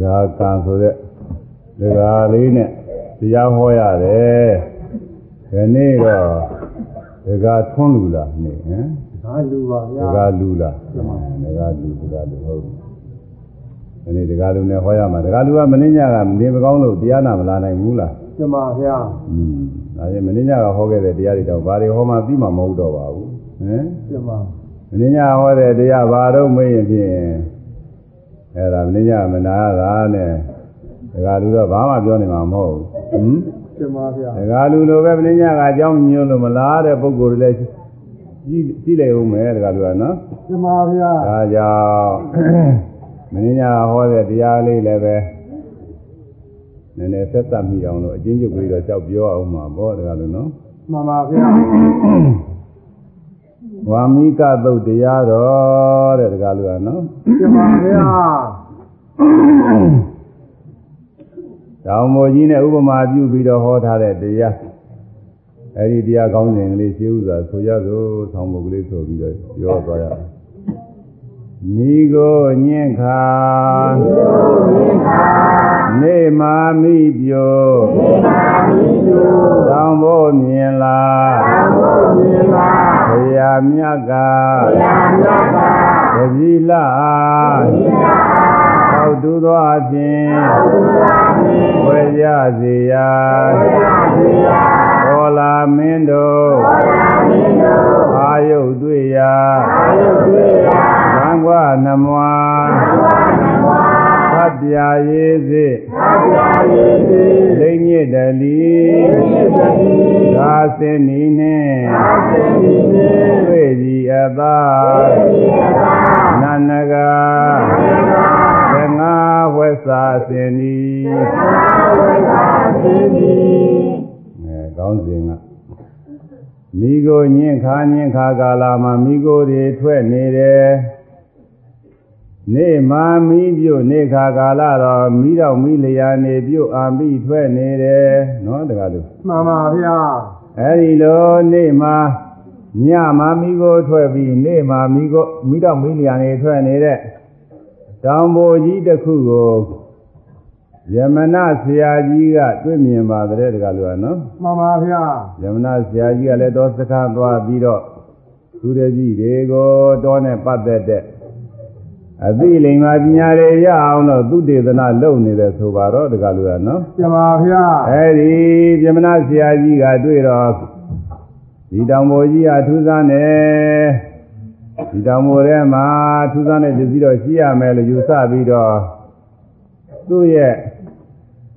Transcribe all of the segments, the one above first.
ကာကံဆိုတဲ့ဒကာလေးနဲ့တရားဟောရတယ်ဒီနေ့တော့ဒကာထွန်းလူလားနေဟမ်ဒါလူပါဗျာဒကာလူလားဒကာလူဒကာလူဟုတ်ဒီနေ့ဒကာလူနဲ့ဟောရမှာဒကာလူကမင်းညကနေမကောင်းလို့တရားနာမလာနိုင်ဘူးလားကျမဗျာอืมဒါရင်မင်းညကဟောခဲ့တဲ့တရားတွေတော့ဘာတွေဟောမှသိမှာမဟုတ်တော့ပါဘူးဟမ်ကျမမင်းညဟောတဲ့တရားဘာတော့မေးရင်ဖြင့် အဲ့ဒါမင်းညမနာတာနဲ့ဒကာလူတော့ဘာမှပြောနေမှာမဟုတ်ဘူးဟမ်ကျမဗျာဒကာလူလိုပဲမင်းညကအကြောင်းညွှန်းလို့မလားတဲ့ပုဂ္ဂိုလ်တွေလည်းကြီးကြီးလိုက်ဦးမယ်ဒကာလူကနော်ကျမဗျာဒါကြောင့်မင်းညဟောတဲ့တရားလေးလည်းပဲနည်းနည်းဆက်သတ်မိအောင်လို့အချင်းချုပ်ကလေးတော့ကြောက်ပြောအောင်မှာပေါ့ဒကာလူနော်မှန်ပါဗျာ ဝါမိကသုတ်တရားတော်တဲ့ဒကာလူကနော်ကျမဗျာတောင်မောကြီးနဲ့ဥပမာပြုပြီးတော့ဟောထားတဲ့တရားအဲဒီတရားကောင်းစဉ်ကလေးရှင်းဥစွာဆိုရစို့ဆောင်းမုတ်ကလေးဆိုပြီးတော့ပြောသွားရအောင် မိကိုညင့်ခါနေမာမိပြိုတောင်ဖို့မြင်လားဘုရားမြတ်ကတတိလာဟောတူသောအပြင်ဝေရစေရာ ဘောလာမင်းတို့အာယုတ်တွေ့ရာသံဃာနမွာသတ္တရာရေးစေလိမ့်ညစ်တလီသာစင်နီနှင့်တွေ့ကြည်အသာနန္နကသင်္ဃာဝက်စာစင်နီအဲကောင်း စဉ်ကမိကိုညင့်ခါညင့်ခါကာလမှာမိကိုတွေထွက်နေတယ်နေမာမိပြုတ်နေခါကာလတော့မိတော့မိလျာနေပြုတ်အာမိထွက်နေတယ်နော်တကားလို့မှန်ပါဗျာအဲဒီလိုနေ့မှာညမှာမိကိုထွက်ပြီးနေ့မှာမိကိုမိတော့မိလျာနေထွက်နေတဲ့တောင်ပေါ်ကြီးတစ်ခုကို ယမနာဆရာကြီးကတွေ့မြင်ပါတဲ့တကားလို့ကနော်မှန်ပါဗျာယမနာဆရာကြီးကလည်းတော့စကားသွားပြီးတော့သူရကြီးတွေကိုတောနဲ့ပတ်သက်တဲ့အသိလိမ္မာပညာတွေရအောင်တော့သူတေသနာလုပ်နေတယ်ဆိုပါတော့တကားလို့ကနော်ကျမဗျာအဲဒီပြမနာဆရာကြီးကတွေ့တော့ဒီတောင်ပေါ်ကြီးကထူးဆန်းတယ်ဒီတောင်ပေါ်ထဲမှာထူးဆန်းတဲ့ပစ္စည်းတော့ရှိရမယ်လို့ယူဆပြီးတော့သူ့ရဲ့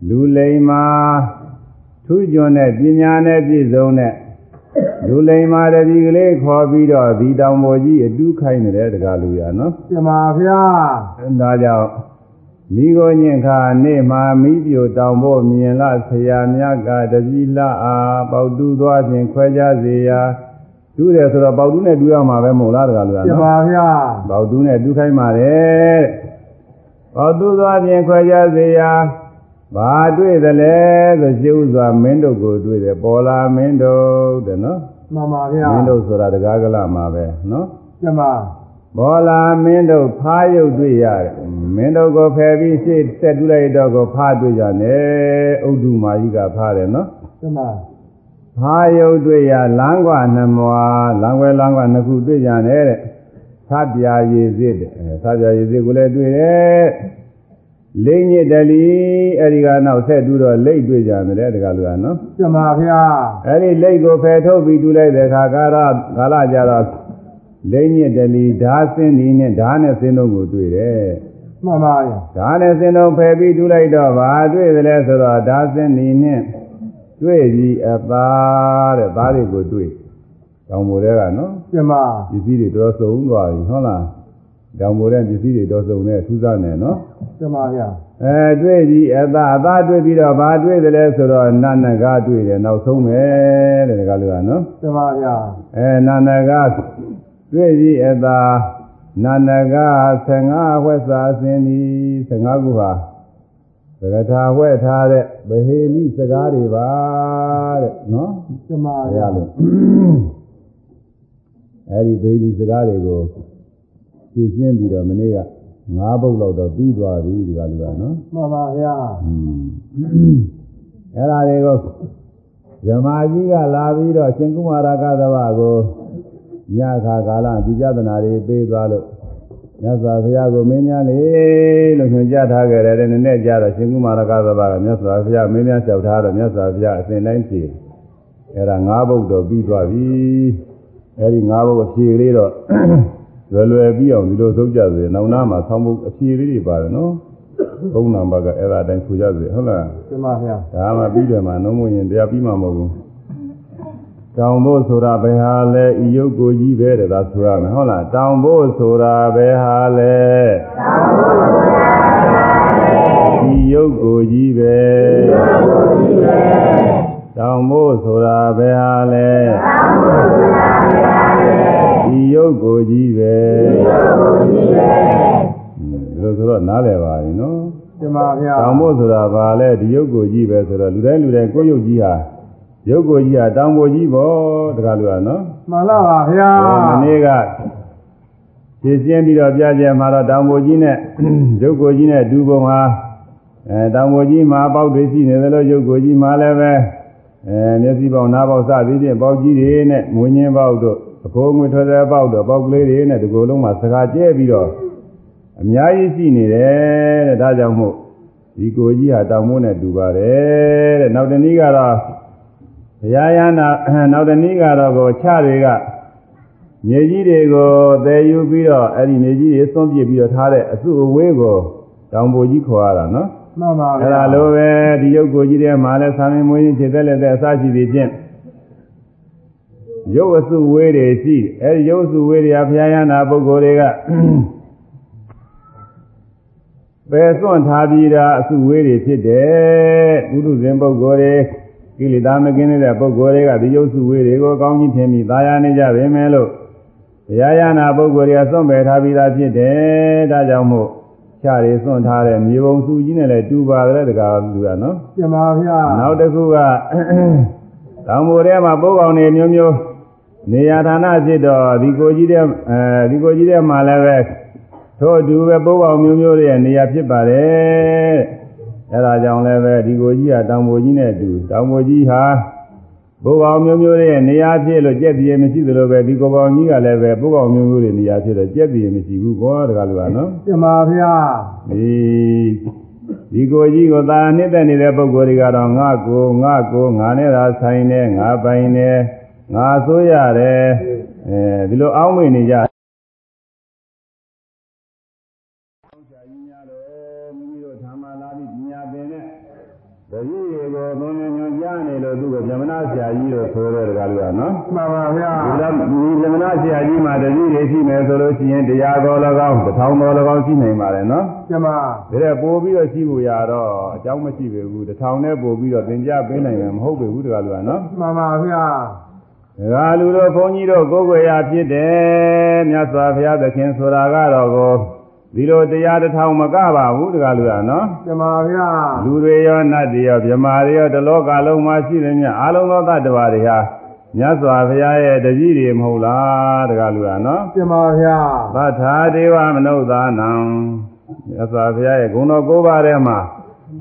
လူလိမ္မာထူးကျွန်းတဲ့ပညာနဲ့ပြည့်စုံတဲ့လူလိမ္မာတတိကလေးခေါ်ပြီးတော့ဒီတောင်ပေါ်ကြီးအတူးခိုင်းနေတဲ့တကားလူရနော်ကျမဗျာဒါကြောင့်မိကိုညင်ခါနေ့မှာမိပြိုတောင်ဖို့မြင်လားဆရာမြတ်ကတတိလအားပေါတူသွားခြင်းခွဲကြစေရာတူးတယ်ဆိုတော့ပေါတူနဲ့တူးရမှာပဲမဟုတ်လားတကားလူကကျမနော်ဗျာပေါတူနဲ့တူးခိုင်းပါတယ်တဲ့ပေါတူသွားခြင်းခွဲကြစေရာ ဘာတွေ့သလဲဆိုရှင်းဥစွာမင်းတို့ကိုတွေ့တယ်ပေါ်လာမင်းတို့တဲ့နော်မှန်ပါဗျာမင်းတို့ဆိုတာတကားကလမှာပဲနော်ကျမဘောလာမင်းတို့ဖားရုပ်တွေ့ရတယ်မင်းတို့ကိုဖယ်ပြီးရှေ့တက်တူးလိုက်တော့ကိုဖားတွေ့ကြတယ်ဥဒ္ဓမာကြီးကဖားတယ်နော်ကျမဖားရုပ်တွေ့ရလမ်းကွာနှမွာလမ်းကွယ်လမ်းကွာနှစ်ခုတွေ့ကြတယ်တဲ့သပြာရည်စစ်တဲ့အဲသပြာရည်စစ်ကိုလည်းတွေ့တယ် လိမ့်ညစ်တလီအဲဒီကနောက်ဆက်တူးတော့လိမ့်တွေ့ကြတယ်တကလူကနော်ကျမဗျာအဲဒီလိမ့်ကိုဖယ်ထုတ်ပြီးတူးလိုက်တဲ့အခါကာရကာလကြတော့လိမ့်ညစ်တလီဓာစင်းဒီနဲ့ဓာနဲ့စင်းတို့ကိုတွေ့တယ်မှန်ပါဗျာဒါနဲ့စင်တော်ဖယ်ပြီးတူးလိုက်တော့ဘာတွေ့သလဲဆိုတော့ဒါစင်နေနဲ့တွေ့ပြီးအသာတဲ့သားတွေကိုတွေ့တောင်မိုးတွေကနော်ကျမပစ္စည်းတွေတော်စုံသွားပြီဟုတ်လားတောင်မိုးတဲ့ပစ္စည်းတွေတော်စုံနဲ့ထူးဆန်းတယ်နော် ကျမဗျာအဲတွေ့ပြီးအသာအသာတွေ့ပြီးတော့ဘာတွေ့သလဲဆိုတော့နတ်နဂါတွေ့တယ်နောက်ဆုံးပဲတဲ့ဒီကလူကနော်ကျမဗျာအဲနာနဂတွေ့ပြီးအသာနာနဂ15ဝက်စာအစဉ်ဒီ15ခုဟာသကထာဝက်ထားတဲ့ဗဟေလိစကားတွေပါတဲ့နော်ကျမအဲရဗျာလို့အဲဒီဗဟေလိစကားတွေကိုဖြည့်ရှင်းပြီးတော့မနေ့က ငါးပုတ်လောက်တော့ပြီးသွားပြီဒီကလူကနော်မှန်ပါဗျာอืมအဲ့ဒါတွေကိုဇမာကြီးကလာပြီးတော့ရှင်ကုမာရကသဘာကိုညခါကာလဒီကြဒနာတွေပေးသွားလို့မြတ်စွာဘုရားကိုမင်းများလေလို့ညွှန်ကြားထားခဲ့တယ်နည်းနည်းကြားတော့ရှင်ကုမာရကသဘာကမြတ်စွာဘုရားမင်းများလျှောက်ထားတော့မြတ်စွာဘုရားအစဉ်တိုင်းဖြေအဲ့ဒါ၅ဘုတ်တော့ပြီးသွားပြီအဲ့ဒီ၅ဘုတ်အဖြေလေးတော့ လွယ်လွယ်ပြီးအောင်ဒီလိုသုံးကြစေနောက်နားမှာဆောင်းဘုတ်အဖြေလေးတွေပါတယ်နော်သုံးနံပါတ်ကအဲ့ဒါအတိုင်းဆိုကြစေဟုတ်လားမှန်ပါဗျာဒါမှပြီးတယ်မှာနှုံးမရင်တရားပြီးမှာမဟုတ်ဘူးတောင်ဖို့ဆိုတာဘယ်ဟာလဲဤယုတ်ကိုကြီးပဲတဲ့ဒါဆိုရမယ်ဟုတ်လားတောင်ဖို့ဆိုတာဘယ်ဟာလဲဤယုတ်ကိုကြီးပဲတောင်ဖို့ဆိုတာဘယ်ဟာလဲဤယု တ်ကိုကြီးပဲဒီလိုဆိုတော့နားလည်ပါရင်နော်မှန်ပါဗျာတောင်ဖို့ဆိုတာဘာလဲဒီရုပ်ကိုကြီးပဲဆိုတော့လူတိုင်းလူတိုင်းကိုယ်ရုပ်ကြီးဟာရုပ်ကိုကြီးဟာတောင်ဖို့ကြီးပေါ့တခါလူကနော်မှန်လားပါဗျာမနေ့ကရှင်းရှင်းပြီးတော့ပြကြမှာတော့တောင်ဖို့ကြီးနဲ့ရုပ်ကိုကြီးနဲ့ဒူပုံဟာအဲတောင်ဖို့ကြီးမှာပေါက်တွေရှိနေတယ်လို့ရုပ်ကိုကြီးမှာလည်းပဲအဲမျက်စိပေါက်နားပေါက်စသည်ဖြင့်ပေါက်ကြီးတွေနဲ့မွေးငင်းပေါက်တို့ အခိုးငွေထွက်တဲ့ပေါက်တို့ပေါက်ကလေးတွေနဲ့ဒီကိုယ်လုံးမှာစကားကျဲပြီးတော့အများကြီးရှိနေတယ်တဲ့ဒါကြောင့်မို့ဒီကိုကြီးဟာတောင်မိုးနဲ့တူပါတယ်တဲ့နောက်တနည်းကတော့ဘုရားရဟနာနောက်တနည်းကတော့ကိုချတွေကမြေကြီးတွေကိုသယ်ယူပြီးတော့အဲ့ဒီမြေကြီးတွေသွန်းပြစ်ပြီးတော့ထားတဲ့အစုအဝေးကိုတောင်ပိုကြီးခေါ်ရတာနော်မှန်ပါဗျာအဲ့ဒါလိုပဲဒီရုပ်ကိုကြီးတဲ့မှာလဲသာမင်မွေးရင်ခြေသက်လက်သက်အစရှိသည်ဖြင့် ရုပ်အစုဝေးတွေရှိအဲ့ဒီရုပ်အစုဝေးတွေကဘုရားရဟနာပုဂ္ဂိုလ်တွေကပယ်စွန့်ထားပြီးတာအစုဝေးတွေဖြစ်တယ်ပုထုဇဉ်ပုဂ္ဂိုလ်တွေကိလေသာမကင်းတဲ့ပုဂ္ဂိုလ်တွေကဒီရုပ်စုဝေးတွေကိုကောင်းကြီးထင်ပြီးသာယာနေကြပါမယ်လို့ဘုရားရဟနာပုဂ္ဂိုလ်တွေကစွန့်ပယ်ထားပြီးသားဖြစ်တယ်ဒါကြောင့်မို့ခြားတွေစွန့်ထားတဲ့မြေပုံစုကြီးနဲ့လည်းတူပါတယ်တကားလူကနော်မှန်ပါဗျာနောက်တစ်ခုကတောင်ပေါ်ထဲမှာပိုးကောင်တွေမျိုးမျိုး နေရာဌာနဖြစ်တော့ဒီကိုကြီးတဲ့အဲဒီကိုကြီးတဲ့မှာလည်းပဲထို့အတူပဲပိုးကောင်မျိုးမျိုးတွေရဲ့နေရာဖြစ်ပါတယ်အဲဒါကြောင့်လည်းပဲဒီကိုကြီးကတောင်ပေါ်ကြီးနဲ့အတူတောင်ပေါ်ကြီးဟာပိုးကောင်မျိုးမျိုးတွေရဲ့နေရာဖြစ်လို့ကြက်ပြေမရှိသလိုပဲဒီကိုကောင်ကြီးကလည်းပဲပိုးကောင်မျိုးမျိုးတွေနေရာဖြစ်တော့ကြက်ပြေမရှိဘူးဘောတကားလူကနော်မှန်ပါဗျာဒီဒီကိုကြီးကိုသာနှစ်သက်နေတဲ့ပုဂ္ဂိုလ်တွေကတော့ငါကိုငါကိုငါနဲ့သာဆိုင်နေငါပိုင်နေ ငါဆိုးရတယ်အဲဒီလိုအောင်းမိနေကြမိမိတို့ဓမ္မလာပြီးပညာပင်နဲ့တတိတွေကိုဘုံညွန်ကြားနေလို့သူ့ကိုဗြဟ္မဏဆရာကြီးလို့ဆိုတဲ့တကားလူကနော်မှန်ပါဗျာဒီလိုဒီဗြဟ္မဏဆရာကြီးမှာတတိတွေရှိမယ်ဆိုလို့ရှိရင်တရားတော်၎င်းတစ်ထောင်တော်၎င်းရှိနိုင်ပါတယ်နော်မှန်ပါဒါတဲ့ပို့ပြီးတော့ရှိဖို့ရတော့အကြောင်းမရှိပေဘူးတစ်ထောင်နဲ့ပို့ပြီးတော့သင်ကြားပေးနိုင်မယ်မဟုတ်ပေဘူးတကားလူကနော်မှန်ပါဗျာ ဒကာလူတို့ဘုန်းကြီးတို့ကိုယ်ွယ်ရာဖြစ်တယ်မြတ်စွာဘုရားသခင်ဆိုတာကတော့ကိုဒီလိုတရားတစ်ထောင်မကပါဘူးတကားလူကနော်မှန်ပါဗျာလူတွေရောနတ်တွေရောဗြမာတွေရောတလောကလုံးမှာရှိနေမြအလုံးသောတ attva တွေဟာမြတ်စွာဘုရားရဲ့တပည့်တွေမဟုတ်လားတကားလူကနော်မှန်ပါဗျာသတ္ထာဒေဝမနုဿာနံမြတ်စွာဘုရားရဲ့ဂုဏတော်၉ပါးထဲမှာ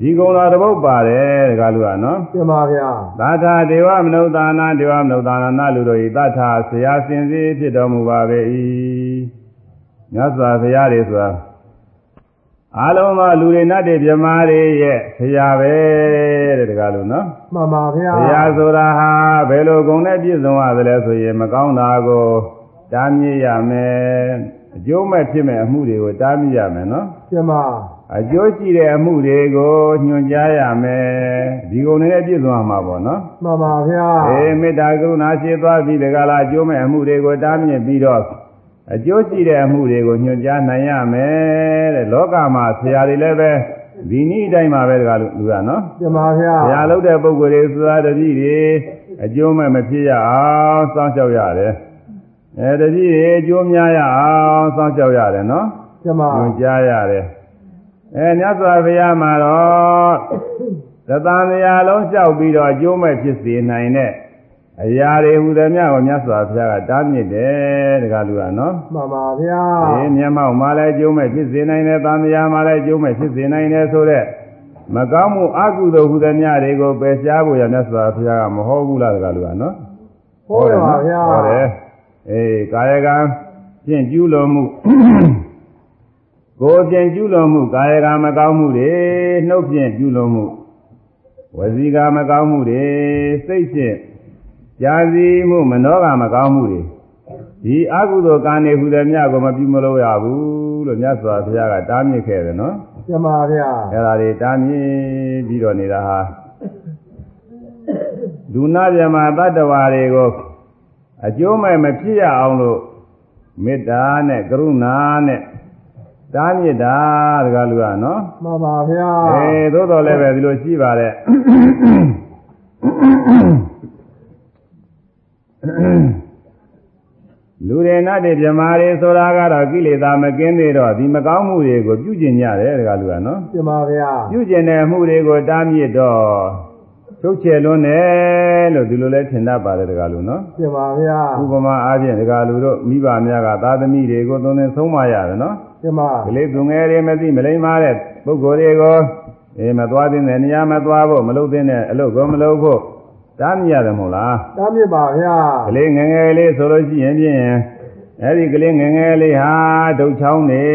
ဒီဂုဏတော်တစ်ပုဒ်ပါတယ်တကားလူကနော်မှန်ပါဗျာသတ္ထာဒေဝမနုဿာနာဒေဝမနုဿာနာနလူတို့ဤသတ္ထာဆရာစင်စီဖြစ်တော်မူပါပေ၏မြတ်စွာဘုရားတွေဆိုတာအလုံးသောလူတွေနတ်တွေမြမာတွေရဲ့ဆရာပဲတဲ့တကားလူနော်မှန်ပါဗျာဆရာဆိုတာဟာဘယ်လိုဂုဏ်နဲ့ပြည့်စုံရသလဲဆိုရင်မကောင်းတာကိုတားမြစ်ရမယ်အကျိုးမဲ့ဖြစ်မဲ့အမှုတွေကိုတားမြစ်ရမယ်နော်မှန်ပါ အကျိုးရှိတဲ့အမှုတွေကိုညွှန်ကြားရမယ်ဒီဂုဏ်တွေနဲ့ပြည့်စုံရမှာပေါ့နော်မှန်ပါဗျာအေးမေတ္တာကရုဏာရှိသွားပြီးတကလားအကျိုးမဲ့အမှုတွေကိုတားမြစ်ပြီးတော့အကျိုးရှိတဲ့အမှုတွေကိုညွှန်ကြားနိုင်ရမယ်တဲ့လောကမှာဆရာတွေလည်းပဲဒီနည်းအတိုင်းပါပဲတကလို့လူကနော်မှန်ပါဗျာဆရာလုပ်တဲ့ပုဂ္ဂိုလ်တွေသုသာတတိတွေအကျိုးမဲ့မဖြစ်ရအောင်စောင့်ရှောက်ရတယ်အဲတတိတွေအကျိုးများရအောင်စောင့်ရှောက်ရတယ်နော်မှန်ပါညွှန်ကြားရတယ် အဲမြတ်စွာဘုရားမှာတော့သတ္တန်တရားလုံးလျှောက်ပြီးတော့အကျိုးမဲ့ဖြစ်စေနိုင်တဲ့အရာတွေဟူသည်များကိုမြတ်စွာဘုရားကတားမြစ်တယ်တကားလူကနော်မှန်ပါဗျာအေးမျက်မှောက်မှာလည်းကျိုးမဲ့ဖြစ်စေနိုင်တယ်။သံဃာမှာလည်းကျိုးမဲ့ဖြစ်စေနိုင်တယ်ဆိုတော့မကောင်းမှုအကုသိုလ်ဟူသည်များတွေကိုပယ်ရှားဖို့ရမြတ်စွာဘုရားကမဟောဘူးလားတကားလူကနော်ဟုတ်တယ်ပါဗျာဟောတယ်အေးကာယကံဖြင့်ကျူးလွန်မှု ကိုယ်ဖြင့်ကျူးလွန်မှုကာယကံမကောင်းမှုတွေနှုတ်ဖြင့်ကျူးလွန်မှုဝစီကံမကောင်းမှုတွေစိတ်ဖြင့်ကြာစီမှုမနောကမကောင်းမှုတွေဒီအကုသိုလ်ကံတွေဟူသည်များကိုမပြုမလို့ရဘူးလို့မြတ်စွာဘုရားကတားမြစ်ခဲ့တယ်နော်ကျမဗျာအဲ့ဒါတွေတားမြစ်ပြီးတော့နေတာဟာဒုနာမြမတတ္တဝါတွေကိုအကျိုးမဲ့မဖြစ်ရအောင်လို့မေတ္တာနဲ့ကရုဏာနဲ့ တားမြစ်တာတကားလူကနော်မှန်ပါဗျာအဲသို့တော်လည်းပဲဒီလိုရှိပါတယ်လူတွေနတ်တွေမြမာတွေဆိုတာကတော့ကိလေသာမကင်းသေးတော့ဒီမကောင်းမှုတွေကိုပြုကျင်ကြတယ်တကားလူကနော်ကျမဗျာပြုကျင်တဲ့မှုတွေကိုတားမြစ်တော့ချုပ်ချယ်လွန်းတယ်လို့ဒီလိုလဲထင်တတ်ပါတယ်တကားလူနော်ကျမဗျာဥပမာအားဖြင့်တကားလူတို့မိဘများကသာသမီတွေကိုသုံးသင်ဆုံးမရတယ်နော် ကျမကလေးသူငယ်တွေမသိမလိမ္မာတဲ့ပုဂ္ဂိုလ်တွေကိုအေးမသွားသင့်တဲ့နေရာမသွားဖို့မလုပ်သင့်တဲ့အလုပ်ကိုမလုပ်ဖို့တားမြစ်ရတယ်မဟုတ်လားတားမြစ်ပါဗျာကလေးငယ်ငယ်လေးဆိုလို့ရှိရင်ဖြင့်အဲ့ဒီကလေးငယ်ငယ်လေးဟာဒုတ်ချောင်းနေ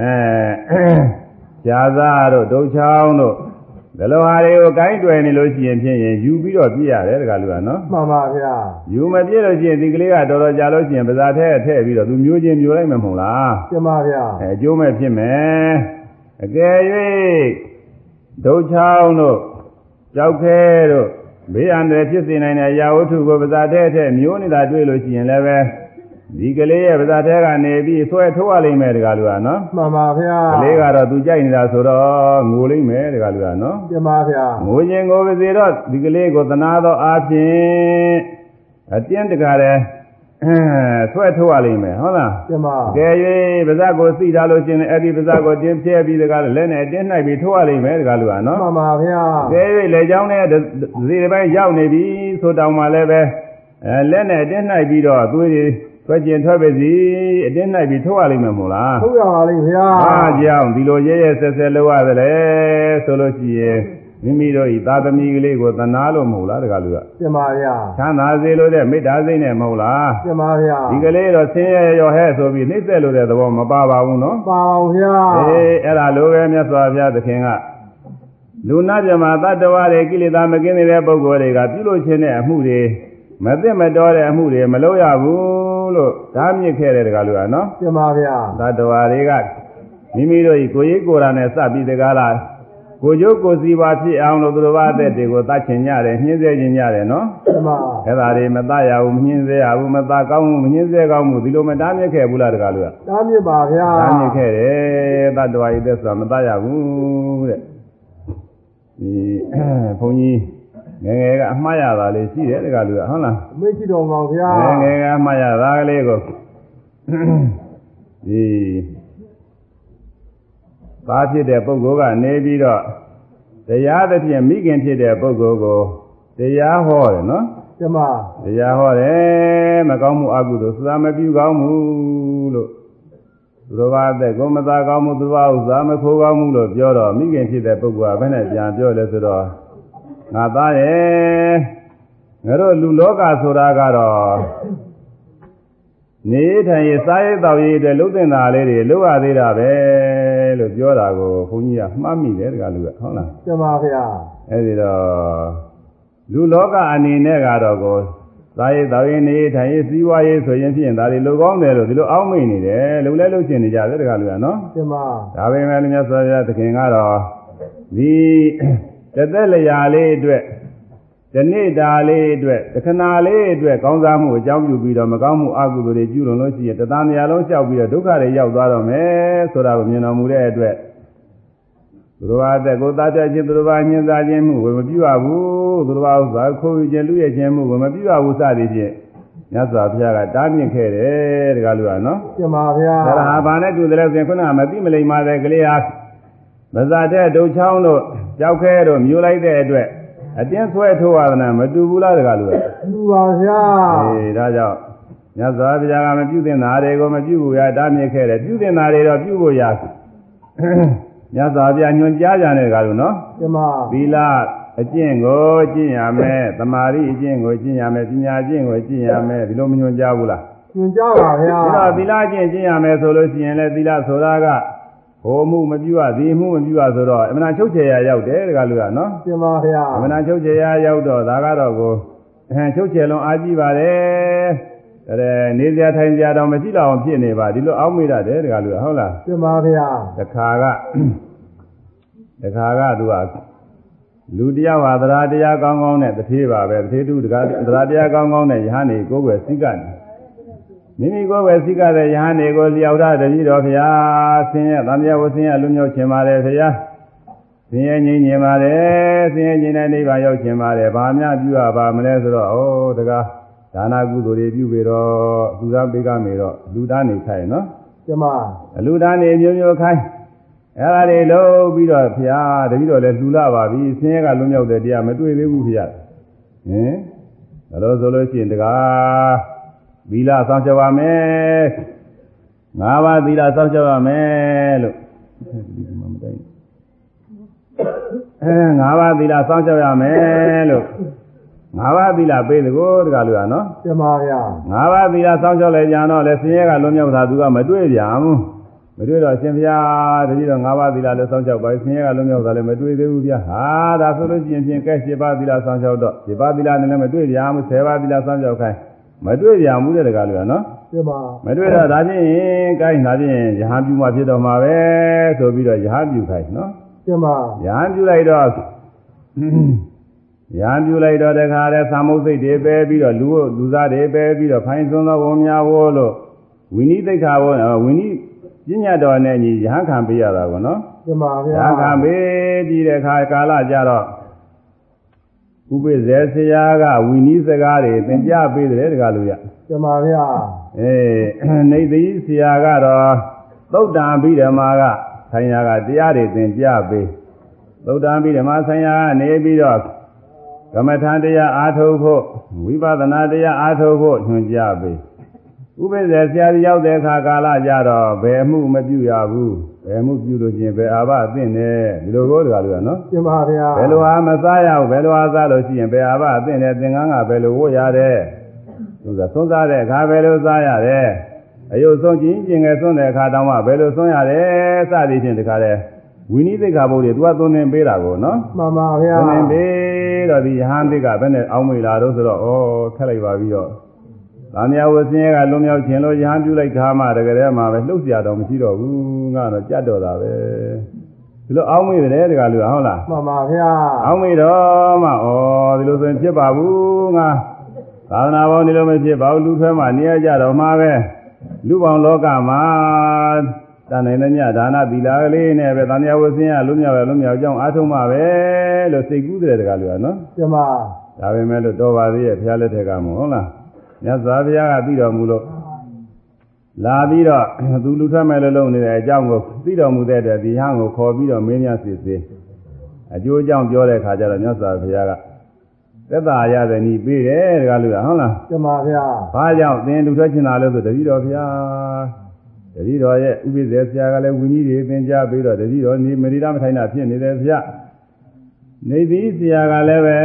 အဲကြာသားတို့ဒုတ်ချောင်းတို့ ဒီလိုဟာတွေကိုကိုင်းတွယ်နေလို့ရှိရင်ဖြင့်ယူပြီးတော့ပြည့်ရတယ်တကလူကနော်မှန်ပါဗျာယူမပြည့်လို့ရှိရင်ဒီကလေးကတော်တော်ကြာလို့ရှိရင်ပါဇာထဲထည့်ပြီးတော့သူမျိုးချင်းမျိုးလိုက်မှာမဟုတ်လားကျမဗျာအဲအကျိုးမဲ့ဖြစ်မယ်အကယ်၍ဒုတ်ချောင်းတို့ကြောက်ခဲတို့ဘေးအန္တရာယ်ဖြစ်စေနိုင်တဲ့ရာဝတ္ထုကိုပါဇာထဲထည့်မျိုးနေတာတွေ့လို့ရှိရင်လည်းပဲ ဒီကလေးရဲ့ပါဇာထဲကနေပြီးဆွဲထိုးရလိမ့်မယ်တကလူကနော်မှန်ပါဗျာကလေးကတော့သူကြိုက်နေတာဆိုတော့ငိုလိမ့်မယ်တကလူကနော်ကျမဗျာငိုခြင်းကိုပါစေတော့ဒီကလေးကိုသနာသောအားဖြင့်အတင်းတကားတယ်အဲဆွဲထိုးရလိမ့်မယ်ဟုတ်လားကျမကဲ၍ပါဇက်ကိုသိထားလို့ရှိရင်အဲ့ဒီပါဇက်ကိုတင်းပြဲပြီးတကားလက်နဲ့တင်းနှိုက်ပြီးထိုးရလိမ့်မယ်တကားလူကနော်မှန်ပါဗျာကဲ၍လက်ချောင်းနဲ့ဒီတစ်ပိုင်းရောက်နေပြီဆိုတောင်မှလည်းပဲအဲလက်နဲ့တင်းနှိုက်ပြီးတော့သွေးတွေ ဆွဲကျင်ထွက်ပါစီအတင်းနှိုက်ပြီးထိုးရလိမ့်မယ်မို့လားထုတ်ရပါလိမ့်ဗျာအားကြောင့်ဒီလိုရဲရဲဆက်ဆက်လုပ်ရတယ်ဆိုလို့ရှိရင်မိမိတို့ဤသာသမီကလေးကိုသနာလို့မဟုတ်လားတကားလူကကျမဗျာချမ်းသာစေလို့တဲ့မေတ္တာစိတ်နဲ့မဟုတ်လားကျမဗျာဒီကလေးတော့ဆင်းရဲရောဟဲ့ဆိုပြီးနှိမ့်ဆက်လို့တဲ့သဘောမပါပါဘူးနော်ပါအောင်ဗျာအေးအဲ့ဒါလိုပဲမြတ်စွာဘုရားသခင်ကလူနာမြမတတ္တဝါတွေကိလေသာမကင်းနေတဲ့ပုဂ္ဂိုလ်တွေကပြုလို့ခြင်းတဲ့အမှုတွေ မသိမတော်တဲ့အမှုတွေမလုပ်ရဘူးလို့ဓာမြစ်ခဲ့တဲ့တကားလူကနော်ကျမဗျာတတ္တဝါတွေကမိမိတို့ဤကိုယ်ရေးကိုယ်ရာနဲ့စပြီးတကားလားကိုကျိုးကိုစီပါဖြစ်အောင်လို့သူတော်ဘာအသက်တွေကိုတတ်ချင်ကြတယ်နှင်းစေခြင်းကြတယ်နော်ကျမအဲ့ဒါတွေမတတ်ရဘူးမနှင်းစေရဘူးမတတ်ကောင်းဘူးမနှင်းစေကောင်းဘူးဒီလိုမတားမြစ်ခဲ့ဘူးလားတကားလူကတားမြစ်ပါဗျာတားမြစ်ခဲ့တယ်တတ္တဝါဤသက်ဆိုတာမတတ်ရဘူးတဲ့ဒီဘုန်းကြီး ငယ်ငယ်ကအမှားရတာလေးရှိတယ်တကားလူကဟုတ်လားအမေရှိတော်မှာဗျာငယ်ငယ်ကအမှားရတာကလေးကိုဒီသားဖြစ်တဲ့ပုဂ္ဂိုလ်ကနေပြီးတော့တရားသဖြင့်မိခင်ဖြစ်တဲ့ပုဂ္ဂိုလ်ကိုတရားဟောတယ်နော်ကျမတရားဟောတယ်မကောင်းမှုအကုသိုလ်သာမပြုကောင်းမှုလို့သူတော်ဘာတဲ့ကိုမသာကောင်းမှုသူတော်ဘာဥစ္စာမခိုးကောင်းမှုလို့ပြောတော့မိခင်ဖြစ်တဲ့ပုဂ္ဂိုလ်ကဘယ်နဲ့ပြန်ပြောလဲဆိုတော့ ငါသားရဲ့ငါတို့လူလောကဆိုတာကတော့နေထိုင်ရစားရတောက်ရတဲ့လှုပ်တင်တာလေးတွေလှုပ်ရသေးတာပဲလို့ပြောတာကိုဘုန်းကြီးကမှတ်မိတယ်တကလူကဟုတ်လားကျမဗျာအဲဒီတော့လူလောကအနေနဲ့ကတော့ကိုသာရေးတော်ရင်နေထိုင်ရေးစီးပွားရေးဆိုရင်ဖြင့်ဒါတွေလူကောင်းတယ်လို့ဒီလိုအောက်မိတ်နေတယ်လူလဲလှုပ်ရှင်နေကြတယ်တကလူကနော်ကျမဒါပေမဲ့လည်းမြတ်စွာဘုရားသခင်ကတော့ဒီ တသက်လျာလေးအတွက်ဒီနေ့တာလေးအတွက်တခဏလေးအတွက်ကောင်းစားမှုအကြောင်းပြုပြီးတော့မကောင်းမှုအကုသိုလ်တွေကျူးလွန်လို့ရှိရင်တသားများလုံးလျှောက်ပြီးတော့ဒုက္ခတွေရောက်သွားတော့မယ်ဆိုတာကိုမြင်တော်မူတဲ့အတွက်သူတော်ဘာတဲ့ကိုသားပြခြင်းသူတော်ဘာညှင်းစားခြင်းမှုကိုမပြုရဘူးသူတော်ဘာဥစ္စာခိုးယူခြင်းလူရဲ့ခြင်းမှုကိုမပြုရဘူးစသည်ဖြင့်မြတ်စွာဘုရားကတားမြစ်ခဲ့တယ်တကားလူကနော်ကျမဗျာဒါဟာဘာနဲ့တူတယ်လဲဆိုရင်ခုနကမသိမလိမ္မာတဲ့ကလေးဟာ မဇာတဲ့ဒုတ်ချောင်းတို့ကြောက်ခဲတို့မြူလိုက်တဲ့အတွက်အတင်းဆွဲထိုးရတာမတူဘူးလားတကားလို့လူပါဗျာအေးဒါကြောင့်မြတ်စွာဘုရားကမပြုသင့်တာတွေကိုမပြုဘူးရတားမြစ်ခဲ့တယ်ပြုသင့်တာတွေတော့ပြုဖို့ရမြတ်စွာဘုရားညွှန်ကြားကြတယ်တကားလို့နော်ကျမသီလအကျင့်ကိုကျင့်ရမယ်သမာဓိအကျင့်ကိုကျင့်ရမယ်ပညာအကျင့်ကိုကျင့်ရမယ်ဒီလိုမညွှန်ကြားဘူးလားညွှန်ကြပါဗျာဒါတော့သီလအကျင့်ကျင့်ရမယ်ဆိုလို့ရှိရင်လည်းသီလဆိုတာက ဟိုမှုမပြုရဒီမှုမပြုရဆိုတော့အမှန်ချုပ်ချယ်ရရောက်တယ်တကားလို့ကနော်ကျမဗျာအမှန်ချုပ်ချယ်ရရောက်တော့ဒါကတော့ကိုအဲချုပ်ချယ်လုံးအားကြီးပါတယ်အဲနေစရာထိုင်စရာတော့မရှိတော့အောင်ဖြစ်နေပါဒီလိုအောက်မိရတယ်တကားလို့ဟုတ်လားကျမဗျာတခါကတခါကသူကလူတယောက်ဟာသရာတရားကောင်းကောင်းနဲ့တထေးပါပဲတထေးတူတကားသရာတရားကောင်းကောင်းနဲ့ယဟန်နေကိုယ်ွယ်စိကနေ မိမိကိုယ်ွယ်စိကတဲ့ယဟန်နေကိုလျောက်တာတတိတော်ဖျားဆင်းရဲသံဃာဝဆင်းရဲလူမျိုးချင်းပါတယ်ဖျားဆင်းရဲငြိမ်းချင်ပါတယ်ဆင်းရဲငြိမ်းတဲ့နိဗ္ဗာန်ရောက်ချင်ပါတယ်ဘာများပြုရပါမလဲဆိုတော့ဩတကားဒါနာကုသိုလ်တွေပြုပြီးတော့သူသားပေးကမေတော့လူသားနေခိုင်းနော်ကျမအလူသားနေမျိုးမျိုးခိုင်းအဲ့ဒါတွေလုံးပြီးတော့ဖျားတတိတော့လဲလှူလာပါပြီဆင်းရဲကလွံ့မြောက်တဲ့တရားမတွေ့သေးဘူးဖျားဟင်ဒါလို့ဆိုလို့ရှိရင်တကား သီလစောင့်ကြပါမယ်ငါးပါးသီလစောင့်ကြပါမယ်လို့ဒီမှာမတိုင်းအဲငါးပါးသီလစောင့်ကြရမယ်လို့ငါးပါးသီလပေးသကိုတကားလို့ရနော်ကျမဗျာငါးပါးသီလစောင့်ရှောက်လိုက်ကြတော့လေဆင်းရဲကလွန်မြောက်တာသူကမတွေ့ပြန်ဘူးမတွေ့တော့ရှင်ဘုရားတတိတော့ငါးပါးသီလလည်းစောင့်ရှောက်ပါဆင်းရဲကလွန်မြောက်တာလည်းမတွေ့သေးဘူးဗျာဟာဒါဆိုလို့ရှိရင်ဖြင့်ကဲ7ပါးသီလစောင့်ရှောက်တော့7ပါးသီလနဲ့လည်းမတွေ့ပြန်ဘူး10ပါးသီလစောင့်ရှောက်ခိုင်း မတွေ့ပြန်ဘူးတဲ့တကားလို့ရနော်ကျမမတွေ့တော့ဒါဖြင့်ကိုင်းဒါဖြင့်ယဟန်ပြုမှဖြစ်တော့မှာပဲဆိုပြီးတော့ယဟန်ပြုခိုင်းနော်ကျမယဟန်ပြုလိုက်တော့ယဟန်ပြုလိုက်တော့တခါတည်းသာမုတ်စိတ်တွေပဲပြီးတော့လူလူသားတွေပဲပြီးတော့ဖိုင်းသွန်းသောဝန်များဝိုးလို့ဝိနည်းသိက္ခာဝဝိနည်းပညာတော်နဲ့ညီယဟန်ခံပေးရတာကောနော်ကျမယဗျာဟန်ခံပေးပြီးတဲ့အခါကာလကြတော့ ဥပိ္ပဇေဆရာကဝိနည်းစကားတွေသင်ကြားပေးတယ်တကားလို့ရကျမဗျာအေးနေသိဆရာကတော့သုတ်တံဘိဓမ္မာကဆိုင်ရာကတရားတွေသင်ကြားပေးသုတ်တံဘိဓမ္မာဆိုင်ရာကနေပြီးတော့ကမ္မထာတရားအားထုတ်ဖို့ဝိပဿနာတရားအားထုတ်ဖို့ညွှန်ကြားပေးဥပ္ပဇ္ဇဆရာကြီးရောက်တဲ့အခါကာလကြတော့ဘယ်မှုမပြုရဘူး ဘယ်မှုပြုလို့ချင်းဘယ်အာဘအသင့်နဲ့ဒီလိုကိုတကားလို့ရနော်ကျမဗျာဘယ်လိုဟာမစားရဘူးဘယ်လိုဟာစားလို့ရှိရင်ဘယ်အာဘအသင့်နဲ့သင်္ကန်းကဘယ်လိုဝတ်ရတယ်သူကသုံးစားတဲ့အခါဘယ်လိုစားရတယ်အယုတ်ဆုံးချင်းကျင်ငယ်ဆုံးတဲ့အခါတောင်မှဘယ်လိုဆုံးရတယ်စသည်ဖြင့်တခါလဲဝိနည်းသိက္ခာပုဒ်တွေသူကသုံးသင်ပေးတာကိုနော်မှန်ပါဗျာသုံးသင်ပေးတော့ဒီယဟန်သိက္ခာဘယ်နဲ့အောင်းမေလာတော့ဆိုတော့ဩခက်လိုက်ပါပြီးတော့။ သာမယဝဆင်းရဲကလွန်မြောက်ခြင်းလို့ယဟန်ပြုလိုက်တာမှတကယ်တည်းမှာပဲလှုပ်ရှားတော့မရှိတော့ဘူးငါတော့ကြက်တော့တာပဲ။ဒီလိုအောင်းမေတယ်တကယ်လို့ဟုတ်လားမှန်ပါဗျာအောင်းမေတော့မှဩဒီလိုဆိုရင်ဖြစ်ပါဘူးငါသာသနာပေါင်းဒီလိုမဖြစ်ပါဘူးလူထွဲမှနေရကြတော့မှာပဲလူပေါင်းလောကမှာတန်နိုင်တဲ့မြဒါနသီလကလေးနဲ့ပဲသံဃာဝဆင်းရလွတ်မြောက်ရလွတ်မြောက်ကြောင်းအားထုတ်မှာပဲလို့စိတ်ကူးတယ်တကားလို့နော်ကျမဒါပဲမဲ့လို့တော်ပါသေးရဲ့ဘုရားလက်ထက်ကမဟုတ်လား မြတ်စွာဘုရားကပြီးတော်မူလို့လာပြီးတော့သူလူထွက်မဲ့လို့လုံနေတဲ့အကြောင်းကိုပြီးတော်မူတဲ့အတွက်ဒီဟန်ကိုခေါ်ပြီးတော့မင်းများစစ်စစ်အကျိုးအကြောင်းပြောတဲ့ခါကျတော့မြတ်စွာဘုရားကသက်သာရတဲ့ဤပေးတယ်တကားလို့ဟုတ်လားကျမဗျာဘာကြောင့်သင်လူထွက်ချင်တာလဲဆိုတတိတော်ဘုရားတတိတော်ရဲ့ဥပိ္ပဇေဆရာကလည်းဝိနည်းတွေသင်ကြားပြီးတော့တတိတော်နေမရိဒမထိုင်တာဖြစ်နေတယ်ဘုရား နေသည်ဆရာကလည်းပဲ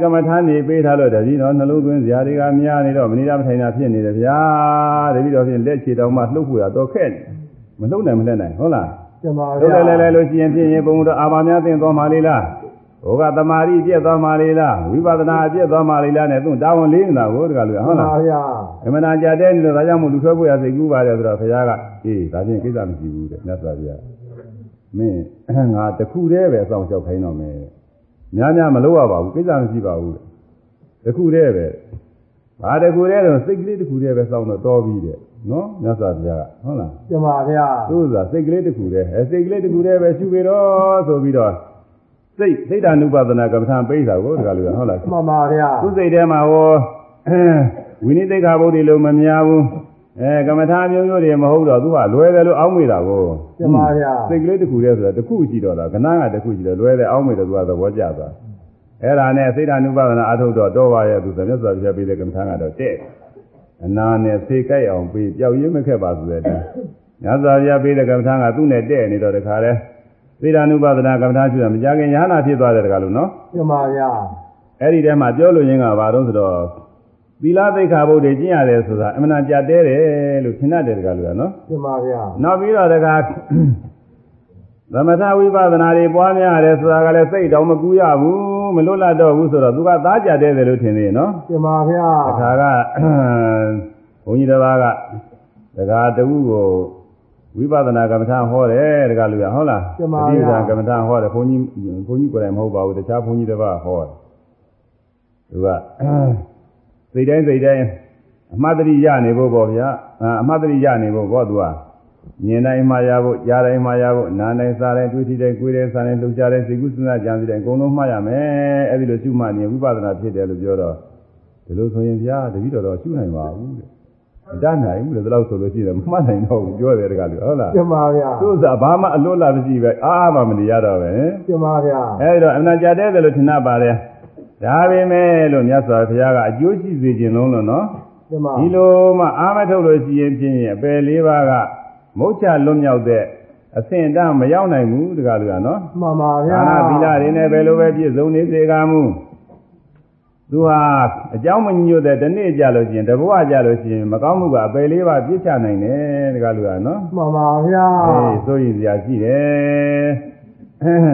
ကမ္မထာနေပေးထားလို့တတိတော်နှလုံးသွင်းဆရာတွေကများနေတော့မရိဒမထိုင်တာဖြစ်နေတယ်ဗျာတတိတော်ဖြင့်လက်ချေတောင်မှလှုပ်ဖို့ရတော့ခက်နေမလှုပ်နိုင်မလှက်နိုင်ဟုတ်လားကျမလှုပ်ဗျာလဲလဲလဲလို့ရှိရင်ဖြစ်ရင်ဘုံတော်အာဘာများသိသွားမှလေလားဟိုကတမာရီပြည့်သွားမှလေလားဝိပဿနာပြည့်သွားမှလေလားနဲ့သူတာဝန်လေးနေတာကိုတကယ်လို့ဟုတ်လားဗျာအမှန်တရားကြတဲ့နေလို့ဒါကြောင့်မို့လူထွက်ဖို့ရစိတ်ကူးပါတယ်ဆိုတော့ဘုရားကအေးဒါချင်းကိစ္စမရှိဘူးတဲ့မြတ်စွာဘုရားမင်းငါတခုတည်းပဲအဆောင်လျှောက်ခိုင်းတော့မယ် များများမလုပ်ရပါဘူးကိစ္စမရှိပါဘူးတဲ့တခုတည်းပဲဘာတခုတည်းတော့စိတ်ကလေးတခုတည်းပဲစောင့်တော့တော်ပြီတဲ့နော်မြတ်စွာဘုရားကဟုတ်လားကျမဗျာသူ့ဆိုတာစိတ်ကလေးတခုတည်းအဲစိတ်ကလေးတခုတည်းပဲရှုပြီတော့ဆိုပြီးတော့စိတ်စိတ်ဓာနုပဒနာကမ္မထာပိဋကကိုတကယ်လို့ဟုတ်လားမှန်ပါဗျာသူစိတ်ထဲမှာဟောဝိနိသိက္ခာပုဒ်တွေလို့မများဘူး အဲကမ္မထာမျိုးမျိုးတွေမဟုတ်တော့သူကလွယ်တယ်လို့အောင်းမိတာကိုကျမဗျာစိတ်ကလေးတစ်ခုတည်းဆိုတာတစ်ခုရှိတော့တာကဏ္ဍကတစ်ခုရှိတယ်လွယ်တယ်အောင်းမိတယ်သူကသဘောကျသွားအဲ့ဒါနဲ့စိတ်ဓာနုပါဒနာအထုတ်တော့တော့ပါရဲ့သူသမစ္ဆာပြပေးတဲ့ကမ္မထာကတော့တဲ့အနာနဲ့ဖေကြိုက်အောင်ပြီးပျောက်ရင်းမခက်ပါဆိုတဲ့တည်းညဇာပြပေးတဲ့ကမ္မထာကသူ့နဲ့တဲ့နေတော့တခါလဲစိတ်ဓာနုပါဒနာကမ္မထာရှိတာမကြခင်ညာနာဖြစ်သွားတဲ့တခါလို့နော်ပြမဗျာအဲ့ဒီထဲမှာပြောလို့ရင်းကဘာလို့ဆိုတော့ သီလသိက္ခာဘုဒ္ဓကျင့်ရတယ်ဆိုတာအမှန်တန်ကြတဲတယ်လို့ထင်တတ်တယ်တခါလို့နော်ပြမဗျာနောက်ပြီးတော့တခါသမထဝိပဿနာတွေပွားများရတယ်ဆိုတာကလည်းစိတ်တော်မကူရဘူးမလွတ်လပ်တော့ဘူးဆိုတော့သူကသားကြတဲ့တယ်လို့ထင်သေးနော်ပြမဗျာတခါကဘုန်းကြီးတစ်ပါးကတခါတူကိုဝိပဿနာကမ္မထာဟောတယ်တခါလူရဟုတ်လားပဋိပဒါကမ္မထာဟောတယ်ဘုန်းကြီးဘုန်းကြီးကိုယ်တိုင်မဟုတ်ပါဘူးတခြားဘုန်းကြီးတစ်ပါးဟောတယ်သူက စိတ်တိုင်းစိတ်တိုင်းအမှတ်တရရနေဖို့ပေါ့ဗျာအမှတ်တရရနေဖို့ပေါ့သူကမြင်တိုင်းမှားရဖို့ကြားတိုင်းမှားရဖို့နားတိုင်းစားတိုင်းတွေ့ထိတိုင်းကိုယ်တိုင်းစားတိုင်းလှုပ်ရှားတိုင်းစိတ်ကူးစဉ်းစားကြံစီတိုင်းအကုန်လုံးမှားရမယ်အဲ့ဒီလိုရှုမှတ်နေဝိပဿနာဖြစ်တယ်လို့ပြောတော့ဒီလိုဆိုရင်ဗျာတပည့်တော်တော့ရှုနိုင်ပါဘူးတဲ့မတတ်နိုင်ဘူးလေဒီလောက်ဆိုလို့ရှိရင်မမှတ်နိုင်တော့ဘူးပြောတယ်တကယ်လို့ဟုတ်လားပြမဗျာသူ့စားဘာမှအလွတ်လာမရှိပဲအားမှမနေရတော့ပဲပြမဗျာအဲဒီတော့အနာကြတဲ့တယ်လို့ထင်တတ်ပါတယ် ဒါပေမဲ့လို့မြတ်စွာဘုရားကအကျိုးရှိစေခြင်းလုံးလို့နော်ပြမဒီလိုမှအာမထုတ်လို့ရှိရင်ဖြင့်အပယ်လေးပါးကမုတ်ချလွတ်မြောက်တဲ့အဆင့်အတန်းမရောက်နိုင်ဘူးတကယ်လို့ရနော်မှန်ပါဗျာဒါနာသီလတွေနဲ့ဘယ်လိုပဲပြည့်စုံနေစေကမူသူဟာအကြောင်းမညွတ်တဲ့ဒီနေ့ကြလို့ရှိရင်တဘဝကြလို့ရှိရင်မကောင်းမှုကအပယ်လေးပါးပြစ်ချနိုင်တယ်တကယ်လို့ရနော်မှန်ပါဗျာအေးစိုးရင်စရာရှိတယ်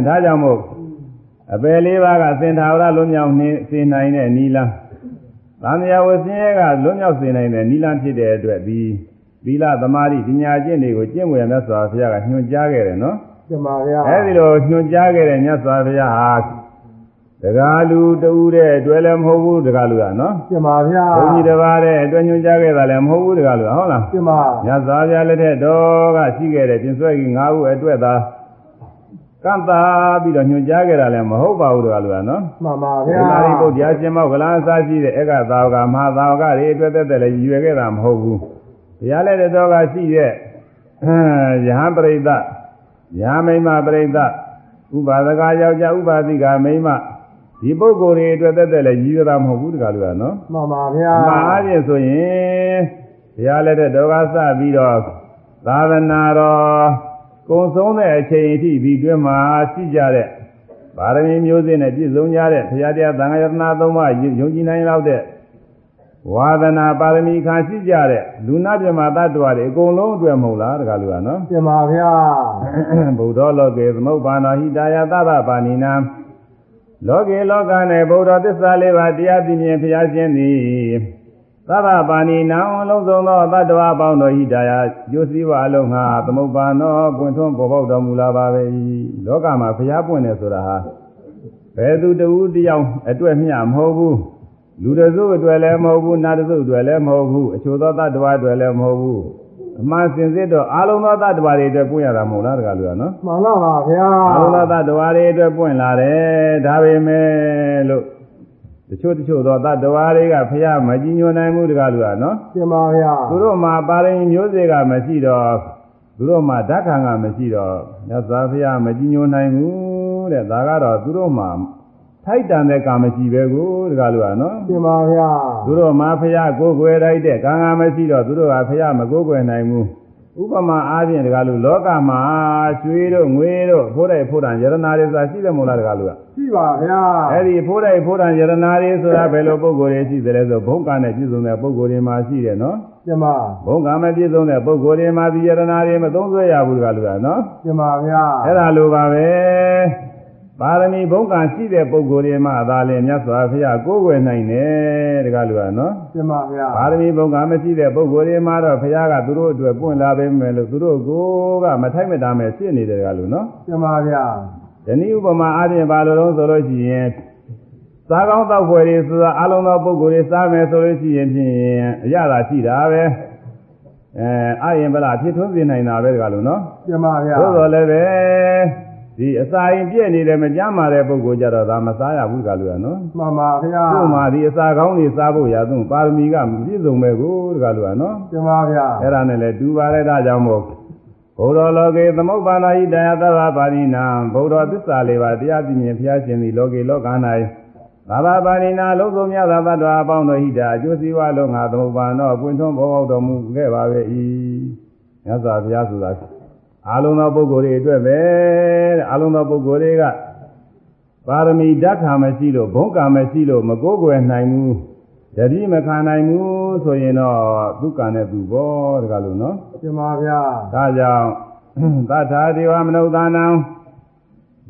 ဒါကြောင့်မို့ အပယ်လေးပါးကစင်ထာဝရလွတ်မြောက်နေစေနိုင်တဲ့နီလန်းသံဃာဝဆင်းရဲကလွတ်မြောက်စေနိုင်တဲ့နီလန်းဖြစ်တဲ့အတွက်ဒီသီလသမာဓိပညာကျင့်တွေကိုကျင့်ဝယ်မြတ်စွာဘုရားကညွှန်ကြားခဲ့တယ်နော်ပြမဗျာအဲဒီလိုညွှန်ကြားခဲ့တဲ့မြတ်စွာဘုရားဟာတကားလူတူတဲ့အတွက်လည်းမဟုတ်ဘူးတကားလူကနော်ပြမဗျာဘုန်းကြီးတစ်ပါးတဲ့အတွက်ညွှန်ကြားခဲ့တာလည်းမဟုတ်ဘူးတကားလူကဟုတ်လားပြမမြတ်စွာဘုရားလက်ထက်တော်ကရှိခဲ့တဲ့ပြင်ဆွဲကြီး၅ခုအတွက်သာ ကန့်တာပြီးတော့ညွှန်ကြားခဲ့တာလည်းမဟုတ်ပါဘူးတကားလူကနော်မှန်ပါဘုဗျာရားရိပုတ္တရာရှင်မောကလန်အစားရှိတဲ့ဧကသာဝကမဟာသာဝကတွေအတွက်သက်သက်လည်းရွယ်ခဲ့တာမဟုတ်ဘူးဘုရားလက်ထက်တော်ကရှိတဲ့ယဟန်ပရိသတ်ယဟမိမပရိသတ်ဥပါဒကယောက်ျားဥပါတိကမိန်းမဒီပုဂ္ဂိုလ်တွေအတွက်သက်သက်လည်းရည်ရတာမဟုတ်ဘူးတကားလူကနော်မှန်ပါဗျာအမှားအားဖြင့်ဆိုရင်ဘုရားလက်ထက်တော်ကစပြီးတော့သာသနာတော် ကုံဆုံးတဲ့အချိန်အထိဒီတွင်မှာရှိကြတဲ့ဗာရမီမျိုးစေ့နဲ့ပြည့်စုံကြတဲ့ဘုရားတရားသံဃာယတနာသုံးပါးယုံကြည်နိုင်လောက်တဲ့ဝါဒနာပါရမီခံရှိကြတဲ့လူနာပြမတ္တဝါတွေအကုန်လုံးအတွက်မဟုတ်လားတကားလူကနော်ပြမဗျာဗုဒ္ဓလောကေသမုပ္ပါဏဟိတာယသဗ္ဗပါဏိနာလောကေလောက၌ဗုဒ္ဓသစ္စာလေးပါးတရားသိမြင်ဖျားခြင်းသည် သဗ္ဗပါဏိနာအလုံးစုံသောတတ္တဝါပေါင်းတို့ဟိတာယကျိုးစည်းဝါအလုံးငါသမုပ္ပါနောပွင့်ထွန်းပေါ်ပေါက်တော်မူလာပါပဲ၏လောကမှာဖျားပွင့်တယ်ဆိုတာဟာဘယ်သူတဦးတယောက်အတွက်မျှမဟုတ်ဘူးလူတစုအတွက်လည်းမဟုတ်ဘူးနတ်တစုအတွက်လည်းမဟုတ်ဘူးအချို့သောတတ္တဝါအတွက်လည်းမဟုတ်ဘူးအမှန်စင်စစ်တော့အလုံးသောတတ္တဝါတွေအတွက်ပွင့်ရတာမဟုတ်လားတကားလူကနော်မှန်လားပါဗျာအလုံးသောတ attva တွေအတွက်ပွင့်လာတယ်ဒါပေမဲ့လို့ တချို့တချို့သောတ attva တွေကဖះမကြည်ညိုနိုင်ဘူးတကားလူကနော်ပြမဗျာသူတို့မှာပါရင်မျိုးစေ့ကမရှိတော့သူတို့မှာဓာတ်ခံကမရှိတော့မြတ်စွာဘုရားမကြည်ညိုနိုင်ဘူးတဲ့ဒါကတော့သူတို့မှာထိုက်တန်တဲ့ကာမရှိပဲကိုတကားလူကနော်ပြမဗျာသူတို့မှာဖះကိုယ်ွယ်တိုက်တဲ့ကံကမရှိတော့သူတို့ကဖះမကိုယ်ွယ်နိုင်ဘူး ဥပမာအားဖြင့်တကားလူလောကမှာရွှေတို့ငွေတို့ဖိုးတိုက်ဖိုးတန်ယရနာတွေဆိုတာရှိတယ်မို့လားတကားလူကရှိပါဗျာအဲ့ဒီဖိုးတိုက်ဖိုးတန်ယရနာတွေဆိုတာဘယ်လိုပုံကိုယ်တွေရှိသလဲဆိုဘုံကနဲ့ပြည့်စုံတဲ့ပုံကိုယ်တွေမှာရှိတယ်နော်ပြမဘုံကမပြည့်စုံတဲ့ပုံကိုယ်တွေမှာဒီယရနာတွေမသုံးဆွဲရဘူးတကားလူကနော်ပြမဗျာအဲ့ဒါလိုပါပဲ ပါရမီဘုံကရှိတဲ့ပုံကိုယ်တွေမှာသာလေမြတ်စွာဘုရားကိုယ်ွယ်နိုင်တယ်တကားလူကနော်ပြမဗျာပါရမီဘုံကမရှိတဲ့ပုဂ္ဂိုလ်တွေမှာတော့ဘုရားကသူတို့အတွက်ပွင့်လာပေးမယ်လို့သူတို့ကိုကမထိုက်မတာမဲ့ဖြစ်နေတယ်ကလို့နော်ပြမဗျာဒီနည်းဥပမာအားဖြင့်ဘာလို့လဲဆိုလို့ရှိရင်စားကောင်းတောက်ဖွယ်တွေဆိုတာအလုံးသောပုဂ္ဂိုလ်တွေစားမယ်ဆိုလို့ရှိရင်ဖြင့်အရသာရှိတာပဲအဲအာရင်ဗလာဖြစ်ထွန်းစေနိုင်တာပဲကလို့နော်ပြမဗျာသို့တော်လည်းပဲ ဒီအစာရင်ပြည့်နေတယ်မကြမ်းမာတဲ့ပုဂ္ဂိုလ်ကြတော့ဒါမစားရဘူးကလို့ရနော်မှန်ပါဗျာသူ့မှာဒီအစာကောင်းတွေစားဖို့ရသူပါရမီကမပြည့်စုံပဲကိုတကလို့ရနော်ပြမဗျာအဲ့ဒါနဲ့လည်းတူပါလေဒါကြောင့်မို့ဘုရောလောကေသမုပ္ပါဏာဟိတယသဗ္ဗပါဏိနာဘုရောသစ္စာလေးပါးတရားသိမြင်ဖျားရှင်သည်လောကေလောက၌သာသာပါဏိနာလုံးစုံမြတ်သောတ္တဝါအပေါင်းတို့ဟိတာအကျိုးစီးပွားလုံးငါသမုပ္ပါနောပွင့်ထွန်းဘောပေါက်တော်မူခဲ့ပါပဲ၏မြတ်စွာဘုရားဆိုတာ အာလုံးသောပုဂ္ဂိုလ်တွေအတွက်ပဲတဲ့အလုံးသောပုဂ္ဂိုလ်တွေကပါရမီဓာတ်ခါမရှိလို့ဘုံကံမရှိလို့မကိုးကွယ်နိုင်ဘူးတတိမခံနိုင်ဘူးဆိုရင်တော့သူကံနဲ့သူဘောတကားလို့နော်ရှင်ပါဗျာဒါကြောင့်သတ္ထာဒေဝမနုဿာနံ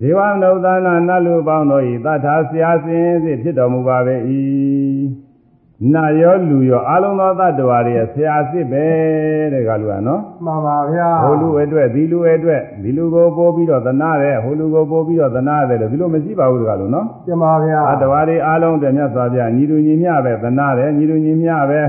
ဒေဝမနုဿာနနတ်လူပေါင်းတို့ဤသတ္ထာဆရာစင်စစ်ဖြစ်တော်မူပါပဲ၏ နတ်ရောလူရောအလုံးသောတ attva တွေရဲ့ဆရာစစ်ပဲတဲ့ကလူကနော်မှန်ပါဗျာဟိုလူအတွက်ဒီလူအတွက်ဒီလူကိုပို့ပြီးတော့သနာတယ်ဟိုလူကိုပို့ပြီးတော့သနာတယ်လို့ဒီလိုမရှိပါဘူးတကလို့နော်ရှင်ပါဗျာအတ္တဝါတွေအလုံးတည်းမြတ်စွာဘုရားညီလူညီမျှပဲသနာတယ်ညီလူညီမျှပဲ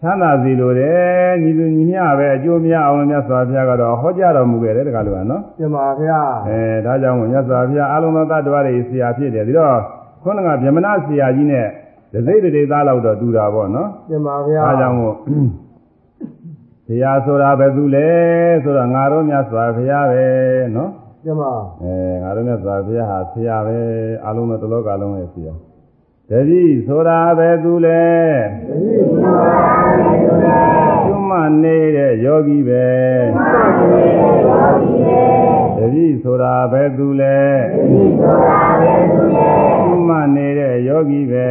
ချမ်းသာစီလိုတယ်ညီလူညီမျှပဲအကျိုးများအောင်လို့မြတ်စွာဘုရားကတော့ဟောကြားတော်မူခဲ့တယ်တကလို့ကနော်ရှင်ပါဗျာအဲဒါကြောင့်မို့မြတ်စွာဘုရားအလုံးသောတ attva တွေဆရာဖြစ်တယ်ဒီတော့ခုနကဗြဟ္မဏဆရာကြီးနဲ့ ဒသိဒိသားလောက်တော့တူတာပေါ့နော်ရှင်ပါဗျာဒါကြောင့်မို့ဆရာဆိုတာဘယ်သူလဲဆိုတော့ငါတို့မြတ်စွာဘုရားပဲနော်ရှင်ပါအဲငါတို့မြတ်စွာဘုရားဟာဆရာပဲအလုံးစုံတစ်လောကလုံးရဲ့ဆရာတတိဆိုတာပဲသူလဲတတိဘုရားရှင်ပါကျွမ်းမနေတဲ့ယောဂီပဲ တတိဆိုတာပဲသူလဲကျွမ်းမနေတဲ့ယောဂီပဲ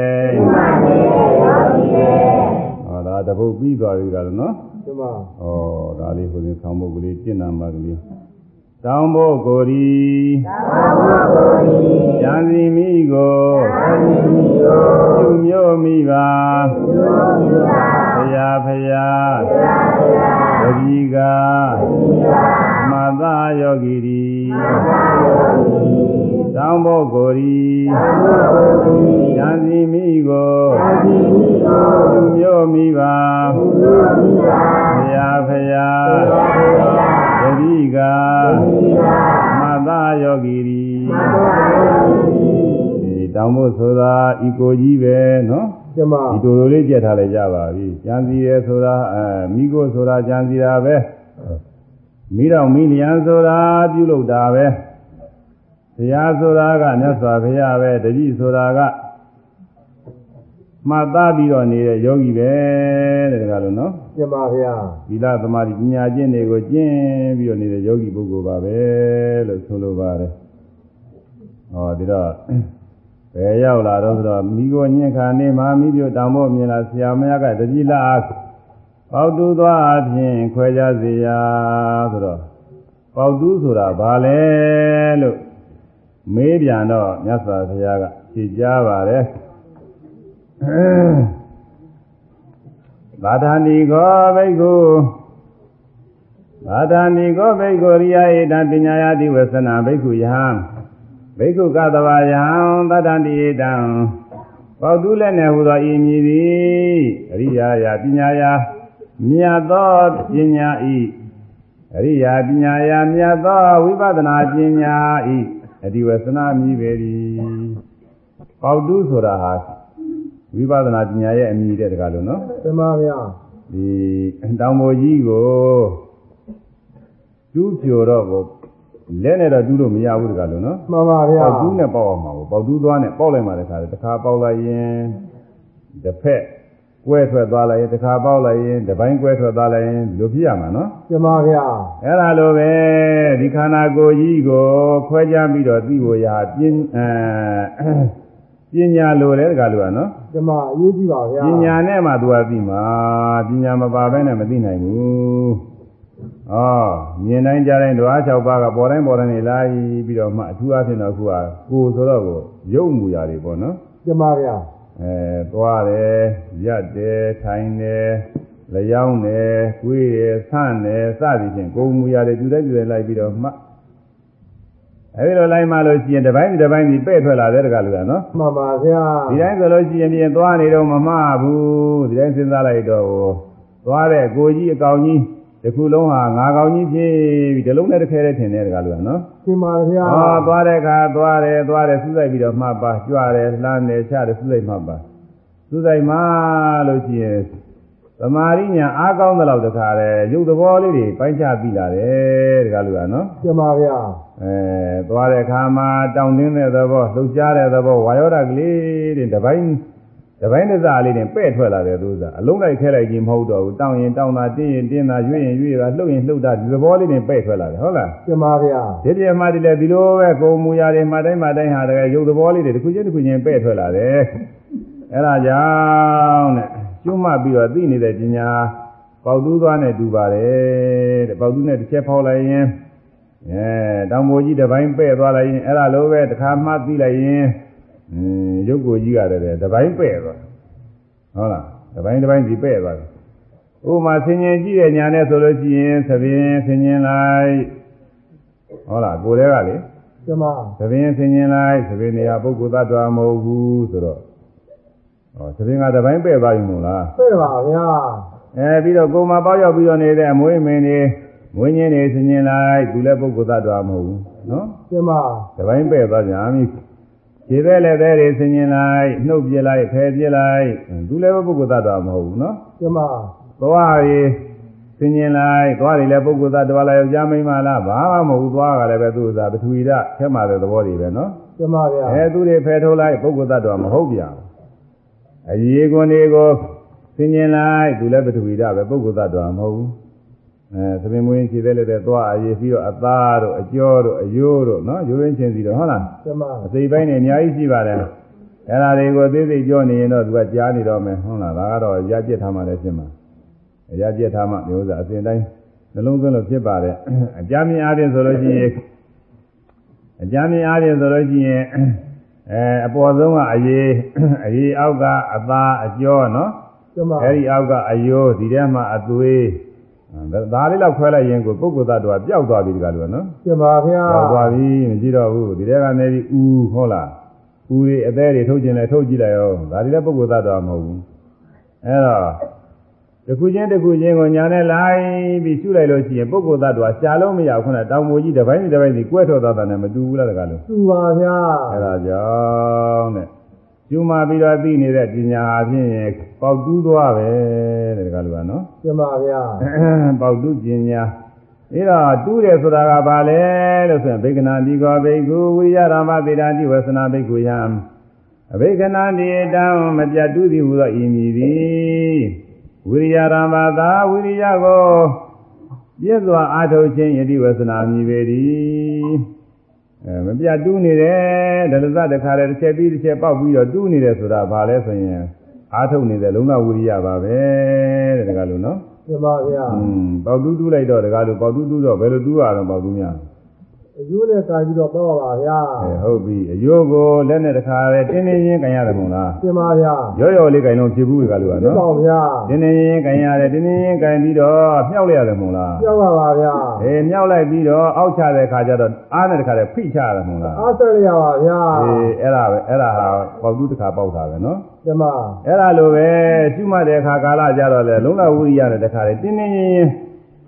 ဟောဒါတပုတ်ပြီးသွားပြီကလည်းနော်ရှင်ပါဩဒါလေးဟိုစဉ်ဆောင်းဖို့ကလေးပြင်နာမှာကလေးတောင်းဖို့ကိုရီဉာဏ်စီမိကိုကျုံမျိုးမိပါဘုရားဖရာတတိကမသာယောဂီရီ တောင်းဖို့ကိုရီဉာဏ်စီမိကိုကျုံမျိုးမိပါဘုရားဖရာတတိကမသာယောဂီရီဒီတောင်းဖို့ဆိုတာဤကိုကြီးပဲနော်ရှင်ပါဒီတိုလိုလေးကြက်ထားလိုက်ကြပါပြီ။ကြံစီရဲဆိုတာအဲမိကိုဆိုတာကြံစီတာပဲ။ မိတော်မိလျံဆိုတာပြုလုပ်တာပဲ။တရားဆိုတာကမြတ်စွာဘုရားပဲ။တတိဆိုတာကမှတ်သားပြီးတော့နေတဲ့ယောဂီပဲတဲ့ဒါကလို့နော်ရှင်ပါဗျာ။သီလသမာဓိပညာကျင့်တွေကိုကျင့်ပြီးတော့နေတဲ့ယောဂီပုဂ္ဂိုလ်ပါပဲလို့ဆိုလိုပါတယ်။ဟောဒီတော့ဘယ်ရောက်လာတော့ဆိုတော့မိကိုညင်ခါနေမှာမိပြတောင်ဖို့မြင်လာဆရာမရကတတိလအား ပေါတူသွားအပြင်ခွဲကြစေရာဆိုတော့ပေါတူဆိုတာဘာလဲလို့မေးပြန်တော့မြတ်စွာဘုရားကဖြေကြားပါတယ်ဘာသာနိကောဘိက္ခုဘာသာနိကောဘိက္ခုရိယဧတံပညာယတိဝေသနာဘိက္ခုယဟံဘိက္ခုကတဝါယံသတ္တန္တိဧတံပေါတုလည်းနဲ့ဟူသောဤမည်သည်အရိယာယပညာယ မြတ်သောပညာဤအရိယာပညာယမြတ်သောဝိပဿနာပညာဤအဒီဝေသနာမည်ပေသည်ပေါတုဆိုတာဟာဝိပဿနာပညာရဲ့အမည်တဲ့တကားလို့နော်ရှင်ပါဗျာဒီတောင်ပေါ်ကြီးကိုတူးပြိုတော့ကိုလက်နဲ့တော့တူးလို့မရဘူးတကားလို့နော်မှန်ပါဗျာပေါက်တူးနဲ့ပေါက်အောင်မှာကိုပေါက်တူးသွားနဲ့ပေါက်လိုက်မှတခါတခါပေါက်လိုက်ရင်တစ်ဖက် ကွဲထွက်သွားလိုက်ရင်တခါပေါက်လိုက်ရင်တစ်ပိုင်းကွဲထွက်သွားလိုက်ရင်လိုဖြစ်ရမှာနော်ရှင်ပါဗျာအဲ့ဒါလိုပဲဒီခန္ဓာကိုယ်ကြီးကိုခွဲခြားပြီးတော့သိဖို့ရာပြင်းအဲပညာလိုတယ်တကားလို့ကနော်ရှင်ပါအရေးကြီးပါဗျာပညာနဲ့မှသူကသိမှာပညာမပါဘဲနဲ့မသိနိုင်ဘူး။ဩမြင်တိုင်းကြားတိုင်းဓဝါ၆ပါးကပေါ်တိုင်းပေါ်တိုင်းနေလာပြီးတော့မှအထူးအဖြစ်တော့အခုကကိုယ်ဆိုတော့ကိုရုပ်မူရာတွေပေါ့နော်ရှင်ပါဗျာ။ အဲသွားတယ်ရက်တယ်ထိုင်တယ်လျောင်းတယ်ကိုယ်တယ်ဆန့်တယ်စသည်ဖြင့်ကိုယ်မူရာတွေတူတိုင်းတူတိုင်းလိုက်ပြီးတော့မှအဲဒီလိုလိုက်မှလို့ရှိရင်တစ်ပိုင်းတစ်ပိုင်းဒီပဲ့ထွက်လာတဲ့တကလူကနော်မှန်ပါဗျာဒီတိုင်းဆိုလို့ရှိရင်ပြင်သွားနေတော့မမှားဘူးဒီတိုင်းစဉ်းစားလိုက်တော့သွားတဲ့ကိုကြီးအကောင်ကြီး တစ်ခုလုံးဟာငါကောင်ကြီးဖြစ်ပြီးဒီလုံးနဲ့တစ်ခဲနဲ့ထင်တယ်တကားလို့နော်ရှင်ပါဗျာဟောသွားတဲ့အခါသွားတယ်သွားတယ်စူးစိုက်ပြီးတော့မှတ်ပါကြွတယ်လှမ်းတယ်ချတယ်စူးစိုက်မှတ်ပါစူးစိုက်မှလို့ရှိရင်သသမာရိညာအားကောင်းတဲ့လောက်တခါလေရုပ်သဘောလေးတွေပိုင်းခြားပြီးလာတယ်တခါလူကနော်ကျင်ပါဗျာအဲသွားတဲ့အခါမှာတောင်းတင်းတဲ့သဘောလှုပ်ရှားတဲ့သဘောဝါယောဓာတ်ကလေးတွေတစ်ပိုင်း တစ်ပိုင်းတစ်စားလေးတွေပဲ့ထွက်လာတယ်သူစားအလုံးလိုက်ခဲလိုက်ခြင်းမဟုတ်တော့ဘူးတောင်းရင်တောင်းတာတင်းရင်တင်းတာရွေ့ရင်ရွေ့တာလှုပ်ရင်လှုပ်တာဒီသဘောလေးတွေပဲ့ထွက်လာတယ်ဟုတ်လားကျင်ပါဗျာဒီပြမှာဒီလေဒီလိုပဲကိုယ်မူရာတွေမှတိုင်းမှတိုင်းဟာတကယ်ရုပ်သဘောလေးတွေတစ်ခုချင်းတစ်ခုချင်းပဲ့ထွက်လာတယ်အဲ့ဒါကြောင့်တဲ့ကျွတ်မှတ်ပြီးတော့သိနေတဲ့ပညာပေါက်တူးသွားနဲ့တူပါတယ်တဲ့ပေါက်တူးနဲ့တစ်ချက်ဖောက်လိုက်ရင်အဲတောင်မိုးကြီးတစ်ပိုင်းပဲ့သွားလိုက်ရင်အဲ့ဒါလိုပဲတစ်ခါမှသိလိုက်ရင် အင်းရုပ်ကိုကြီးရတယ်တဲ့တစ်ပိုင်းပဲ့သွားဟုတ်လားတစ်ပိုင်းတစ်ပိုင်းစီပဲ့သွားတယ်ဥပမာဆင်ញင်ကြည့်တဲ့ညာနဲ့ဆိုလို့ရှိရင်သဘင်ဆင်ញင်လိုက်ဟုတ်လားကိုယ်တည်းကလေ ကျင်ပါ သဘင်ဆင်ញင်လိုက်သဘင်နေရာပုဂ္ဂိုလ်သတ္တဝါမဟုတ်ဘူးဆိုတော့ဟောသဘင်ကတစ်ပိုင်းပဲ့သွားပြီမို့လား ပဲ့ပါဗျာ အဲပြီးတော့ကိုယ်မှာပေါက်ရောက်ပြီးတော့နေတဲ့အမွေးမင်းနေမွေးညင်းနေဆင်ញင်လိုက်သူလည်းပုဂ္ဂိုလ်သတ္တဝါမဟုတ်ဘူးနော် ကျင်ပါ တစ်ပိုင်းပဲ့သွားကြပြီ ခြေပဲလည်းပဲတွေဆင်ញင်လိုက်နှုတ်ပြလိုက်ဖယ်ပြလိုက်သူလည်းပုဂ္ဂိုလ်သတ္တဝါမဟုတ်ဘူးနော် ကျင်ပါ သွားရီဆင်ញင်လိုက်သွားရီလည်းပုဂ္ဂိုလ်သတ္တဝါလည်းယောက်ျားမိန်းမလားဘာမှမဟုတ်ဘူးသွားကလည်းပဲသူ့သာပထဝီဓာတ်ထဲမှာတဲ့သဘောတွေပဲနော် ကျင်ပါဗျာ အဲသူတွေဖယ်ထုတ်လိုက်ပုဂ္ဂိုလ်သတ္တဝါမဟုတ်ပြန်ဘူးအရေးကွန်တွေကိုဆင်ញင်လိုက်သူလည်းပထဝီဓာတ်ပဲပုဂ္ဂိုလ်သတ္တဝါမဟုတ်ဘူး အဲသမင်မွေးခြေသေးလည်းတဲ့သွားအရေးပြီးတော့အသားတို့အကျော်တို့အယိုးတို့နော်ရိုးရင်းချင်းစီတို့ဟုတ်လားကျင်ပါအစိပ်ပိုင်းတွေအများကြီးရှိပါတယ်အဲ့ဒါတွေကိုသေးသေးပြောနေရင်တော့သူကကြားနေတော့မယ်ဟုတ်လားဒါကတော့ရပြစ်ထားမှလည်းဖြစ်မှာရပြစ်ထားမှမျိုးစားအစဉ်တိုင်းနှလုံးသွင်းလို့ဖြစ်ပါတယ်အကြမ်းမြင်အားဖြင့်ဆိုလို့ရှိရင်အကြမ်းမြင်အားဖြင့်ဆိုလို့ရှိရင်အဲအပေါ်ဆုံးကအရေးအရေးအောက်ကအသားအကျော်နော်ကျင်ပါအဲ့ဒီအောက်ကအယိုးဒီထဲမှာအသွေး ဒါလေးတော့ခွဲလိုက်ရင်ကိုပုဂ္ဂိုလ်သတ္တဝါပျောက်သွားပြီဒီကလို့နော်ကျင်ပါဗျာကြောက်သွားပြီမကြည့်တော့ဘူးဒီထဲကနေပြီးဥဟုတ်လားဥတွေအသေးတွေထုတ်ခြင်းလဲထုတ်ကြည့်လိုက်ရောဒါတွေလည်းပုဂ္ဂိုလ်သတ္တဝါမဟုတ်ဘူးအဲတော့တစ်ခုချင်းတစ်ခုချင်းကိုညာနဲ့လိုက်ပြီးရှုလိုက်လို့ရှိရင်ပုဂ္ဂိုလ်သတ္တဝါရှားလို့မရဘူးခုနတောင်မိုးကြီးတစ်ပိုင်းတစ်ပိုင်းစီကွဲထွက်သွားတာနဲ့မတူဘူးလားတကားလို့သူပါဗျာအဲဒါကြောင့်တဲ့ ကျူမာပြီးတော့သိနေတဲ့ပညာအဖြစ်ရင်ပေါက်တူးသွားပဲတဲ့တကားလို့ကနော်ကျင်ပါဗျာပေါက်တုပညာအဲတော့တူးတယ်ဆိုတာကဘာလဲလို့ဆိုရင်ဗေကနာတိကောဘိက္ခုဝိရရမသေတာတိဝေသနာဘိက္ခုယံအဘိကနာတိတံမပြတ်တူးသည်ဟူသောဤမည်သည်ဝိရိယရမသာဝိရိယကိုပြည့်စွာအားထုတ်ခြင်းယတိဝေသနာမည်ပေသည် အဲမပြတ်တူးနေတယ်ဒလသတခါလေတစ်ချက်ပြီးတစ်ချက်ပေါက်ပြီးတော့တူးနေတယ်ဆိုတာဘာလဲဆိုရင်အားထုတ်နေတဲ့လုံလဝိရိယပါပဲတဲ့တကယ်လို့နော်ကျင်ပါဗျာอืมပေါက်တူးတူးလိုက်တော့တကားလို့ပေါက်တူးတူးတော့ဘယ်လိုတူးရအောင်ပေါက်တူးများ အယူနဲ့ကာပြီးတော့ပေါ့ပါဗျာအဲဟုတ်ပြီအယိုးကိုလက်နဲ့တခါပဲတင်းတင်းချင်းကန်ရတယ်မဟုတ်လားကျင်ပါဗျာရော့ရော့လေးကန်လို့ဖြစ်ဘူးကလို့ကကျင်ပါနော်ဗျာတင်းတင်းချင်းကန်ရတယ်တင်းတင်းချင်းကန်ပြီးတော့မြှောက်လိုက်ရတယ်မဟုတ်လားပြောပါပါဗျာအေးမြှောက်လိုက်ပြီးတော့အောက်ချတဲ့ခါကျတော့အားနဲ့တခါလဲဖိချရတယ်မဟုတ်လားအားဆက်ရပါဗျာအေးအဲ့ဒါပဲအဲ့ဒါဟာပေါက်တူးတစ်ခါပေါက်တာပဲနော်ကျင်ပါအဲ့ဒါလိုပဲကျွမှတ်တဲ့အခါကာလကြတော့လေလုံလဝိရိယနဲ့တခါလေတင်းတင်းချင်း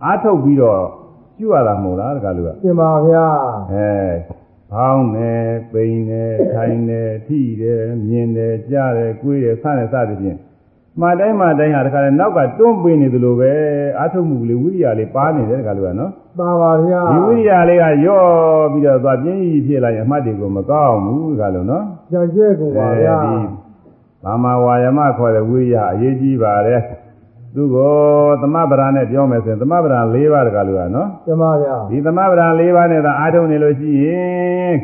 အားထုတ်ပြီးတော့ ကျွရတာမဟုတ်လားတခါလို့ကကျင်ပါဗျာအဲဖောင်းတယ်ပိန်တယ်ထိုင်တယ်ထိတယ်မြင်တယ်ကြားတယ်ကိုယ်တယ်ဆန်းတယ်စသဖြင့်မှတိုင်းမှတိုင်းဟာတခါလေနောက်ကတွန်းပေးနေသလိုပဲအာထုတ်မှုလေးဝိရိယလေးပါနေတယ်တခါလို့ကနော်ပါပါဗျာဒီဝိရိယလေးကရော့ပြီးတော့သွားပြင်းကြီးဖြစ်လာရင်အမှတ်တွေကိုမကောင်းဘူးတခါလို့နော်ကြံကျဲကုန်ပါဗျာဒီဘာမဝါယမခေါ်တဲ့ဝိရိယအရေးကြီးပါတယ် သူကိုသမဗရာနဲ့ပြောမယ်ဆိုရင်သမဗရာ၄ပါးတခါလို့ကနော်ကျင်ပါဗျာဒီသမဗရာ၄ပါးနဲ့သာအားထုတ်နေလို့ရှိရင်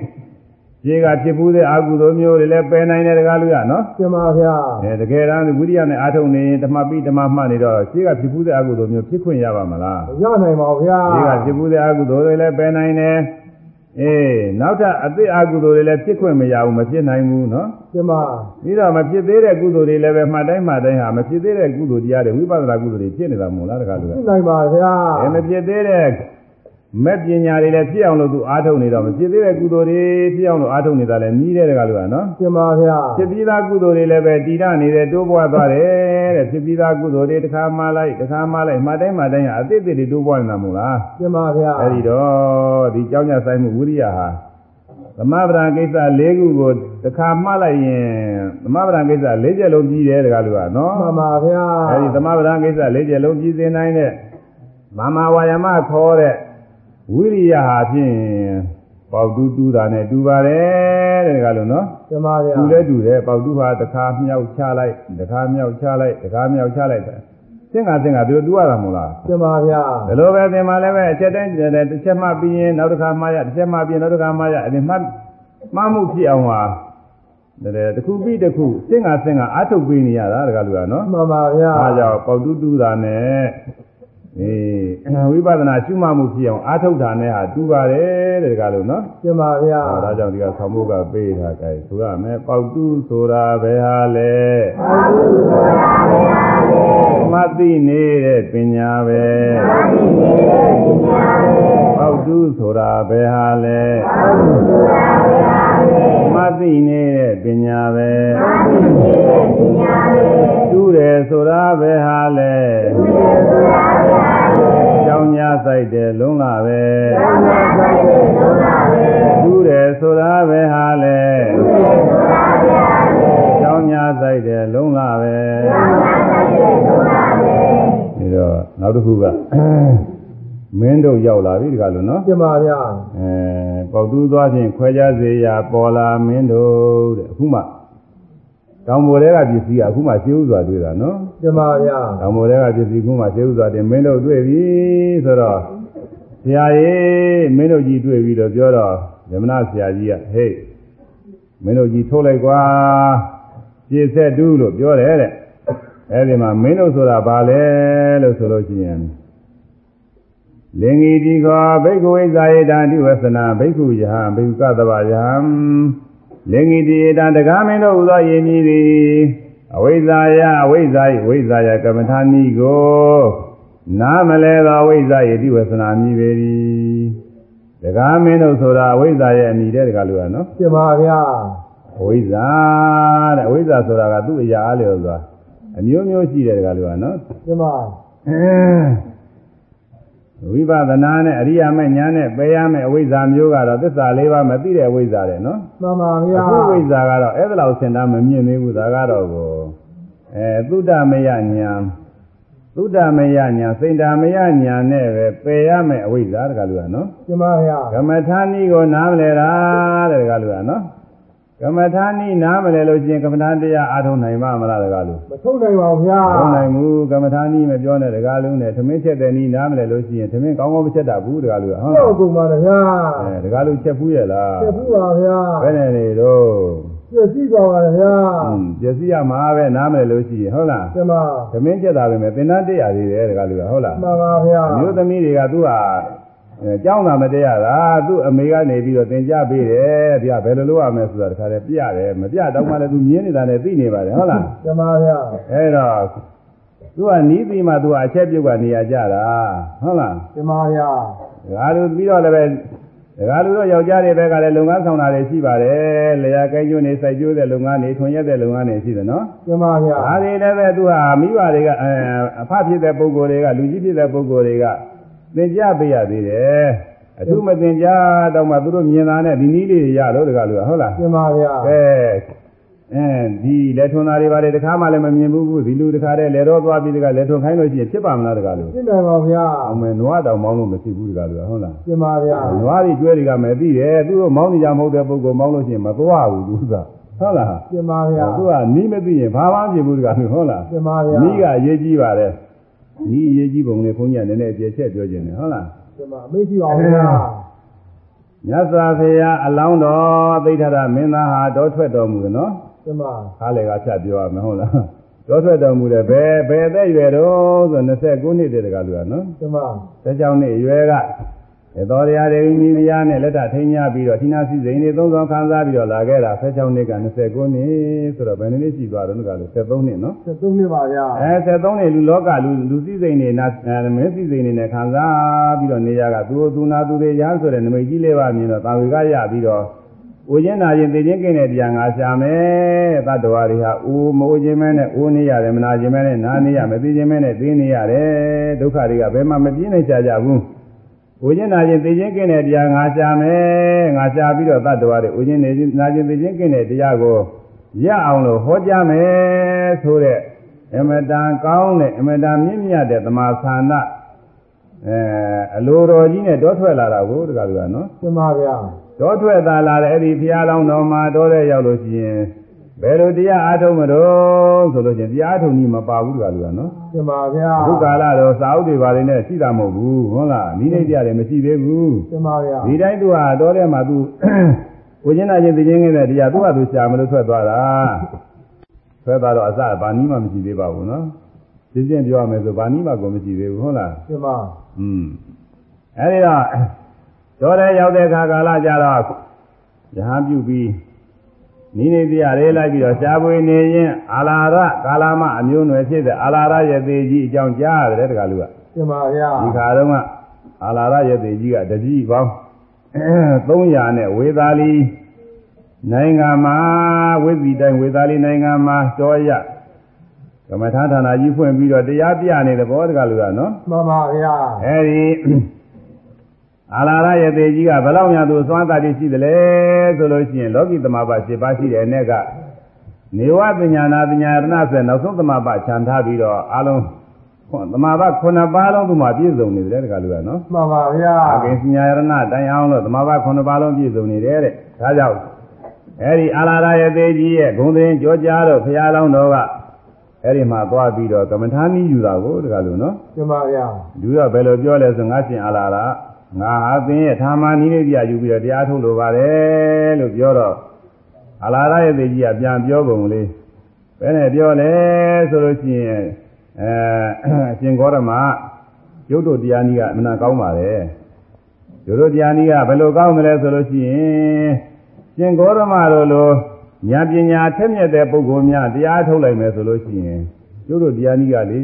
ခြေကဖြစ်ဘူးတဲ့အကုသိုလ်မျိုးတွေလည်းပယ်နိုင်တယ်တကားလို့ရနော်ကျင်ပါဗျာအဲတကယ်တမ်းဝိရိယနဲ့အားထုတ်နေရင်ဓမ္မပိဓမ္မမှတ်နေတော့ခြေကဖြစ်ဘူးတဲ့အကုသိုလ်မျိုးဖြစ်ခွင့်ရပါမလားရနိုင်ပါဗျာခြေကဖြစ်ဘူးတဲ့အကုသိုလ်တွေလည်းပယ်နိုင်တယ် အေးနောက်ထပ်အသစ်အကုသိုလ်တွေလည်းဖြစ်ခွင့်မရဘူးမဖြစ်နိုင်ဘူးနော်ကျင်ပါပြီးတော့မဖြစ်သေးတဲ့ကုသိုလ်တွေလည်းပဲမှတ်တိုင်းမှတ်တိုင်းဟာမဖြစ်သေးတဲ့ကုသိုလ်တရားတွေဝိပဿနာကုသိုလ်တွေဖြစ်နေတာမို့လားတကားလို့သိနိုင်ပါဗျာအဲမဖြစ်သေးတဲ့ မဲ့ပညာတွေလည်းဖြစ်အောင်လို့သူအားထုတ်နေတော့မဖြစ်သေးတဲ့ကုသိုလ်တွေဖြစ်အောင်လို့အားထုတ်နေတာလည်းနီးတဲ့တကားလို့ကနော်ကျင်ပါဗျာဖြစ်ပြီးသားကုသိုလ်တွေလည်းပဲတည်ရနေတဲ့တိုးပွားသွားတယ်တဲ့ဖြစ်ပြီးသားကုသိုလ်တွေတစ်ခါမှလိုက်တစ်ခါမှလိုက်မှတ်တိုင်းမှတိုင်းဟာအသစ်အသစ်တွေတိုးပွားနေတာမို့လားကျင်ပါဗျာအဲဒီတော့ဒီကြောင်းကြဆိုင်မှုဝိရိယဟာသမဗရာကိစ္စ၄ခုကိုတစ်ခါမှတ်လိုက်ရင်သမဗရာကိစ္စ၄ချက်လုံးပြီးတယ်တကားလူကနော်မှန်ပါဗျာအဲဒီသမဗရာကိစ္စ၄ချက်လုံးပြီးစေနိုင်တဲ့မာမဝါယမခေါ်တဲ့ ဝိရိယဟာဖြင့်ပေါတူးတူးတာနဲ့တူပါတယ်တဲ့တကားလူနော်ကျမဗျာတူလဲတူတယ်ပေါတူးဟာတစ်ခါမြောက်ချလိုက်တစ်ခါမြောက်ချလိုက်တစ်ခါမြောက်ချလိုက်တယ်စင်္ကစင်္ကသူတို့တူရတာမဟုတ်လားကျမဗျာဒီလိုပဲသင်မှလည်းပဲအချက်တိုင်းတစ်ချက်မှပြီးရင်နောက်တစ်ခါမှရတစ်ချက်မှပြီးရင်နောက်တစ်ခါမှရအဲဒီမှမှမှုဖြစ်အောင်ဟာတဲ့တစ်ခုပြီးတစ်ခုစင်္ကစင်္ကအာထုတ်ပေးနေရတာတကလူကနော်မှန်ပါဗျာအားကြောင့်ပေါတူးတူးတာနဲ့ အေးဝိပဿနာရှုမှတ်မှုဖြစ်အောင်အာထုတ်တာနဲ့ဟာတူပါတယ်တဲ့တကလူနော်ကျမဗျာဟောဒါကြောင့်ဒီကဆောင်းဖို့ကပေးထားကြတယ်ဆိုရမယ်ပေါတူးဆိုတာဘယ်ဟာလဲမသိနေတဲ့ပညာပဲပေါတူးဆိုတာဘယ်ဟာလဲမသိနေတဲ့ပညာပဲတူးတယ်ဆိုတာဘယ်ဟာလဲ ကြောင်းညာဆိုင်တယ်လုံးလာပဲတူးတယ်ဆိုတာဘယ်ဟာလဲကြောင်းညာဆိုင်တယ်လုံးလာပဲဒီတော့နောက်တစ်ခုကမင်းတို့ရောက်လာပြီဒီကလို့နော်ကျမဗျာအဲပေါတူးသွားခြင်းခွဲခြားစေရာပေါ်လာမင်းတို့တဲ့အခုမှတောင်ပေါ်တွေကပစ္စည်းကအခုမှရှင်းဥစွာတွေ့တာနော် ကျမဗျာတောင်ပေါ်တွေကပစ္စည်းအခုမှရှင်းဥစွာတင်မင်းတို့တွေ့ပြီဆိုတော့ဆရာကြီးမင်းတို့ကြီးတွေ့ပြီတော့ပြောတော့ယမနာဆရာကြီးကဟေးမင်းတို့ကြီးထုတ်လိုက်ကွာပြည့်ဆက်တူးလို့ပြောတယ်တဲ့အဲဒီမှာမင်းတို့ဆိုတာဘာလဲလို့ဆိုလို့ရှိရင်လင်္ဂီတိခောဘိက္ခဝိဇာယေတံတိဝဆနာဘိက္ခုယဟံဘိက္ခုကတဗယဟံလင်္ဂီတိယေတံတကားမင်းတို့ဟူသောယင်ကြီးသည် အဝိဇ္ဇာယအဝိဇ္ဇာယဝိဇ္ဇာယကမ္မထာနိကိုနားမလဲသောအဝိဇ္ဇာယေတိဝဆနာမြည်ပေ၏တကားမင်းတို့ဆိုတာအဝိဇ္ဇာရဲ့အမိတဲ့တကားလို့ရနော်ကျမဗျာအဝိဇ္ဇာတဲ့အဝိဇ္ဇာဆိုတာကသူ့အရာအားလျော်စွာအမျိုးမျိုးရှိတဲ့တကားလို့ရနော်ကျမဝိပဿနာနဲ့အရိယာမဲ့ညာနဲ့ပယ်ရမယ့်အဝိဇ္ဇာမျိုးကတော့သစ္စာလေးပါးမသိတဲ့အဝိဇ္ဇာတဲ့နော်မှန်ပါဗျာအခုဝိဇ္ဇာကတော့အဲ့ဒါလောက်စင်တာမမြင်သေးဘူးဒါကတော့ကို အဲသုဒ္ဓမယညာသုဒ္ဓမယညာစိန္ဒမယညာနဲ့ပဲပယ်ရမယ့်အဝိဇ္ဇာတကားလို့ရနော်ကျမဗျာကမ္မထာနိကိုနားမလဲတာတဲ့တကားလို့ရနော်ကမ္မထာနိနားမလဲလို့ချင်းကမ္မထာတရားအားထုတ်နိုင်မှာမလားတကားလို့မထုတ်နိုင်ပါဘူးဗျာဘုံနိုင်ဘူးကမ္မထာနည်းမပြောနဲ့တကားလုံးနဲ့သမင်းချက်တဲ့နည်းနားမလဲလို့ရှိရင်သမင်းကောင်းကောင်းမချက်တတ်ဘူးတကားလို့ဟုတ်ဟုတ်ကုန်ပါဗျာအဲတကားလို့ချက်ဘူးရဲ့လားပြဘူးပါဗျာဘယ်နဲ့နေတော့ ပြည့်စည်သွားပါလေဗျာပြည့်စည်ရမှာပဲနားမယ်လို့ရှိရင်ဟုတ်လားတမသမင်းကျက်တာပဲမယ်သင်္ဍတရားတွေတယ်တကလူကဟုတ်လားမှန်ပါဗျာမျိုးသမီးတွေကသူ့ဟာကြောင်းတာမတရားတာသူ့အမေကနေပြီးတော့သင်ကြားပေးတယ်ဗျာဘယ်လိုလုပ်ရမလဲဆိုတာတခါတည်းပြတယ်မပြတော့မှလည်းသူမြင်နေတာနဲ့သိနေပါတယ်ဟုတ်လားတမဗျာအဲ့တော့သူကနီးပြီးမှသူကအချက်ပြုတ်ကနေရာကြတာဟုတ်လားတမဗျာဒါလိုပြီးတော့လည်း ဒကာလူတို့ယောက်ျားတွေဘက်ကလည်းလုပ်ငန်းဆောင်တာတွေရှိပါတယ်လျာကိုင်းကျွန်းနေစိုက်ကျိုးတဲ့လုပ်ငန်းတွေထွန်ရက်တဲ့လုပ်ငန်းတွေရှိတယ်နော်ကျမဗျာဒါတွေလည်းပဲသူဟာမိဘတွေကအအဖဖြစ်တဲ့ပုဂ္ဂိုလ်တွေကလူကြီးဖြစ်တဲ့ပုဂ္ဂိုလ်တွေကသင်ကြားပေးရသေးတယ်အထူးမသင်ကြားတော့မှသူတို့မြင်တာနဲ့ဒီနည်းလေးတွေရလို့ဒကာလူကဟုတ်လားကျမဗျာကဲ အဲဒီလက်ထွန်သားတွေပါလေတခါမှလည်းမမြင်ဘူးဘူးဒီလူတခါတည်းလက်တော့သွားပြီးတခါလက်ထွန်ခိုင်းလို့ရှိရင်ဖြစ်ပါမလားတခါလို့သိနိုင်ပါဗျာအောင်မယ်နွားတောင်မောင်းလို့မရှိဘူးတခါလို့ဟုတ်လားကျမဗျာနွားတွေကျွဲတွေကမသိတယ်သူတို့မောင်းနေကြမဟုတ်တဲ့ပုဂ္ဂိုလ်မောင်းလို့ရှိရင်မသွားဘူးသူကဟုတ်လားကျမဗျာသူကနီးမသိရင်ဘာမှမဖြစ်ဘူးတခါလို့ဟုတ်လားကျမဗျာနီးကအရေးကြီးပါတယ်နီးအရေးကြီးပုံလေးခွန်ကြီးကနည်းနည်းအပြည့်ချက်ပြောခြင်းတယ်ဟုတ်လားကျမမေ့ကြည့်ပါဦးဗျာမြတ်စွာဘုရားအလောင်းတော်သိဋ္ဌရမင်းသားဟာတော်ထွက်တော်မူတယ်နော် ကျမခါလေကဖြတ်ပြောရမယ်ဟုတ်လားတော်ထွက်တော်မူတယ်ဘယ်ဘယ်အသက်အရွယ်တော့ဆို29နှစ်တည်းတကလူကနော်ကျမ16နှစ်အရွယ်ကသောတရားတွေမိဖုရားနဲ့လက်ထထိန်းညာပြီးတော့ဌိနာစီစိန်တွေသုံးဆောင်ခံစားပြီးတော့လာခဲ့တာ16နှစ်က29နှစ်ဆိုတော့ဘယ်နှစ်နှစ်ရှိသွားတော့ကလူ73နှစ်နော်73နှစ်ပါဗျာအဲ73နှစ်လူလောကလူလူစည်းစိန်တွေနာမင်းစည်းစိန်တွေနဲ့ခံစားပြီးတော့နေရကသူသူနာသူတွေရမ်းဆိုတဲ့နမိတ်ကြီးလေးပါမြင်တော့တာဝေကရပြီးတော့ ဦးချင်းနာချင်းသိချင်းကိတဲ့တရားငါရှာမယ်တတ္တဝါတွေဟာဦးမဦးချင်းမဲနဲ့ဦးနေရတယ်မနာချင်းမဲနဲ့နာနေရမသိချင်းမဲနဲ့သိနေရတယ်ဒုက္ခတွေကဘယ်မှမပြင်းနိုင်ကြကြဘူးဥကျင်နာခြင်းသိခြင်းကင်းတဲ့တရားငါရှာမယ်ငါရှာပြီးတော့တတ္တဝါတွေဥကျင်နေနာခြင်းသိခြင်းကင်းတဲ့တရားကိုရအောင်လို့ဟောကြားမယ်ဆိုတဲ့အမတန်ကောင်းတဲ့အမတန်မြင့်မြတ်တဲ့သမာသနာအဲအလိုတော်ကြီးနဲ့တောထွက်လာတာကိုတကယ်လို့ကနော်ရှင်းပါဗျာ တောထွက်သာလာတဲ့အဲ့ဒီဘုရားလောင်းတော်မှာတောတဲ့ရောက်လို့ရှိရင်ဘယ်လိုတရားအားထုတ်မလို့ဆိုလို့ချင်းတရားအားထုတ်နည်းမပါဘူးတကယ်လို့ကနော်ရှင်းပါဗျာအခုကာလတော့စာအုပ်တွေပါနေနဲ့ရှိတာမဟုတ်ဘူးဟုတ်လားနိမိတ်တရားတွေမရှိသေးဘူးရှင်းပါဗျာဒီတိုင်းသူဟာတောထဲမှာသူကိုကျင်းနာချင်းသိချင်းကင်းတဲ့တရားသူ့ဟာသူရှာမလို့ထွက်သွားတာထွက်သွားတော့အစဘာနည်းမှမရှိသေးပါဘူးနော်ရှင်းရှင်းပြောရမယ်ဆိုဘာနည်းမှကိုမရှိသေးဘူးဟုတ်လားရှင်းပါอืมအဲဒီတော့ တော်တဲ့ရောက်တဲ့ခါကာလကြတော့ရဟန်းပြုပြီးနိနေတရားလေးလိုက်ပြီးတော့ရှားပွေနေရင်အာလာရကာလမအမျိုးနွယ်ဖြစ်တဲ့အာလာရရဲ့သေးကြီးအကြောင်းကြားရတယ်တကလူကရှင်းပါဗျာဒီခါတုန်းကအာလာရရဲ့သေးကြီးကတကြီးပေါင်း300နဲ့ဝေသာလီနိုင်ငံမှာဝိဇီတိုင်းဝေသာလီနိုင်ငံမှာတော်ရကမ္မထာဌာနကြီးဖွင့်ပြီးတော့တရားပြနေတဲ့ဘောတကလူကနော်မှန်ပါဗျာအဲဒီ အာလာရရဲ့သေးကြီးကဘယ်လောက်များသူသွမ်းတတ်ရှိသလဲဆိုလို့ရှိရင်လောကီသမဘာ7ပါးရှိတဲ့အ ਨੇ ကနေဝပညာနာပညာရဏဆိုနောက်ဆုံးသမဘာခြံထားပြီးတော့အလုံးသမဘာ9ပါးလုံးသူမှပြည့်စုံနေတယ်တကလူကနော်မှန်ပါဗျာအကိစ္စညာရဏတိုင်အောင်လို့သမဘာ9ပါးလုံးပြည့်စုံနေတယ်တဲ့ဒါကြောင့်အဲဒီအာလာရရဲ့သေးကြီးရဲ့ဂုံသင်ကြောကြားတော့ဘုရားလောင်းတော်ကအဲဒီမှာသွားပြီးတော့ကမ္မထာနည်းယူတာကိုတကလူနော်ရှင်းပါဗျာလူကဘယ်လိုပြောလဲဆိုငါရှင်အလာလာ ငါဟာသင်ရဲ့ထာမနီးလေးပြယူပြီးတော့တရားထုတ်လိုပါတယ်လို့ပြောတော့အလာရရဲ့သေကြီးကပြန်ပြောပုံလေးဘယ်နဲ့ပြောလဲဆိုလို့ရှိရင်အဲအရှင်ဂေါရမရုပ်တို့တရားနည်းကအမှန်ကောင်းပါတယ်ရုပ်တို့တရားနည်းကဘယ်လိုကောင်းတယ်လဲဆိုလို့ရှိရင်ရှင်ဂေါရမတို့လိုဉာဏ်ပညာထက်မြက်တဲ့ပုဂ္ဂိုလ်များတရားထုတ်လိုက်မယ်ဆိုလို့ရှိရင်ရုပ်တို့တရားနည်းကလေ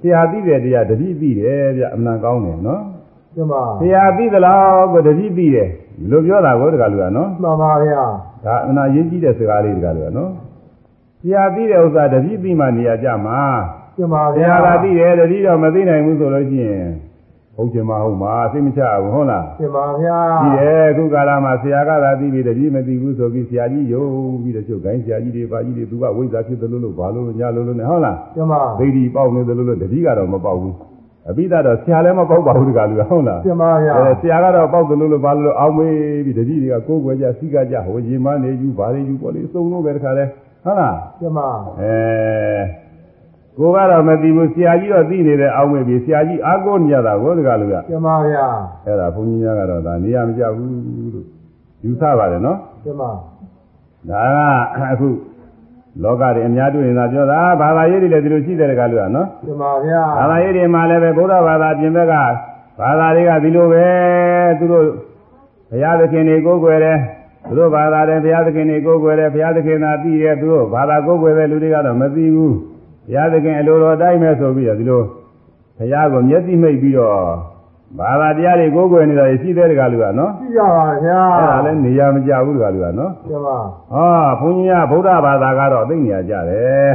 ဆရာသိတဲ့တရားတတိသိတယ်ဗျအမှန်ကောင်းတယ်နော် ရှင်းပါဆရာသိသလားကိုတတိသိတယ်ဒီလိုပြောတာကိုတကလူကနော်မှန်ပါဗျာဒါအနာရေးကြည့်တဲ့စကားလေးတကလူကနော်ဆရာသိတဲ့ဥစ္စာတတိသိမှနေရာကြမှာရှင်းပါဆဗျာရာကသိတယ်တတိတော့မသိနိုင်ဘူးဆိုလို့ရှိရင်ဟုတ်ချင်မဟုတ်မှာသိမချဘူးဟုတ်လားရှင်းပါဗျာကြည့်တယ်အခုကာလမှာဆရာကသာသိပြီတတိမသိဘူးဆိုပြီးဆရာကြီးယုံပြီးတော့ချုပ်ခိုင်းဆရာကြီးတွေပါကြီးတွေသူကဝိဇ္ဇာဖြစ်တယ်လို့လို့ဘာလို့ညလို့လို့နဲ့ဟုတ်လားရှင်းပါဒိဋ္ဌိပေါက်နေတယ်လို့လို့တတိကတော့မပေါက်ဘူး အပိဓာတော့ဆရာလည်းမပေါက်ပါဘူးတကလူကဟုတ်လားရှင်းပါဗျာအဲဆရာကတော့ပေါက်တယ်လို့လို့ဘာလို့လို့အောင်းမေးပြီးတတိတွေကကိုယ်ွယ်ကြစိကကြဟိုရင်မနေယူဘာတွေယူပေါ့လေစုံလို့ပဲတခါလဲဟုတ်လားရှင်းပါအဲကိုကတော့မသိဘူးဆရာကြီးတော့သိနေတယ်အောင်းမေးပြီးဆရာကြီးအားကိုးနေကြတာကိုတကလူကရှင်းပါဗျာအဲ့ဒါဘုန်းကြီးများကတော့ဒါနေရာမကြဘူးလို့ယူဆပါတယ်နော်ရှင်းပါဒါကအခု လောကတွေအများတွေ့နေတာပြောတာဘာသာရေးတွေလည်းဒီလိုရှိတယ်တကလူကနော်ရှင်းပါဗျာဘာသာရေးတွေမှာလည်းပဲဗုဒ္ဓဘာသာပြင်ဘက်ကဘာသာတွေကဒီလိုပဲသူတို့ဘုရားသခင်တွေကိုးကွယ်တယ်သူတို့ဘာသာတယ်ဘုရားသခင်တွေကိုးကွယ်တယ်ဘုရားသခင်သာသိတယ်သူတို့ဘာသာကိုးကွယ်တဲ့လူတွေကတော့မသိဘူးဘုရားသခင်အလိုတော်တိုင်းပဲဆိုပြီးတော့ဒီလိုဘုရားကိုမျက်စိမိတ်ပြီးတော့ ဘာသာတရားတွေကိုးကွယ်နေတာရှိတဲ့တကလူကနော်ရှိကြပါဗျာအဲ့ဒါလည်းနေရာမကြဘူးတကလူကနော်ရှင်းပါဟောဘုန်းကြီးကဗုဒ္ဓဘာသာကတော့သိနေရကြတယ်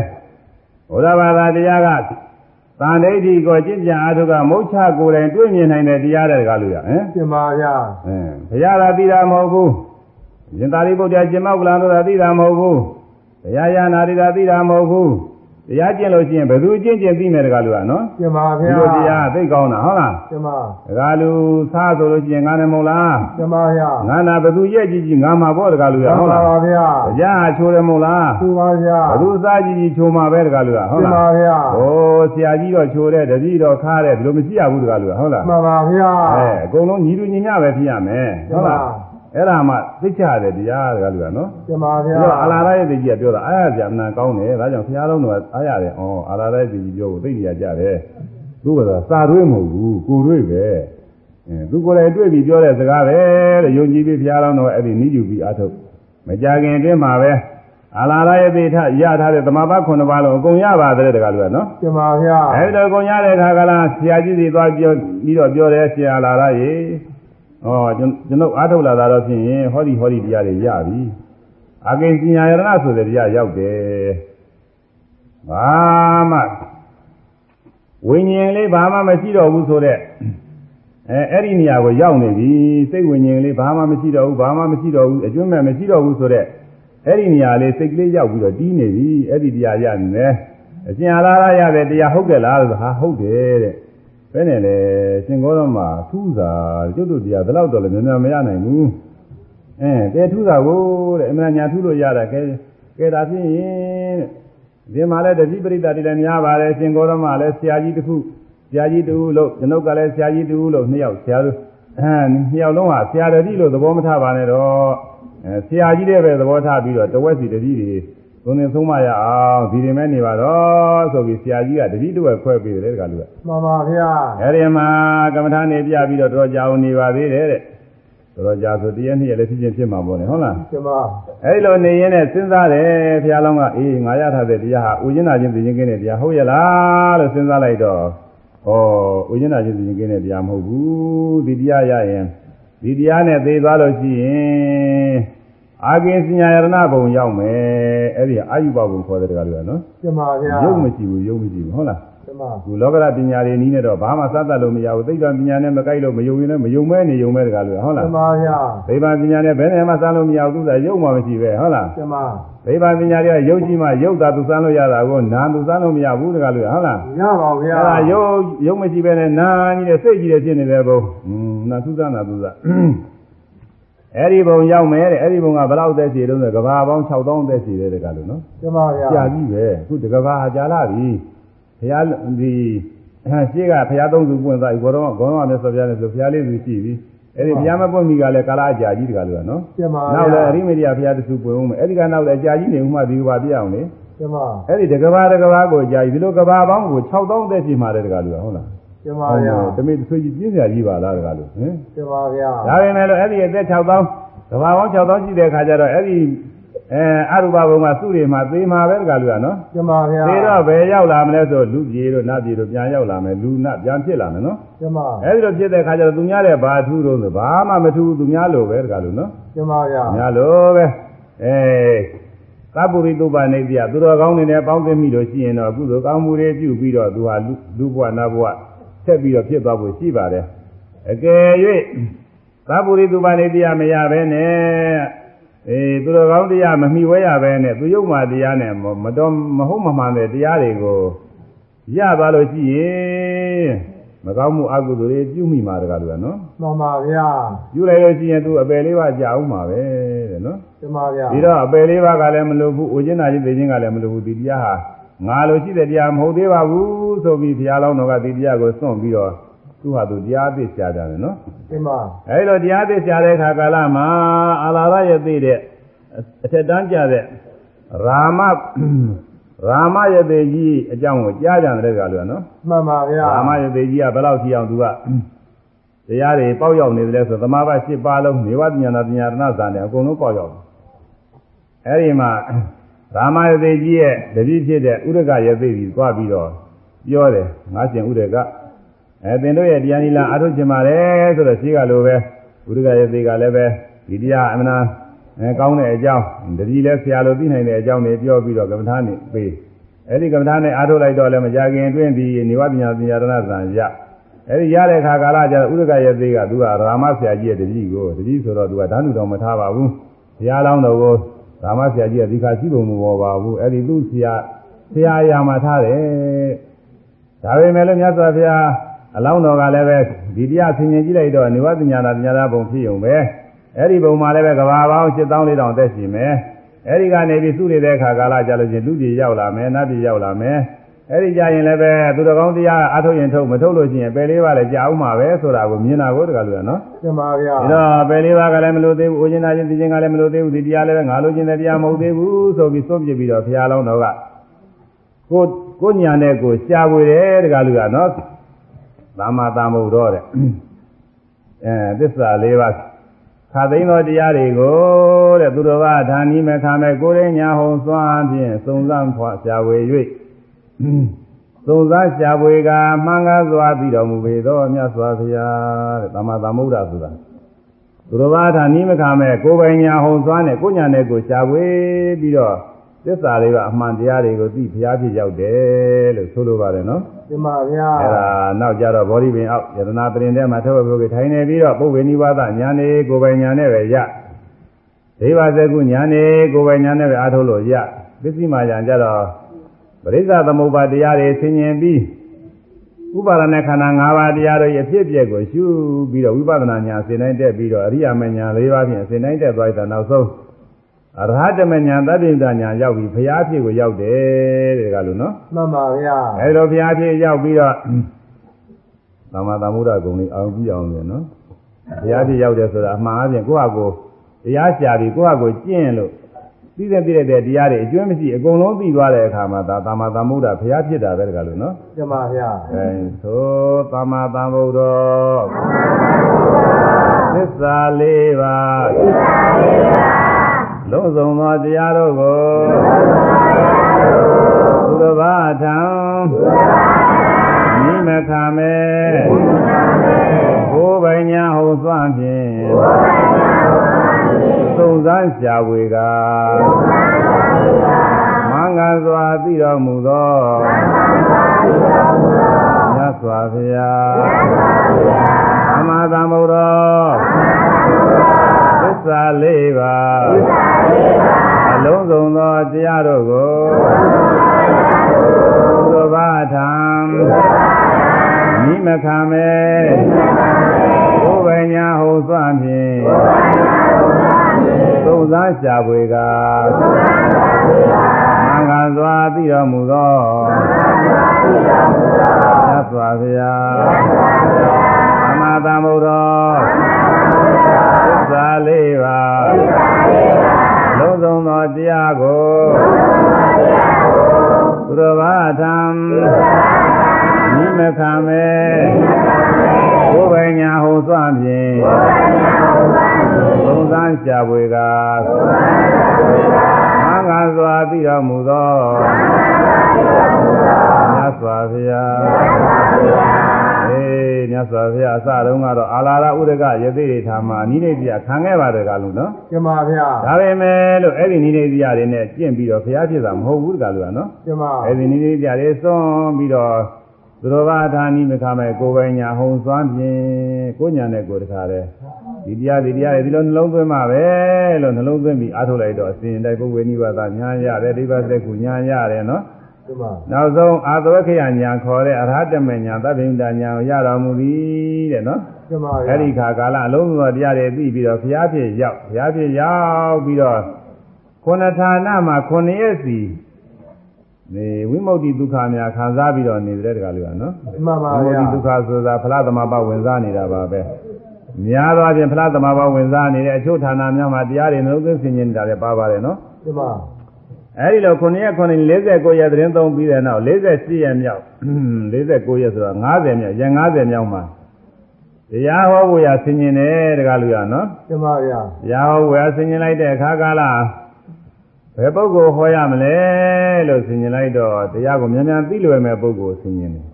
ဗုဒ္ဓဘာသာတရားကသံဒိဋ္ဌိကိုကျင့်ကြံအားထုတ်ကမုတ်ချကိုယ်တိုင်တွေ့မြင်နိုင်တဲ့တရားတဲ့ကလူရဟင်ရှင်းပါဗျာအင်းဘုရားသာသိတာမဟုတ်ဘူးရှင်သာရိပုတ္တရာရှင်မောက္ကလန်တို့သာသိတာမဟုတ်ဘူးဘုရားယာနာတွေသာသိတာမဟုတ်ဘူး တရားကျင့်လို့ရှိရင်ဘယ်သူကျင့်ကျင့်သိမယ်တကလူကနော်ရှင်းပါဒီဗျာလိုတရားသိကောင်းတာဟုတ်လားရှင်းပါတကလူစားဆိုလို့ရှိရင်ငါနဲ့မဟုတ်လားရှင်းပါဗျာငါနာဘယ်သူရဲ့ကြည့်ကြည့်ငါမှာပေါ့တကလူရရှဟုင်းတ်ပါလားဗျာတရားချိုးတယ်မဟုတ်လားရှင်းပါဗျာဘသူစားကြည့်ကြည့်ချိုမှာပဲတကားလူကဟုတ်ရှင်းလားပါဗျာဟိုဆရာကြီးတော့ချိုတဲ့တတိတော့ခါတဲ့ဒီလိုမရှိရဘူးတကားလူကဟုတ်လားမှန်ပါဗျာအဲအကုန်လုံးညီလူညီမျှပဲဖြစ်ရမယ်ဟုတ်လား အဲ့ဒါမှသိချရတယ်တရားတကားလူကနော်ရှင်းပါပြီးဗျာတော့အာလာရရဲ့တကြီးကပြောတာအားရကြအမှန်ကောင်းတယ်ဒါကြောင့်ဘုရားလုံးတော်အားရတယ်ဩအာလာရရဲ့တကြီးပြောဖို့သိနေရကြတယ်သူကစာတွေးမဟုတ်ဘူးကိုတွေးပဲအဲသူကိုယ်တိုင်တွေ့ပြီးပြောတဲ့စကားပဲတဲ့ယုံကြည်ပြီးဘုရားလုံးတော်အဲ့ဒီနိယူပြီးအထုတ်မကြခင်အတွင်းမှာပဲအာလာရရဲ့သေထရထားတဲ့သမဘာ9ပါးလုံးအကုန်ရပါတယ်တကားလူကနော်ရှင်းပါဗျာအဲဒီတော့ကုန်ရတဲ့အခါကလားဆရာကြီးတွေသွားပြောပြီးတော့ပြောတယ်ဆရာလာရရေ ဩကျွန်ကျွန်တော်အားထုတ်လာတာတော့ဖြင့်ဟောဒီဟောဒီတရားတွေရပြီအကိဉ္စညာယရဏဆိုတဲ့တရားရောက်တယ်ဘာမှဝိညာဉ်လေးဘာမှမရှိတော့ဘူးဆိုတော့အဲအဲ့ဒီနေရာကိုရောက်နေပြီစိတ်ဝိညာဉ်လေးဘာမှမရှိတော့ဘူးဘာမှမရှိတော့ဘူးအကျွမ်းမဲ့မရှိတော့ဘူးဆိုတော့အဲ့ဒီနေရာလေးစိတ်ကလေးရောက်ပြီးတော့တီးနေပြီအဲ့ဒီတရားရနေတယ်အရှင်အလားလားရတဲ့တရားဟုတ်တယ်လားလို့ဟာဟုတ်တယ်တဲ့ ဘယ်နဲ့လဲရှင်ကောတော်မှာထူးတာကျွတ်တို့တရားဘယ်တော့တော့လည်းများများမရနိုင်ဘူးအဲတဲထူးတာကိုတဲ့အမှန်ညာထူးလို့ရတာကဲကဲဒါဖြစ်ရင်တဲ့ဒီမှာလည်းတတိပရိသတ်တွေလည်းများပါတယ်ရှင်ကောတော်မှာလည်းဆရာကြီးတစ်ခုဆရာကြီးတူလို့ကျွန်ုပ်ကလည်းဆရာကြီးတူလို့နှစ်ယောက်ဆရာတို့အဲနှစ်ယောက်လုံးဟာဆရာတတိလို့သဘောမထားပါနဲ့တော့အဲဆရာကြီးတဲ့ပဲသဘောထားပြီးတော့တဝက်စီတတိတွေ သုံးသင်ဆုံးမရအောင်ဒီရင်မဲ့နေပါတော့ဆိုပြီးဆရာကြီးကတတိတဝက်ခွဲပေးတယ်တကလူကမှန်ပါဗျာအဲဒီမှာကမ္မထာနေပြပြီးတော့တော်ကြာအောင်နေပါသေးတယ်တဲ့တော်ကြာဆိုတရက်နှစ်ရက်လည်းဖြစ်ချင်းဖြစ်မှာပေါ့လေဟုတ်လားကျမအဲဒီလိုနေရင်လည်းစဉ်းစားတယ်ဘုရားလောင်းကအေးငါရထားတဲ့တရားဟာဥကျင်နာချင်းသိချင်းကင်းတဲ့တရားဟုတ်ရဲ့လားလို့စဉ်းစားလိုက်တော့ဩဥကျင်နာချင်းသိချင်းကင်းတဲ့တရားမဟုတ်ဘူးဒီတရားရရင်ဒီတရားနဲ့သိသွားလို့ရှိရင် အာကိစညာယရဏဘုံရောက်မယ်အဲ့ဒီအာယုဘဘုံခေါ်တဲ့တရားလို့နော်ကျမဗျာရုပ်မရှိဘူးရုပ်မရှိဘူးဟုတ်လားကျမခုလောကရပညာတွေနီးနေတော့ဘာမှစသတ်လို့မရဘူးသိက္ခာပညာနဲ့မကိုက်လို့မယုံရင်လည်းမယုံမဲနေယုံမဲတကားလို့ဟုတ်ကျလားမဗျာသိဗ္ဗာပညာနဲ့ဘယ်နဲ့မှစမ်းလို့မရဘူးသူကယုံမှမရှိပဲဟုတ်လားကျမသိဗ္ဗာပညာတွေကယုတ်ကြည့်မှယုတ်တာသူစမ်းလို့ရတာကိုနာသူစမ်းလို့မရဘူးတကားလို့ဟုတ်လားရပါဗျာအဲ့ဒါယုတ်ယုတ်မရှိပဲနဲ့နာကြီးတဲ့စိတ်ကြီးတဲ့ဖြစ်နေတဲ့ဘုံอืมနာသူစမ်းတာသူစမ်း အဲ့ဒီဘုံရောက်မယ်တဲ့အဲ့ဒီဘုံကဘယ်လောက်သက်ရှိတုံးဆိုကဘာပေါင်း6000သက်ရှိတယ်တကားလို့နော်ကျမဗျာကြာကြီးပဲအခုတကဘာကြာလာပြီဘုရားဒီအဲရှေ့ကဘုရားသုံးစုပွင့်သွားပြီဘောတော်ကဘောတော်ကမြတ်စွာဘုရားနဲ့ဆိုဘုရားလေးစုရှိပြီအဲ့ဒီဘုရားမပွင့်မီကလည်းကာလအကြာကြီးတကလို့ကနော်ကျမနောက်လည်းအရိမရိယဘုရားတစုပွင့်ဦးမယ်အဲ့ဒီကနောက်လည်းအကြာကြီးနေဦးမှဒီကဘာပြအောင်လေကျမအဲ့ဒီတကဘာတကဘာကိုကြာကြီးဒီလိုကဘာပေါင်းကို6000သက်ရှိမှတယ်တကလို့ဟုတ်လား ကျမဗျာတမိတ်ဆွေးကြီးပြင်းစရာကြီးပါလားတကလို့ဟင်ကျမဗျာဒါပေမဲ့လို့အဲ့ဒီအသက်6000ကဘာပေါင်း6000ရှိတဲ့ခါကျတော့အဲ့ဒီအဲအရူပဘုံကစုတွေမှာသေမှာပဲတကလို့ကနော်ကျမဗျာသေတော့ဘယ်ရောက်လာမလဲဆိုလူပြေတို့နတ်ပြေတို့ပြန်ရောက်လာမယ်လူနတ်ပြန်ဖြစ်လာမယ်နော်ကျမအဲဒီလိုဖြစ်တဲ့ခါကျတော့သူများတဲ့ဘာထူးတော့ဆိုဘာမှမထူးဘူးသူများလိုပဲတကလို့နော်ကျမဗျာများလိုပဲအဲသဗ္ဗုရိတုပ္ပနေတိယသူတော်ကောင်းတွေနဲ့ပေါင်းသိမိလို့ရှိရင်တော့ကုသိုလ်ကောင်းမှုတွေပြုပြီးတော့သူဟာလူလူဘဝနတ်ဘဝ ဆက်ပြီးတော့ဖြစ်သွားဖို့ရှိပါတယ်အကယ်၍သဗ္ဗုရိတုပ္ပနေတိယမရဘဲနဲ့အေးသူတော်ကောင်းတရားမမိဝဲရဘဲနဲ့သူယုံမှတရားနဲ့မတော်မဟုတ်မမှန်တဲ့တရားတွေကိုရသွားလို့ရှိရင်မကောင်းမှုအကုသိုလ်တွေပြုမိမှာတကားလို့ကနော်မှန်ပါဗျာပြုလိုက်လို့ရှိရင်သူအပယ်လေးပါးကြာအောင်မှာပဲတဲ့နော်ကျမဗျာဒီတော့အပယ်လေးပါးကလည်းမလိုဘူးအိုကျင်းနာချင်းသိချင်းကလည်းမလိုဘူးဒီတရားဟာ ငါလိုရှိတဲ့တရားမဟုတ်သေးပါဘူးဆိုပြီးဘုရားလောင်းတော်ကဒီတရားကိုစွန့်ပြီးတော့သူဟာသူတရားအသစ်ရှားကြတယ်နော်ကျမအဲဒီလိုတရားအသစ်ရှားတဲ့အခါကာလမှာအာလာရရဲ့သိတဲ့အထက်တန်းကြတဲ့ရာမရာမရဲ့သိကြီးအကြောင်းကိုကြားကြတယ်ကလို့နော်မှန်ပါဗျာအာမယသေကြီးကဘယ်လောက်ရှိအောင်သူကတရားတွေပေါက်ရောက်နေတယ်လဲဆိုသမာဘ၈ပါးလုံးနေဝတ္တဉာဏပညာရဏဇာနဲ့အကုန်လုံးပေါက်ရောက်တယ်။အဲဒီမှာ ရာမယသေကြီးရဲ့တတိဖြစ်တဲ့ဥရကယသေကြီးသွားပြီးတော့ပြောတယ်ငါရှင်ဥရကအဲသင်တို့ရဲ့တရားနိလအထုချင်ပါတယ်ဆိုတော့ရှိကလိုပဲဥရကယသေကလည်းပဲဒီတရားအမနာအဲကောင်းတဲ့အကြောင်းတတိလည်းဆရာလိုသိနိုင်တဲ့အကြောင်းတွေပြောပြီးတော့ကမ္မထာနေပေးအဲ့ဒီကမ္မထာနဲ့အားထုတ်လိုက်တော့လည်းမကြခင်အတွင်းဒီနေဝပညာပညာရဏဇံရအဲ့ဒီရတဲ့အခါကာလကျတော့ဥဒကရဲ့သေးကသူကရာမဆရာကြီးရဲ့တတိကိုတတိဆိုတော့သူကဓာတ်နုတော်မထားပါဘူးဘုရားလောင်းတော်ကို ရာမဆရာကြီးကဒီခါရှိပုံမပေါ်ပါဘူးအဲ့ဒီသူ့ဆရာဆရာရာမှာထားတယ်ဒါပေမဲ့လည်းမြတ်စွာဘုရားအလောင်းတော်ကလည်းပဲဒီတရားဆင်ញင်ကြည့်လိုက်တော့နေဝပညာပညာရဘုံဖြစ်ုံပဲအဲ့ဒီဘုံမှာလည်းပဲကဘာပေါင်း7400သက်ရှိမယ်အဲဒီကနေပြီးသူ့နေတဲ့အခါကာလကြလို့ချင်းလူပြည်ရောက်လာမယ်နတ်ပြည်ရောက်လာမယ် အဲဒီကြရင်လည်းပဲသူတော်ကောင်းတရားအထုတ်ရင်ထုတ်မထုတ်လို့ရှိရင်ပယ်လေးပါးလည်းကြာအောင်မှာပဲဆိုတာကိုမြင်တာကိုတကယ်လို့နော်ကျမဗျာဒါတော့ပယ်လေးပါးကလည်းမလို့သေးဘူးအိုကျင်နာချင်းသိချင်းကလည်းမလို့သေးဘူးဒီတရားလည်းပဲငါလို့ချင်းတဲ့တရားမဟုတ်သေးဘူးဆိုပြီးသုံးပြပြီးတော့ဘုရားလောင်းတော်ကကိုကိုညာနဲ့ကိုရှားပွေတယ်တကယ်လို့ကနော်သာမသာမဟုတ်တော့တဲ့အဲသစ္စာလေးပါးခါသိမ်းသောတရားတွေကိုတဲ့သူတော်ကဌာနီမခါမဲ့ကိုရင်းညာဟုံစွမ်းဖြင့်စုံစမ်းဖွာရှားဝေ၍ စုံစမ်းရှားဝေကမှန်ကားစွာပြီးတော်မူပေသောမြတ်စွာဘုရားတဲ့သမ္မာသမ္ဗုဒ္ဓဆိုတာသူတော်ကဌာနီမခါမဲ့ကိုယ်ပိုင်ညာဟုံစွမ်းနဲ့ကိုညာနဲ့ကိုရှားဝေပြီးတော့သစ္စာလေးပါအမှန်တရားတွေကိုသိဘုရားဖြစ်ရောက်တယ်လို့ဆိုလိုပါတယ်နော်ကျမဗျာအဲ့ဒါနောက်ကြတော့ဘောဓိပင်အောက်ယတနာပရင်ထဲမှာထဝဘုရားထိုင်နေပြီးတော့ပုဗ္ဗေနိဝါဒညာနေကိုယ်ပိုင်ညာနဲ့ပဲရဒိဗ္ဗစကုညာနေကိုယ်ပိုင်ညာနဲ့ပဲအားထုတ်လို့ရပစ္စည်းမာညာကြတော့ ပရိစ္ဆသမုပ္ပါတရားတွေဆင်ញင်ပြီးဥပါဒณะခန္ဓာ၅ပါးတရားတို့ရဲ့အဖြစ်အပျက်ကိုရှုပြီးတော့ဝိပဿနာညာဆင်တိုင်းတက်ပြီးတော့အရိယာမညာ၄ပါးဖြင့်ဆင်တိုင်းတက်သွားတဲ့နောက်ဆုံးအရဟတမညာသတ္တိတညာရောက်ပြီးဘုရားဖြစ်ကိုရောက်တယ်တဲ့ကလို့နော် မှန်ပါဗျာ အဲဒီလိုဘုရားဖြစ်ရောက်ပြီးတော့သမ္မာသမ္ဗုဒ္ဓဂုံလေးအောင်ပြီးအောင်လေနော်ဘုရားဖြစ်ရောက်တယ်ဆိုတာအမှားအပြင်ကိုယ့်ဟာကိုယ်တရားရှာပြီးကိုယ့်ဟာကိုယ်ကျင့်လို့ သိတဲ့သိတဲ့တရားတွေအကျွမ်းမရှိအကုန်လုံးသိသွားတဲ့အခါမှာဒါသမ္မာသမ္ဗုဒ္ဓဘုရားဖြစ်တာပဲတကလို့နော်ကျမဗျာအဲသို့သမ္မာသမ္ဗုဒ္ဓသစ္စာလေးပါလုံးစုံသောတရားတို့ကိုသုတဘာထံနိမခမေဘိုးပိုင်ညာဟုသွမ်းဖြင့် သုံးစမ်းရှာဝေကမင်္ဂစွာသိတော်မူသောမြတ်စွာဘုရားအမသာမုဒ္ဓသစ္စာလေးပါအလုံးစုံသောတရားတို့ကိုသုဘထံနိမခမေဘုဗ္ဗညာဟုသွမ်းဖြင့် သုံးစားရှာဖွေကမင်္ဂစွာသိတော်မူသောသတ်စွာဘုရားအမသာမုဒ္ဓသစ္စာလေးပါလုံးစုံသောတရားကိုသုရဘာထံနိမခမေ ဘုဗ္ဗညာဟုသွမ်းဖြင့်သုံးစားရှာဖွေကမင်္ဂစွာသိတော်မူသောမြတ်စွာဘုရားအေးမြတ်စွာဘုရားအစတုန်းကတော့အာလာရဥဒကယသိတွေထားမှာနိဒိတိယခံခဲ့ပါတယ်ကလို့နော်ကျမဗျာဒါပေမဲ့လို့အဲ့ဒီနိဒိတိယတွေနဲ့ကျင့်ပြီးတော့ဘုရားဖြစ်တာမဟုတ်ဘူးတကလို့ကနော်ကျမအဲ့ဒီနိဒိတိယတွေစွန့်ပြီးတော့ သူတော်ဘာဌာနိမခမဲ့ကိုယ်ပိုင်ညာဟုံစွမ်းဖြင့်ကိုညာနဲ့ကိုယ်တခါလဲဒီတရားဒီတရားတွေဒီလိုနှလုံးသွင်းမှာပဲလို့နှလုံးသွင်းပြီးအားထုတ်လိုက်တော့အစဉ်တိုင်းပုဂ္ဂိုလ်နိဗ္ဗာန်ညာရတယ်ဒိဗ္ဗစက္ခုညာရတယ်နော်ကျမနောက်ဆုံးအာသဝခေယညာခေါ်တဲ့အရဟတမေညာသဗ္ဗိန္ဒညာကိုရတော်မူသည်တဲ့နော်ကျမဗျာအဲ့ဒီခါကာလအလုံးစုံသောတရားတွေပြီးပြီးတော့ဘုရားဖြစ်ရောက်ဘုရားဖြစ်ရောက်ပြီးတော့ခုနဌာနမှာခုနှစ်ရက်စီ ဒီဝိမု ക്തി ဒုက္ခများခံစားပြီးတော့နေတဲ့တကလူကနော် မှန်ပါ ဝိမု ဗျာ ക്തി ဒုက္ခဆိုတာဖလားသမဘဝင်စားနေတာပါပဲများသောအားဖြင့်ဖလားသမဘဝင်စားနေတဲ့အချို့ဌာနများမှာတရားတွေနှုတ်သွင်းဆင်ခြင်နေတာလည်းပါပါတယ်နော် ကျမ အဲဒီလို9ရက်9 49ရက်သတင်းသုံးပြီးတဲ့နောက်48ရက်မြောက်49ရက်ဆိုတော့90မြောက်ရက်90မြောက်မှာတရားဟောဖို့ရဆင်ញင်တယ်တကားလူရနော် ကျမဗျာ တရားဟောဖို့ရဆင်ញင်လိုက်တဲ့အခါကာလ ဘယ်ပုဂ္ဂိုလ်ဟောရမလဲလို့ဆင်ញင်လိုက်တော့တရားကိုမြန်မြန်သိလွယ်မဲ့ပုဂ္ဂိုလ်ဆင်ញင်တယ်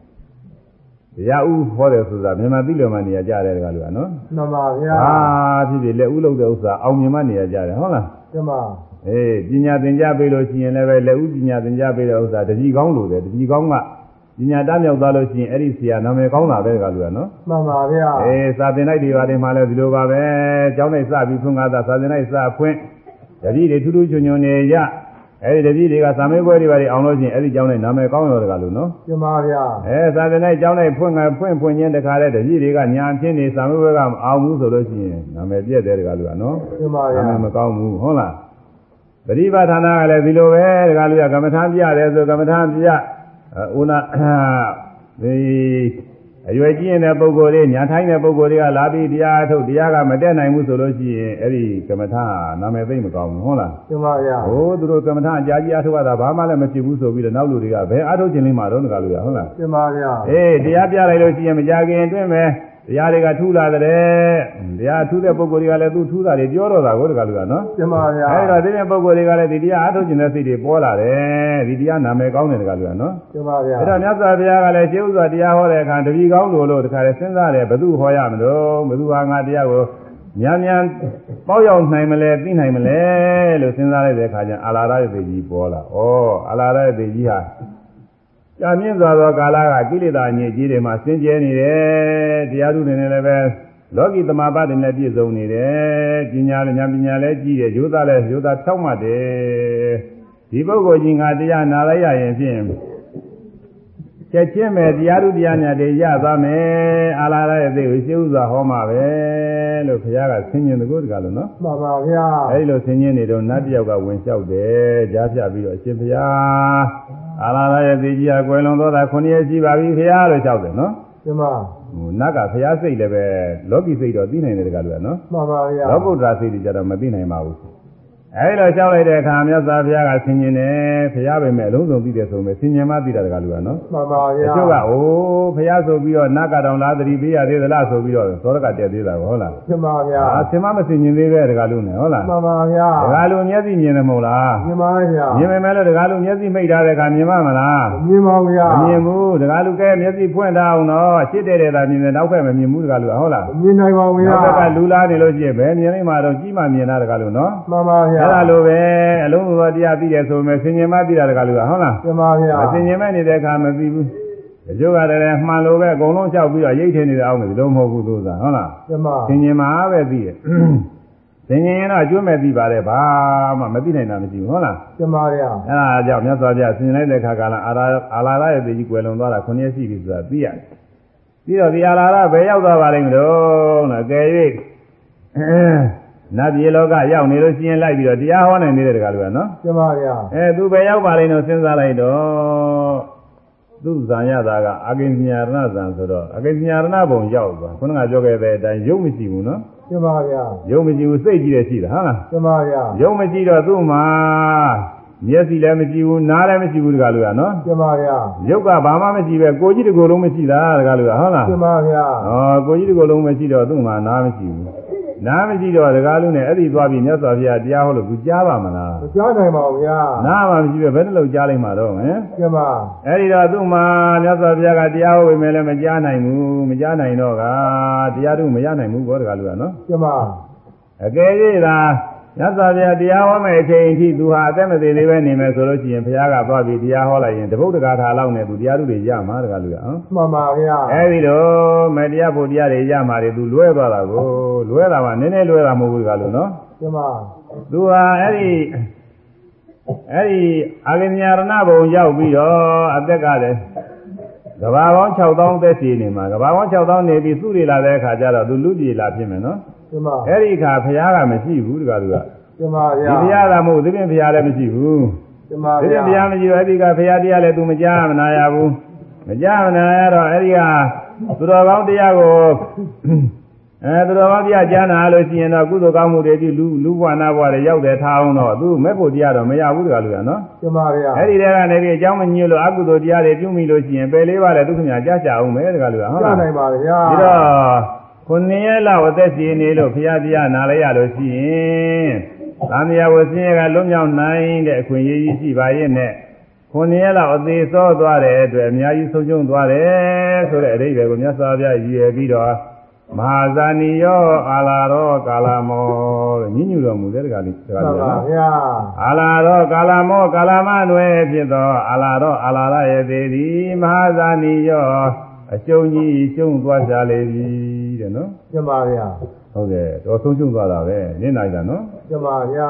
တရားဥဟောတယ်ဆိုတာမြန်မြန်သိလွယ်မှနေရာကြတယ်တကားလူရနော်မှန်ပါဗျာအာဖြစ်ဖြစ်လက်ဥလုပ်တဲ့ဥစ္စာအောင်မြင်မှနေရာကြတယ်ဟုတ်လားကျမအေးပညာသင်ကြားပေးလို့ရှိရင်လည်းပဲလက်ဥပညာသင်ကြားပေးတဲ့ဥစ္စာတတိကောင်းလို့တယ်တတိကောင်းကပညာတတ်မြောက်သွားလို့ရှိရင်အဲ့ဒီဆရာနာမည်ကောင်းတာပဲကလူကနော်မှန်ပါဗျာအေးစာသင်လိုက်တွေပါတယ်မှာလည်းဒီလိုပါပဲကျောင်း၌စပြီးဖွင့်ကားတာစာသင်လိုက်စဖွင့် တတိတွေထူးထူးချွန်ချွန်နေရအဲ့ဒီတတိတွေကစာမေးပွဲတွေပါတယ်အောင်လို့ရှိရင်အဲ့ဒီကျောင်း၌နာမည်ကောင်းရောတကလူနော်ကျမဗျာအဲစာသင်လိုက်ကျောင်း၌ဖွင့်ကဖွင့်ဖွင့်ချင်းတခါလဲတတိတွေကညာချင်းနေစာမေးပွဲကမအောင်ဘူးဆိုလို့ရှိရင်နာမည်ပြည့်တယ်တကလူကနော်ကျမနာဗျာမည်မကောင်းဘူးဟုတ်လားပရိပါဌာနာကလည်းဒီလိုပဲတခါလူကကမ္မထာပြတယ်ဆိုကမ္မထာပြဥနာဒီ အရွယ်ကြီးရင်တဲ့ပုဂ္ဂိုလ်တွေညာထိုင်းတဲ့ပုဂ္ဂိုလ်တွေကလာပြီးတရားအထုတ်တရားကမတက်နိုင်ဘူးဆိုလို့ရှိရင်အဲ့ဒီကမ္မထာနာမည်သိမ့်မကောင်းဘူးဟုတ်လားကျမဗျာဟိုးသူတို့ကမ္မထာအကြာကြီးအထုတ်ရတာဘာမှလည်းမဖြစ်ဘူးဆိုပြီးတော့နောက်လူတွေကဘယ်အထုတ်ခြင်းလေးမှတော့တခါလူကဟုတ်လားကျမဗျာအေးတရားပြလိုက်လို့ရှိရင်မကြခင်အတွင်းပဲ တရားတွေကထူလာတဲ့တရားထူတဲ့ပုဂ္ဂိုလ်တွေကလည်းသူထူတာတွေပြောတော့တာကိုတကလူကနော်ကျမဗျာအဲဒီတော့ဒီတဲ့ပုဂ္ဂိုလ်တွေကလည်းဒီတရားအထုတ်ခြင်းတဲ့စိတ်တွေပေါ်လာတယ်ဒီတရားနာမည်ကောင်းတယ်တကလူကနော်ကျမဗျာအဲတော့မြတ်စွာဘုရားကလည်းရှင်းဥစွာတရားဟောတဲ့အခါတပည့်ကောင်းလို့လို့တခါလဲစဉ်းစားတယ်ဘယ်သူဟောရမလို့ဘယ်သူဟာငါတရားကိုများများပေါက်ရောက်နိုင်မလဲသိနိုင်မလဲလို့စဉ်းစားလိုက်တဲ့အခါကျအာလာရရဲ့သိကြီးပေါ်လာဩအာလာရရဲ့သိကြီးဟာ ကြာမြင့်စွာသောကာလကကိလေသာညစ်ကြီးတွေမှာဆင်းကျဲနေတယ်တရားသူတွေနဲ့လည်းပဲလောကီသမာပတ်တွေနဲ့ပြည့်စုံနေတယ်ပညာလည်းဉာဏ်ပညာလည်းကြီးတယ်ယောသားလည်းယောသားဖြောက်မှတ်တယ်ဒီပုဂ္ဂိုလ်ကြီးငါတရားနာလိုက်ရရင်ဖြင့်ချက်ချင်းပဲတရားသူတရားညာတွေရသွားမယ်အာလာရရဲ့သိကိုရှင်းဥစွာဟောမှာပဲလို့ဘုရားကဆင်းញင်တကူတကလို့နော်မှန်ပါဗျာအဲဒီလိုဆင်းញင်နေတော့နတ်တယောက်ကဝင်လျှောက်တယ်ကြားဖြတ်ပြီးတော့အရှင်ဘုရား အာလာရရဲ့သိကြီးကကွယ်လွန်သောတာ9ရက်ရှိပါပြီဘုရားလို့လျှောက်တယ်နော်ကျမဟိုနတ်ကဘုရားစိတ်လည်းပဲလောကီစိတ်တော့သိနိုင်တယ်တကလို့နော်မှန်ပါဗျာလောကုတ္တရာစိတ်တွေကြတော့မသိနိုင်ပါဘူး အဲဒီလိုလျှောက်လိုက်တဲ့အခါမြတ်စွာဘုရားကဆင်ញင်တယ်ဘုရားပဲမဲ့အလုံးစုံသိတယ်ဆိုမယ်ဆင်ញင်မှသိတာတကလူကနော် မှန်ပါ တ ဗျာ ချို့ကအိုးဘုရားဆိုပြီးတော့နတ်ကတောင်လာသတိပေးရသေးသလားဆိုပြီးတော့သောရကတက်သေးတာကိုဟုတ်လား ကျမဗျာ အာဆင်မမဆင်ញင်သေးပဲတကလူနဲ့ဟုတ်လား မှန်ပါဗျာ တကလူမျက်စိမြင်တယ်မဟုတ်လား မြင်ပါဗျာ မြင်ပေမဲ့လို့တကလူမျက်စိမိတ်ထားတဲ့အခါမြင်မမလား မြင်ပါဗျာ မမြင်ဘူးတကလူကဲမျက်စိဖွင့်ထားအောင်တော့ရှစ်တဲ့တဲ့သာမြင်တယ်နောက်ဖက်မမြင်ဘူးတကလူကဟုတ်လား မြင်နိုင်ပါဗျာ နောက်ဘက်ကလူလားနေလို့ရှိရင်ဘယ်မြင်နေမှာတော့ကြီးမှမြင်တာတကလူနော် မှန်ပါဗျာ အဲ့ဒါလိုပဲအလုံးစုံသောတရားသိတယ်ဆိုပေမဲ့ဆင်ញင်မှသိတာတကလူကဟုတ်လား ကျမဗျာ အဆင်ញင်မဲ့နေတဲ့အခါမသိဘူးတချို့ကလည်းမှန်လို့ပဲအကုန်လုံးလျှောက်ပြီးတော့ရိတ်ထင်းနေတယ်အောင်မယ်ဒီလိုမဟုတ်ဘူးသူကဟုတ်လား ကျမ ဆင်ញင်မှာပဲသိတယ်ဆင်ញင်ရင်တော့အကျွတ်မဲ့သိပါတယ်ဘာမှမသိနိုင်တာမရှိဘူးဟုတ်လား ကျမဗျာ အဲ့ဒါကြောင့်မြတ်စွာဘုရားဆင်ញင်လိုက်တဲ့အခါကလည်းအာရာအာလာရရဲ့သိကြီးကွယ်လွန်သွားတာ9ရက်ရှိပြီဆိုတာသိရတယ်ပြီးတော့ဒီအာလာရဘယ်ရောက်သွားပါလိမ့်မလို့နော်ကဲ၍ နတ်ပြည်လောကရောက်နေလို့ရှိရင်လိုက်ပြီးတော့တရားဟောနိုင်နေတဲ့တကားလူကနော်ကျမဗျာအဲသူပဲရောက်ပါလိမ့်တော့စဉ်းစားလိုက်တော့သူဇံရတာကအကိဉ္ညာရဏဇံဆိုတော့အကိဉ္ညာရဏဘုံရောက်သွားခုနကပြောခဲ့တဲ့အတိုင်းရုပ်မရှိဘူးနော်ကျမဗျာရုပ်မရှိဘူးစိတ်ကြီးတယ်ရှိတာဟုတ်လားကျမဗျာရုပ်မရှိတော့သူ့မှာမျက်စိလည်းမရှိဘူးနားလည်းမရှိဘူးတကားလူကနော်ကျမဗျာရုပ်ကဘာမှမရှိပဲကိုကြီးတစ်ကိုယ်လုံးမရှိတာတကားလူကဟုတ်လားကျမဗျာဩကိုကြီးတစ်ကိုယ်လုံးမရှိတော့သူ့မှာနားမရှိဘူး နားမရှိတော့တကားလူနဲ့အဲ့ဒီသွားပြီးမြတ်စွာဘုရားတရားဟောလို့သူကြားပါမလားမကြားနိုင်ပါဘူးဗျာနားမှမရှိပဲဘယ်နှလုံးကြားလိုက်မှာတော့ဟင်ကျမအဲ့ဒီတော့သူ့မှာမြတ်စွာဘုရားကတရားဟောပေမဲ့လည်းမကြားနိုင်ဘူးမကြားနိုင်တော့ကတရားတို့မရနိုင်ဘူးဘောတကားလူကနော်ကျမအကယ်၍သာ မြတ်စွာဘုရားတရားဟောမဲ့အချိန်အထိသူဟာအသက်မသေးသေးပဲနေမယ်ဆိုလို့ရှိရင်ဘုရားကသွားပြီးတရားဟောလိုက်ရင်တပုတ်တကားထာလောက်နဲ့သူတရားတို့တွေရမှာတကားလူကဟမ်မှန်ပါဗျာအဲ့ဒီတော့မတရားဖို့တရားတွေရမှာတွေသူလွဲသွားတာကိုလွဲတာမှနည်းနည်းလွဲတာမဟုတ်ဘူးတကားလူနော်ကျမသူဟာအဲ့ဒီအဲ့ဒီအာဂညရဏဘုံရောက်ပြီးတော့အသက်ကလည်းကဘာပေါင်း6000သက်စီနေမှာကဘာပေါင်း6000နေပြီးသူ့တွေလာတဲ့အခါကျတော့သူလူကြီးလာဖြစ်မယ်နော်ကျမအဲ့ဒီအခါဘုရားကမရှိဘူးတကားလူကကျမဗျာဒီဘုရားကမဟုတ်သဖြင့်ဘုရားလည်းမရှိဘူးကျမသဖြဗျာင့်ဘုရားမရှိတော့အဲ့ဒီကဘုရားတရားလည်းသူမကြားမနာရဘူးမကြားမနာရတော့အဲ့ဒီကသူတော်ကောင်းတရားကိုအဲသူတော်ကောင်းတရားကြားနာလို့ရှိရင်တော့ကုသိုလ်ကောင်းမှုတွေဒီလူလူဘဝနာဘဝတွေရောက်တယ်ထားအောင်တော့သူမဲ့ဖို့တရားတော့မရဘူးတကလူကနော်ကျမဗျာအဲ့ဒီတဲကနေပြီးအကြောင်းမညွှလို့အကုသိုလ်တရားတွေပြုမိလို့ရှိရင်ပယ်လေးပါလေဒုက္ခညာကြားကြအောင်မယ်တကလူကဟုတ်ကြားလားနိုင်ပါဗျာဒီတော့ ခုနှစ်ရက်လောက်အသက်ရှင်နေလို့ဘုရားတရားနာလိုက်ရလို့ရှိရင်သံဃာဝဆင်းရဲကလွတ်မြောက်နိုင်တဲ့အခွင့်အရေးကြီးရှိပါရဲ့နဲ့ခုနှစ်ရက်လောက်အသေးစောသွားတဲ့အတွက်အများကြီးဆုံးရှုံးသွားတယ်ဆိုတဲ့အဓိပ္ပာယ်ကိုမြတ်စွာဘုရားရည်ရွယ်ပြီးတော့မဟာဇာနီယောအာလာရောကာလမောလို့ညညူတော်မူတဲ့တကားလေးတကားမှန်လေးပါနော်ဗျာအာလာရောကာလမောကာလမနွယ်ဖြစ်သောအာလာရောအာလာရရဲ့သေးသည်မဟာဇာနီယောအကျုံးကြီးကျုံးသွားကြလေပြီ တဲ့နော်ကျမဗျာဟုတ်ကဲ့တော့ဆုံးရှုံးသွားတာပဲနင့်နိုင်တာနော်ကျမဗျာ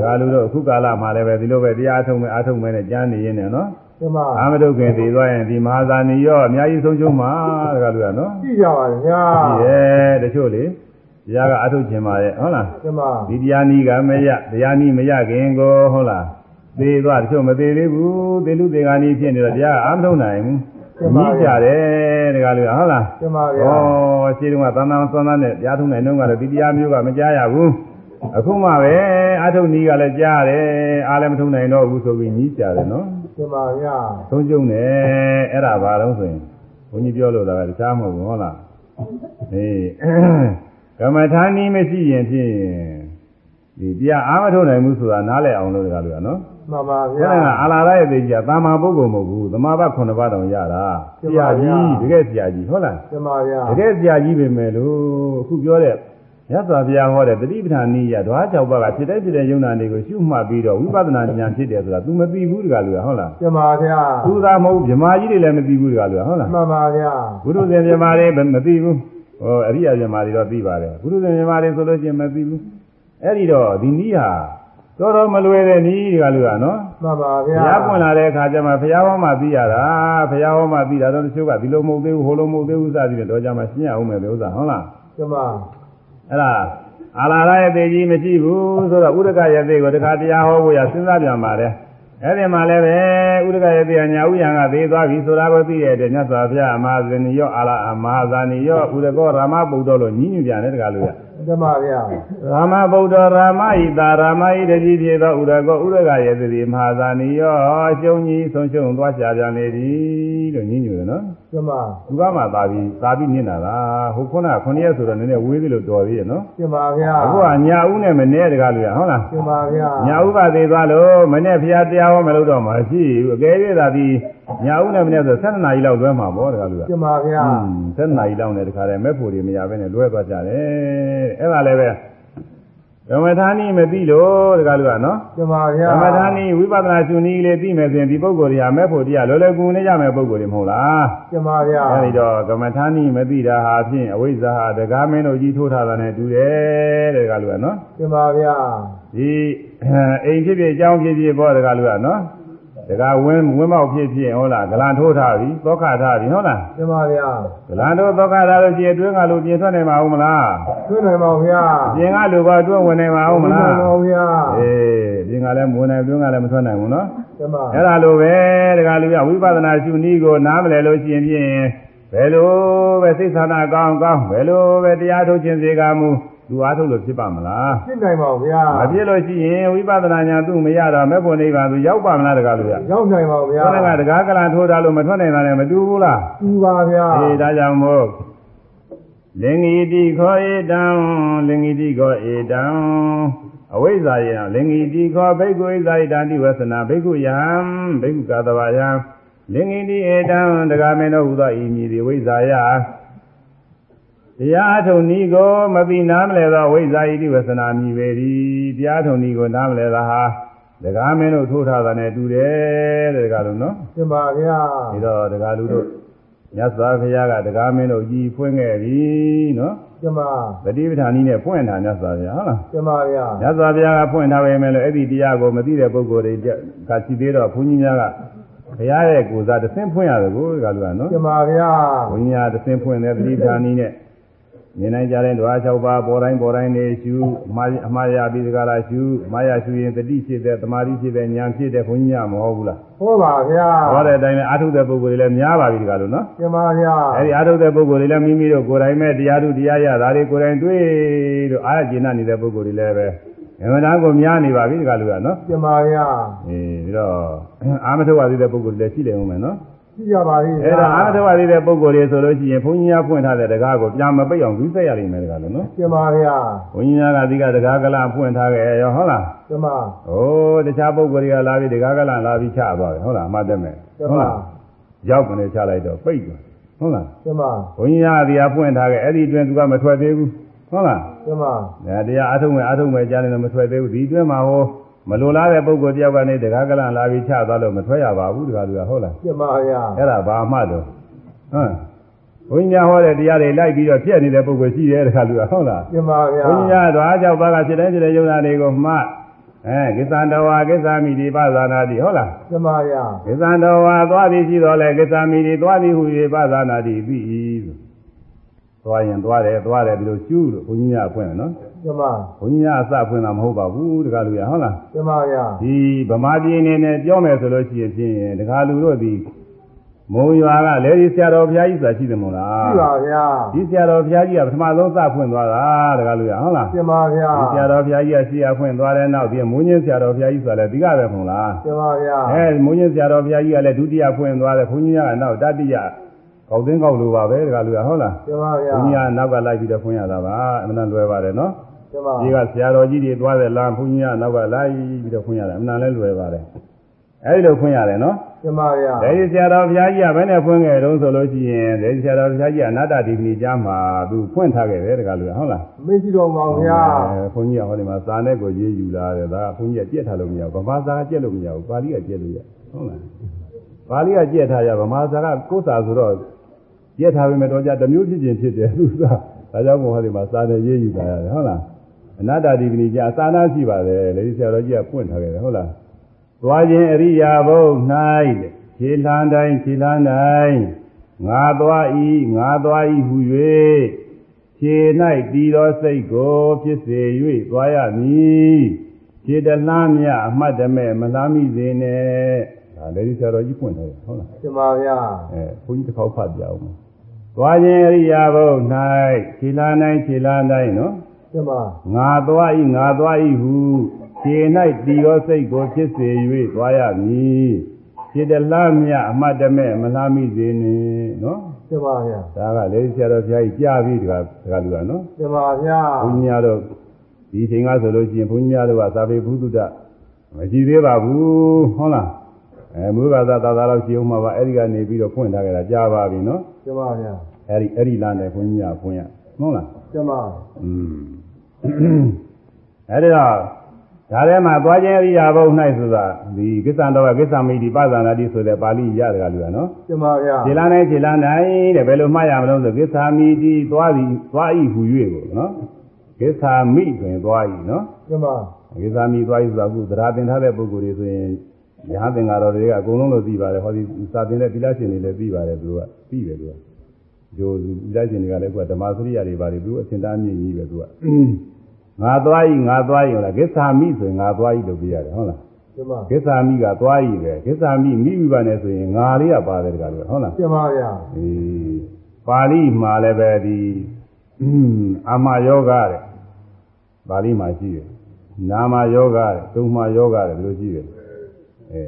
ဒါလူတို့အခုကာလမှာလည်းပဲဒီလိုပဲတရားထုံးမယ်အထုံးမယ်နဲ့ကြားနေရင်းနဲ့နော်ကျမအာမတုခင်သိသွားရင်ဒီမဟာဇာနီရောအများကြီးဆုံးရှုံးမှာတကားလူကနော်ကြည့်ကြပါဗျာရှိတယ်တချို့လေတရားကအထုခြင်းပါရဲ့ဟုတ်လားကျမဒီတရားနီးကမရတရားနီးမရခင်ကိုဟုတ်လားသေးသွားတချို့မသေးသေးဘူးသေလူသေဂာနီးဖြစ်နေတော့တရားအာမထုံနိုင်ဘူး ကြီးကြတယ်တကားလူကဟုတ်လားကျမဩဗျာရှင်းတုန်းကသံသံသွန်းသန်းနဲ့တရားထုံးနိုင်တော့ကလည်းဒီတရားမျိုးကမကြားရဘူးအခုမှပဲအာထုံနီးကလည်းကြားတယ်အားလည်းမထုံနိုင်တော့ဘူးဆိုပြီးကြီးကြတယ်နော်ကျမဗျာသုံးကျုံတယ်အဲ့ဒါဘာလို့ဆိုရင်ဘုန်းကြီးပြောလို့တာကတခြားမဟုတ်ဘူးဟုတ်လားအေးကမ္မထာနီးမရှိရင်ဖြင့်ဒီတရားအာမထုံနိုင်ဘူးဆိုတာနားလည်အောင်လုပ်ကြလို့ရနော် မှန်ပါဘုဗျာရားကအာလာရရဲ့သိကြီးကတာမာပုဂ္ဂိုလ်မဟုတ်ဘူးသမာဘ9ပါးတောင်ရတာဆရာကြီးတကယ်ဆရာကြီးဟုတ်လားကျမဗျာတကယ်ဆရာကြီးပဲမယ်လို့အခုပြောတဲ့ရသော်ဘုရားဟောတဲ့တတိပဌာနီးရဓဝါ၆ပါးကဖြစ်တဲ့ဖြစ်တဲ့ယုံနာတွေကိုရှုမှတ်ပြီးတော့ဝိပဿနာဉာဏ်ဖြစ်တယ်ဆိုတာ तू မသိဘူးတကလူကဟုတ်လားကျမဗျာသူသာမဟုတ်ဗြဟ္မာကြီးတွေလည်းမသိဘူးတကလူကဟုတ်လားမှန်ပါဗျာဘုရုဇင်ဗြဟ္မာတွေမသိဘူးဟောအရိယဗြဟ္မာတွေတော့သိပါတယ်ဘုရုဇင်ဗြဟ္မာတွေဆိုလို့ရှိရင်မသိဘူးအဲ့ဒီတော့ဒီနည်းဟာ တော်တော်မလွယ်တဲ့နည်းတကလူကနော်မှန်ပါဘုဗျာရားပွင့်လာတဲ့အခါကျမှဘုရားဟောမှသိရတာဘုရားဟောမှသိတာတော့တချို့ကဒီလိုမဟုတ်သေးဘူးဟိုလိုမဟုတ်သေးဘူးစသည်ဖြင့်တော့ကြမှာရှင်းရအောင်မယ်ဒီဥစ္စာဟုတ်လားကျမအဲ့ဒါအာလာရရဲ့သေးကြီးမရှိဘူးဆိုတော့ဥဒကရဲ့သေးကိုတခါတရားဟောဖို့ရစဉ်းစားပြန်ပါတယ်အဲ့ဒီမှာလည်းပဲဥဒကရဲ့သေးကညာဥယံကသေးသွားပြီဆိုတာကိုသိရတဲ့မြတ်စွာဘုရားအမဟာဇနီရောအာလာအမဟာဇာနီရောဥဒကောရာမပုဒ္ဒောလို့ညီးညွပြန်တယ်တခါလို့ရ ကျမဗျာရာမဗုဒ္ဓရာမဣတာရာမဣတတိဖြစ်သောဥရကောဥရကယေတိမဟာဇာနိယောရှုံကြီးဆုံးရှုံသွားရှာပြန်လေသည်လို့ညင်းညူတယ်နော်ကျမသူကမှသာပြီးသာပြီးညင်တာလားဟိုခုနက9ရက်ဆိုတော့နည်းနည်းဝေးသေးလို့တော်သေးရဲ့နော်ကျမဗျာအခုကညာဦးနဲ့မနေ့တကားလို့ရဟုတ်လားကျမဗျာညာဦးကသေးသွားလို့မနေ့ဖျားတရားဟောမလို့တော့မှရှိဘူးအကယ်၍သာပြီး ညာဦးနဲ့မနေ့ဆို7နာရီလောက်လွဲမှာပေါ့တကားလို့ရကျမဗျာอืม7နာရီလောက်နဲ့တခါတည်းမဲ့ဖို့တွေမရဘဲနဲ့လွဲသွားကြတယ်အဲ့ဒါလည်းပဲဓမ္မထာနီမသိလို့တကားလို့ကနော်ကျမဗျာဓမ္မထာနီဝိပဿနာရှင်နည်းလေးသိမယ်ဆိုရင်ဒီပုဂ္ဂိုလ်တွေကမဲ့ဖို့တရားလောလောကူနေကြမယ်ပုဂ္ဂိုလ်တွေမဟုတ်လားကျမဗျာအဲဒီတော့ကမ္မထာနီမသိတာဟာဖြင့်အဝိဇ္ဇာဟာဒကာမင်းတို့ကြီးထိုးထားတာနဲ့တူတယ်တဲ့တကားလို့ကနော်ကျမဗျာဒီအိမ်ဖြစ်ဖြစ်အကြောင်းဖြစ်ဖြစ်ပေါ့တကားလို့ကနော် တကားဝင်းဝင်းမောက်ဖြစ်ဖြစ်ဟုတ်လားဂလန်ထိုးထားပြီသောခထားပြီဟုတ်လားကျမဗျာဗလန်တို့သောကသာလို့ကြည်အတွင်းကလူပြင်ထွက်နိုင်မှာဟုတ်မလားသွင်းနိုင်ပါဗျာပြင်ကလူကအတွင်းဝင်နိုင်မှာဟုတ်မလားသွင်းနိုင်ပါဗျာအေးပြင်ကလည်းမဝင်နိုင်အတွင်းကလည်းမထွက်နိုင်ဘူးနော်ကျမအဲ့ဒါလိုပဲတခါလူကဝိပဿနာရှုနည်းကိုနားမလည်လို့ရှိရင်ဖြင့်ဘယ်လိုပဲစိတ်ဆန္ဒကောင်းကောင်းဘယ်လိုပဲတရားထုတ်ခြင်းစေကမူ လူအားထုတ်လို့ဖြစ်ပါမလားဖြစ်နိုင်ပါဗျာမဖြစ်လို့ရှိရင်ဝိပဿနာညာသူ့မရတော့မဲ့ဖို့နိဗ္ဗာန်သူရောက်ပါမလားတခါလူကရောက်နိုင်ပါဗျာခေါင်းကတကားကလန်ထိုးတာလို့မထွက်နိုင်တာလည်းမတူဘူးလားသူပါဗျာအေးဒါကြောင့်မို့လင်္ဂီတိခောဧတံလင်္ဂီတိခောဧတံအဝိဇ္ဇာယံလင်္ဂီတိခောဘိက္ခုဣဇာဣတံတိဝသနာဘိက္ခုယံဘိက္ခုကတဝယံလင်္ဂီတိဧတံတက္ကမင်းတို့ဟူသောဤမည်ဒီဝိဇ္ဇာယ တရားအထုံဤကိုမသိနားမလဲသောဝိဇ္ဇာဣတိဝသနာမြည်ပေသည်တရားထုံဤကိုနားမလဲသာဟာတက္ကမင်းတို့ထိုးထားတာနဲ့တူတယ်တဲ့တက္ကလုံးနော်ကျမဗျာဒီတော့တရားလူတို့မြတ်စွာဘုရားကတရားမင်းတို့ကြီးဖွင့်ခဲ့ပြီနော်ကျမဗတိပဋ္ဌာနီးနဲ့ဖွင့်တာမြတ်စွာဘုရားဟုတ်လားကျမဗျာမြတ်စွာဘုရားကဖွင့်ထားပေမဲ့လို့အဲ့ဒီတရားကိုမသိတဲ့ပုဂ္ဂိုလ်တွေကရှိသေးတော့ဘုန်းကြီးများကဘုရားရဲ့ကိုယ်စားတစ်ဆင့်ဖွင့်ရတယ်ကိုဒီကလူကနော်ကျမဗျာဘုန်းကြီးကတစ်ဆင့်ဖွင့်တယ်ဗတိပဋ္ဌာနီးနဲ့ မြင်နိုင်ကြတဲ့ဓဝါ၆ပါးပေါ်တိုင်းပေါ်တိုင်းနေရှုအမှားအမှားရပြီးဒီကလာရှုအမှားရရှုရင်တတိဖြစ်တဲ့တမာတိဖြစ်တဲ့ဉာဏ်ဖြစ်တဲ့ဘုန်းကြီးကမဟုတ်ဘူးလားဟောပါဗျာဟောတဲ့အတိုင်းလည်းအာထုတဲ့ပုဂ္ဂိုလ်တွေလည်းများပါပြီဒီကလူနော်ကျမဗျာအဲဒီအာထုတဲ့ပုဂ္ဂိုလ်တွေလည်းမိမိတို့ကိုယ်တိုင်မဲ့တရားထုတရားရတာတွေကိုယ်တိုင်တွေ့လို့အားရကျဉ်းနေတဲ့ပုဂ္ဂိုလ်တွေလည်းပဲအမှန်တန်ကိုများနေပါပြီဒီကလူကနော်ကျမဗျာအေးပြီးတော့အာမထဝသေးတဲ့ပုဂ္ဂိုလ်တွေလည်းရှိတယ်ဦးမယ်နော် ကြည့်ကြပါလိမ့်အဲဒါအာမထဝသေးတဲ့ပုဂ္ဂိုလ်တွေဆိုလို့ရှိရင်ဘုန်းကြီးများဖွင့်ထားတဲ့တရားကိုပြန်မပိတ်အောင်ယူဆက်ရနိုင်မယ်ဒီကလူနော်ကျမဗျာဘုန်းကြီးများကဒီကတရားကလဖွင့်ထားခဲ့ရောဟုတ်လားကျမဟိုတခြားပုဂ္ဂိုလ်တွေကလာပြီးတရားကလလာပြီးချသွားတယ်ဟုတ်လားအမှတ်တမဲ့ကျမဟုတ်လားရောက်ကနေချလိုက်တော့ပိတ်သွားဟုတ်လားကျမဘုန်းကြီးကဒီဟာဖွင့်ထားခဲ့အဲ့ဒီအတွင်းသူကမထွက်သေးဘူးဟုတ်လားကျမဒါတရားအထုံးမဲ့အထုံးမဲ့ကြားနေတော့မထွက်သေးဘူးဒီအတွင်းမှာဟို မလိုလားတဲ့ပုဂ္ဂိုလ်တယောက်ကနေတကားကလန်လာပြီးချသွားလို့မထွက်ရပါဘူးတကားသူကဟုတ်လားကျမဗျာအဲ့ဒါဘာမှတော့ဟမ်ဘုန်းကြီးကဟောတဲ့တရားတွေလိုက်ပြီးတော့ပြည့်နေတဲ့ပုဂ္ဂိုလ်ရှိတယ်တကားသူကဟုတ်လားကျမဗျာဘုန်းကြီးကတော့အားကြောင့်ဘာကဖြစ်တဲ့ဖြစ်တဲ့ယုံနာတွေကိုမှအဲကိစ္စံတော်ဝါကိစ္စမိတိပဇာနာတိဟုတ်လားကျမဗျာကိစ္စံတော်ဝါသွားသည်ရှိတော်လဲကိစ္စမိတိသွားသည်ဟူ၍ပဇာနာတိပြီးဆိုသွားရင်သွားတယ်သွားတယ်ဒီလိုကျူးလို့ဘုန်းကြီးကအဖွင့်တယ်နော် ကျမဘုန်းကြီးကအစဖွင့်တာမဟုတ်ပါဘူးတကားလူရဟုတ်လားကျမဗျာဒီဗမာပြည်အနေနဲ့ပြောမယ်ဆိုလို့ရှိရင်ဖြင့်တကားလူတို့ဒီမုံရွာကလေဒီဆရာတော်ဘုရားကြီးဆိုတာရှိတယ်မို့လားကြည့်ပါဗျာဒီဆရာတော်ဘုရားကြီးကပထမဆုံးစဖွင့်သွားတာတကားလူရဟုတ်လားကျမဗျာဒီဆရာတော်ဘုရားကြီးကရှိရဖွင့်သွားတဲ့နောက်ဒီမုန်းချင်းဆရာတော်ဘုရားကြီးဆိုတာလည်းဒီကပဲမဟုတ်လားကျမဗျာအဲမုန်းချင်းဆရာတော်ဘုရားကြီးကလည်းဒုတိယဖွင့်သွားတယ်ဘုန်းကြီးကနောက်တတိယကောက်သိန်းကောက်လိုပါပဲတကားလူရဟုတ်လားကျမဗျာဘုန်းကြီးကနောက်ကလိုက်ပြီးတော့ဖွင့်ရတာပါအမှန်တန်လွယ်ပါတယ်နော်ကျမ ဒီကဆရာတော်ကြီးတွေသွားတဲ့လမ်းဘုန်းကြီးကနောက်ကလိုက်ပြီးတော့ဖွင့်ရတယ်အမှန်တန်လည်းလွယ်ပါတယ်အဲဒီလိုဖွင့်ရတယ်နော်ကျမဗျာဒေဒီဆရာတော်ဘုရားကြီးကဘယ်နဲ့ဖွင့်ခဲ့တုံးဆိုလို့ရှိရင်ဒေဒီဆရာတော်ဘုရားကြီးကအနာတ္တဒီပဏိကြားမှာသူဖွင့်ထားခဲ့တယ်တကလူဟုတ်လားမရှိတော်ပါဗျာအဲဘုန်းကြီးကဟောဒီမှာစာနဲ့ကိုရေးယူလာတယ်ဒါကဘုန်းကြီးကကြက်ထားလို့မရဘူးဗမာစာကကြက်လို့မရဘူးပါဠိကကြက်လို့ရဟုတ်လားပါဠိကကြက်ထားရဗမာစာကကိုယ်စာဆိုတော့ကြက်ထားပေမဲ့တော့ကြတစ်မျိုးဖြစ်ချင်းဖြစ်တယ်သူကဒါကြောင့်မို့ဟောဒီမှာစာနဲ့ရေးယူလာရတယ်ဟုတ်လား အနာတ္တဒီပဏိကြားအစာနာရှိပါတယ်လေဒီဆရာတော်ကြီးကဖွင့်ထားခဲ့တယ်ဟုတ်လားသွားခြင်းအရိယာဘုံ၌တဲ့ခြေလန်းတိုင်းခြေလန်းတိုင်းငါသွားဤငါသွားဤဟူ၍ခြေ၌တည်သောစိတ်ကိုဖြစ်စေ၍သွားရမည်ခြေတလှမ်းမြအမှတ်တမဲ့မလားမိစေနဲ့ဒါလေဒီဆရာတော်ကြီးဖွင့်ထားတယ်ဟုတ်လားကျမဗျာအဲဘုန်းကြီးတစ်ခေါက်ဖတ်ပြအောင်သွားခြင်းအရိယာဘုံ၌ခြေလန်းတိုင်းခြေလန်းတိုင်းနော် ကျမငါသွားဤငါသွားဤဟုခြေ၌တည်သောစိတ်ကိုဖြစ်စေ၍သွားရမည်ခြေတလားမြအမှတ်တမဲ့မလားမိစေနဲ့နော်ကျမဗျာဒါကလေဆရာတော်ဘုရားကြီးကြားပြီးတကတကလူကနော်ကျမဗျာဘုန်းကြီးများတို့ဒီချိန်ကဆိုလို့ရှိရင်ဘုန်းကြီးများတို့ကသာပေဘုဒ္ဓမရှိသေးပါဘူးဟုတ်လားအဲမူကသာသာသာလောက်ရှိအောင်မှာပါအဲ့ဒီကနေပြီးတော့ဖွင့်ထားကြတာကြားပါပြီနော်ကျမဗျာအဲ့ဒီအဲ့ဒီလမ်းနဲ့ဘုန်းကြီးများဖွင့်ရဟုတ်လားကျမอืม အဲ့ဒါတော့ဒါထဲမှာသွားခြင်းအရိယာဘုံ၌ဆိုတာဒီကိစ္စတော်ကကိစ္စမိတိပဇာနာတိဆိုတဲ့ပါဠိရတယ်ကလူကနော်ကျမဗျာခြေလန်းနဲ့ခြေလန်းတိုင်းတဲ့ဘယ်လိုမှတ်ရမလို့ဆိုကိစ္စမိတိသွားသည်သွားဤဟူ၍ကိုနော်ကိစ္စမိဆိုရင်သွားဤနော်ကျမကိစ္စမိသွားဤဆိုတာအခုသဒ္ဓါတင်ထားတဲ့ပုဂ္ဂိုလ်တွေဆိုရင်ရဟန်းသင်္ကာတော်တွေကအကုန်လုံးလို့သိပါတယ်ဟောဒီစာသင်တဲ့သီလရှင်တွေလည်းသိပါတယ်သူကသိတယ်သူကဂျိုသီလရှင်တွေကလည်းအခုကဓမ္မစရိယတွေပါတယ်သူအစင်သားမြင့်ကြီးပဲသူက ငါသွားဤငါသွားဤဟုတ်လားကိစ္စမိဆိုရင်ငါသွားဤလို့ပြရတယ်ဟုတ်လားကျမကိစ္စမိကသွားဤပဲကိစ္စမိမိဝိပါနဲ့ဆိုရင်ငါလေးကပါတယ်တကယ်လို့ဟုတ်လားကျမဗျာအေးပါဠိမှာလည်းပဲဒီအာမယောဂတဲ့ပါဠိမှာရှိတယ်နာမယောဂတဲ့သုံးမယောဂတဲ့ဒီလိုရှိတယ်အဲ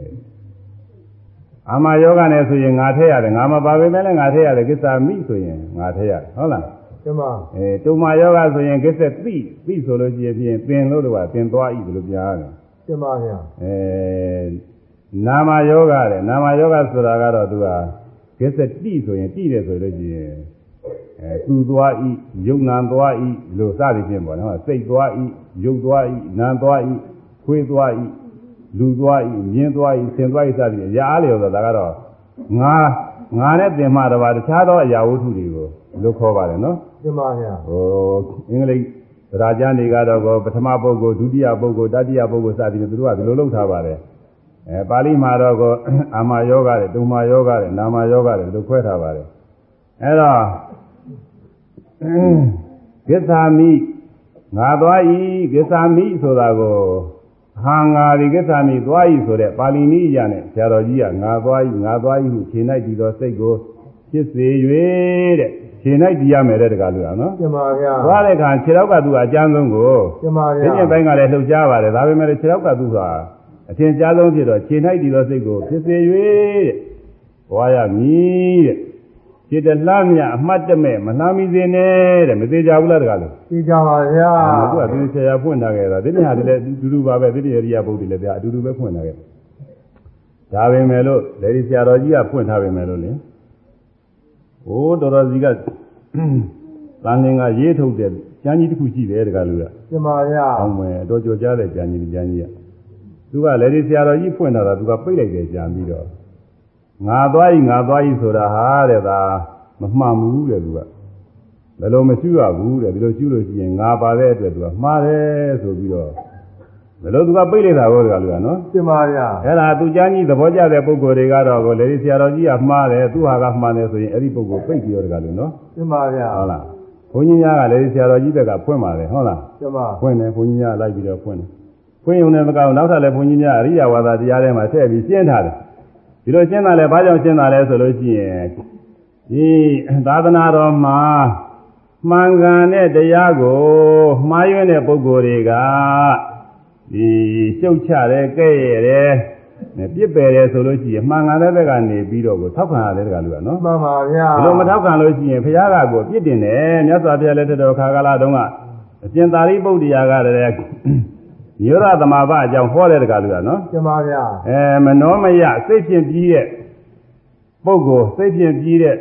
အာမယောဂနဲ့ဆိုရင်ငါထည့်ရတယ်ငါမပါပေမဲ့လည်းငါထည့်ရတယ်ကိစ္စမိဆိုရင်ငါထည့်ရတယ်ဟုတ်လား ကျမအဲတုံမယောဂဆိုရင်ကိစ္စသိသိဆိုလို့ရှိရင်ဖြင့်သင်လို့တော့သင်သွားဤဒီလိုပြရတယ်ကျမဗျာအဲနာမယောဂတဲ့နာမယောဂဆိုတာကတော့သူကကိစ္စတိဆိုရင်တိတယ်ဆိုလို့ရှိရင်အဲသူသွားဤယုံနာသွားဤလို့စသည်ဖြင့်ပေါ့နော်စိတ်သွားဤယုတ်သွားဤနာသွားဤခွေးသွားဤလူသွားဤမြင်းသွားဤဆင်သွားဤစသည်ဖြင့်ရာအားလျော်ဆိုတာကတော့ငါငါနဲ့သင်မှတပါတခြားသောအရာဝတ္ထုတွေကိုလို့ခေါ်ပါတယ်နော် ကျမဗျာဟိုအင်္ဂလိပ်သရာကျမ်းတွေကတော့ကိုပထမပုဂ္ဂိုလ်ဒုတိယပုဂ္ဂိုလ်တတိယပုဂ္ဂိုလ်စသည်ဖြင့်သူတို့ကဒီလိုလုပ်ထားပါတယ်အဲပါဠိမှာတော့ကိုအာမယောဂတဲ့ဒုမာယောဂတဲ့နာမယောဂတဲ့ဒီလိုခွဲထားပါတယ်အဲတော့ကိစ္ဆာမိငါသွားဤကိစ္ဆာမိဆိုတာကိုဟာငါဒီကိစ္ဆာမိသွားဤဆိုတဲ့ပါဠိနည်းအရနဲ့ဆရာတော်ကြီးကငါသွားဤငါသွားဤဟုခြေ၌တည်သောစိတ်ကိုဖြစ်စေ၍တဲ့ ခြေ၌တည်ရမယ်တဲ့တကားလို့ရနော်ကျမဗျာသွားတဲ့အခါခြေထောက်ကသူကအကျမ်းဆုံးကိုကျမဗျာဒီနေ့ပိုင်းကလည်းလှုပ်ရှားပါတယ်ဒါပေမဲ့ခြေထောက်ကသူကအထင်ရှားဆုံးဖြစ်တော့ခြေ၌တည်သောစိတ်ကိုဖြစ်စေ၍တဲ့ဘွားရမည်တဲ့ခြေတလှမ်းမြအမှတ်တမဲ့မလှမ်းမိစေနဲ့တဲ့မသေးကြဘူးလားတကားလို့သိကြပါဗျာသူကသူဆရာဖွင့်ထားခဲ့တာဒီနေ့ဟာဒီလည်းအတူတူပါပဲဒီနေ့ရိယာပုဒ်တွေလည်းဗျာအတူတူပဲဖွင့်ထားခဲ့ဒါပေမဲ့လို့လေဒီဆရာတော်ကြီးကဖွင့်ထားပေမဲ့လို့လေ ဟိုတော်တော်ကြီးကတန်လင်းကရေးထုတ်တဲ့ကျမ်းကြီးတစ်ခုရှိတယ်တကားလို့ကကျမဗျာအောင်မယ်အတော်ကြော်ကြားတဲ့ကြံကြီးကြံကြီးကသူကလည်းဒီဆရာတော်ကြီးဖွင့်တာကသူကပိတ်လိုက်တယ်ကြံပြီးတော့ငါသွားဤငါသွားဤဆိုတာဟာတဲ့ဒါမမှန်ဘူးတဲ့သူကဘယ်လိုမရှိရဘူးတဲ့ဒီလိုရှိလို့ရှိရင်ငါပါတဲ့အတွက်သူကမှားတယ်ဆိုပြီးတော့ ဘယ်လိုသူကပိတ်လိုက်တာဘောတကလူကနော်ကျမဗျာအဲ့ဒါသူကြမ်းကြီးသဘောကျတဲ့ပုံကိုယ်တွေကတော့ကိုလည်းဒီဆရာတော်ကြီးကမှားတယ်သူဟာကမှားတယ်ဆိုရင်အဲ့ဒီပုံကိုပိတ်ပြီးတော့တကလူနော်ကျမဗျာဟုတ်လားဘုန်းကြီးများကလည်းဆရာတော်ကြီးဘက်ကဖွင့်ပါတယ်ဟုတ်လားကျမဖွင့်တယ်ဘုန်းကြီးများလိုက်ပြီးတော့ဖွင့်တယ်ဖွင့်ရုံနဲ့မကောင်းနောက်ထပ်လည်းဘုန်းကြီးများအရိယဝါဒတရားထဲမှာထည့်ပြီးရှင်းထားတယ်ဒီလိုရှင်းတာလဲဘာကြောင့်ရှင်းတာလဲဆိုလို့ရှိရင်ဒီသာသနာတော်မှာမှန်ကန်တဲ့တရားကိုမှားယွင်းတဲ့ပုဂ္ဂိုလ်တွေက ဒီရှုတ်ချတယ်ကဲ့ရဲ့တယ်နဲ့ပြစ်ပယ်တယ်ဆိုလို့ရှိရင်မှန်ကန်တဲ့ဘက်ကနေပြီးတော့ကိုထောက်ခံရတယ်တကလူကနော်မှန်ပါဗျာဒီလိုမထောက်ခံလို့ရှိရင်ဘုရားကကိုပြစ်တင်တယ်မြတ်စွာဘုရားလက်ထက်တော်ခါကာလတုန်းကအရှင်သာရိပုတ္တရာကတည်းကနိရောဓသမာဘအကြောင်းဟောတဲ့တကားလူကနော်ကျင်ပါဗျာအဲမနောမယစိတ်ဖြင့်ပြီးတဲ့ပုဂ္ဂိုလ်စိတ်ဖြင့်ပြီးတဲ့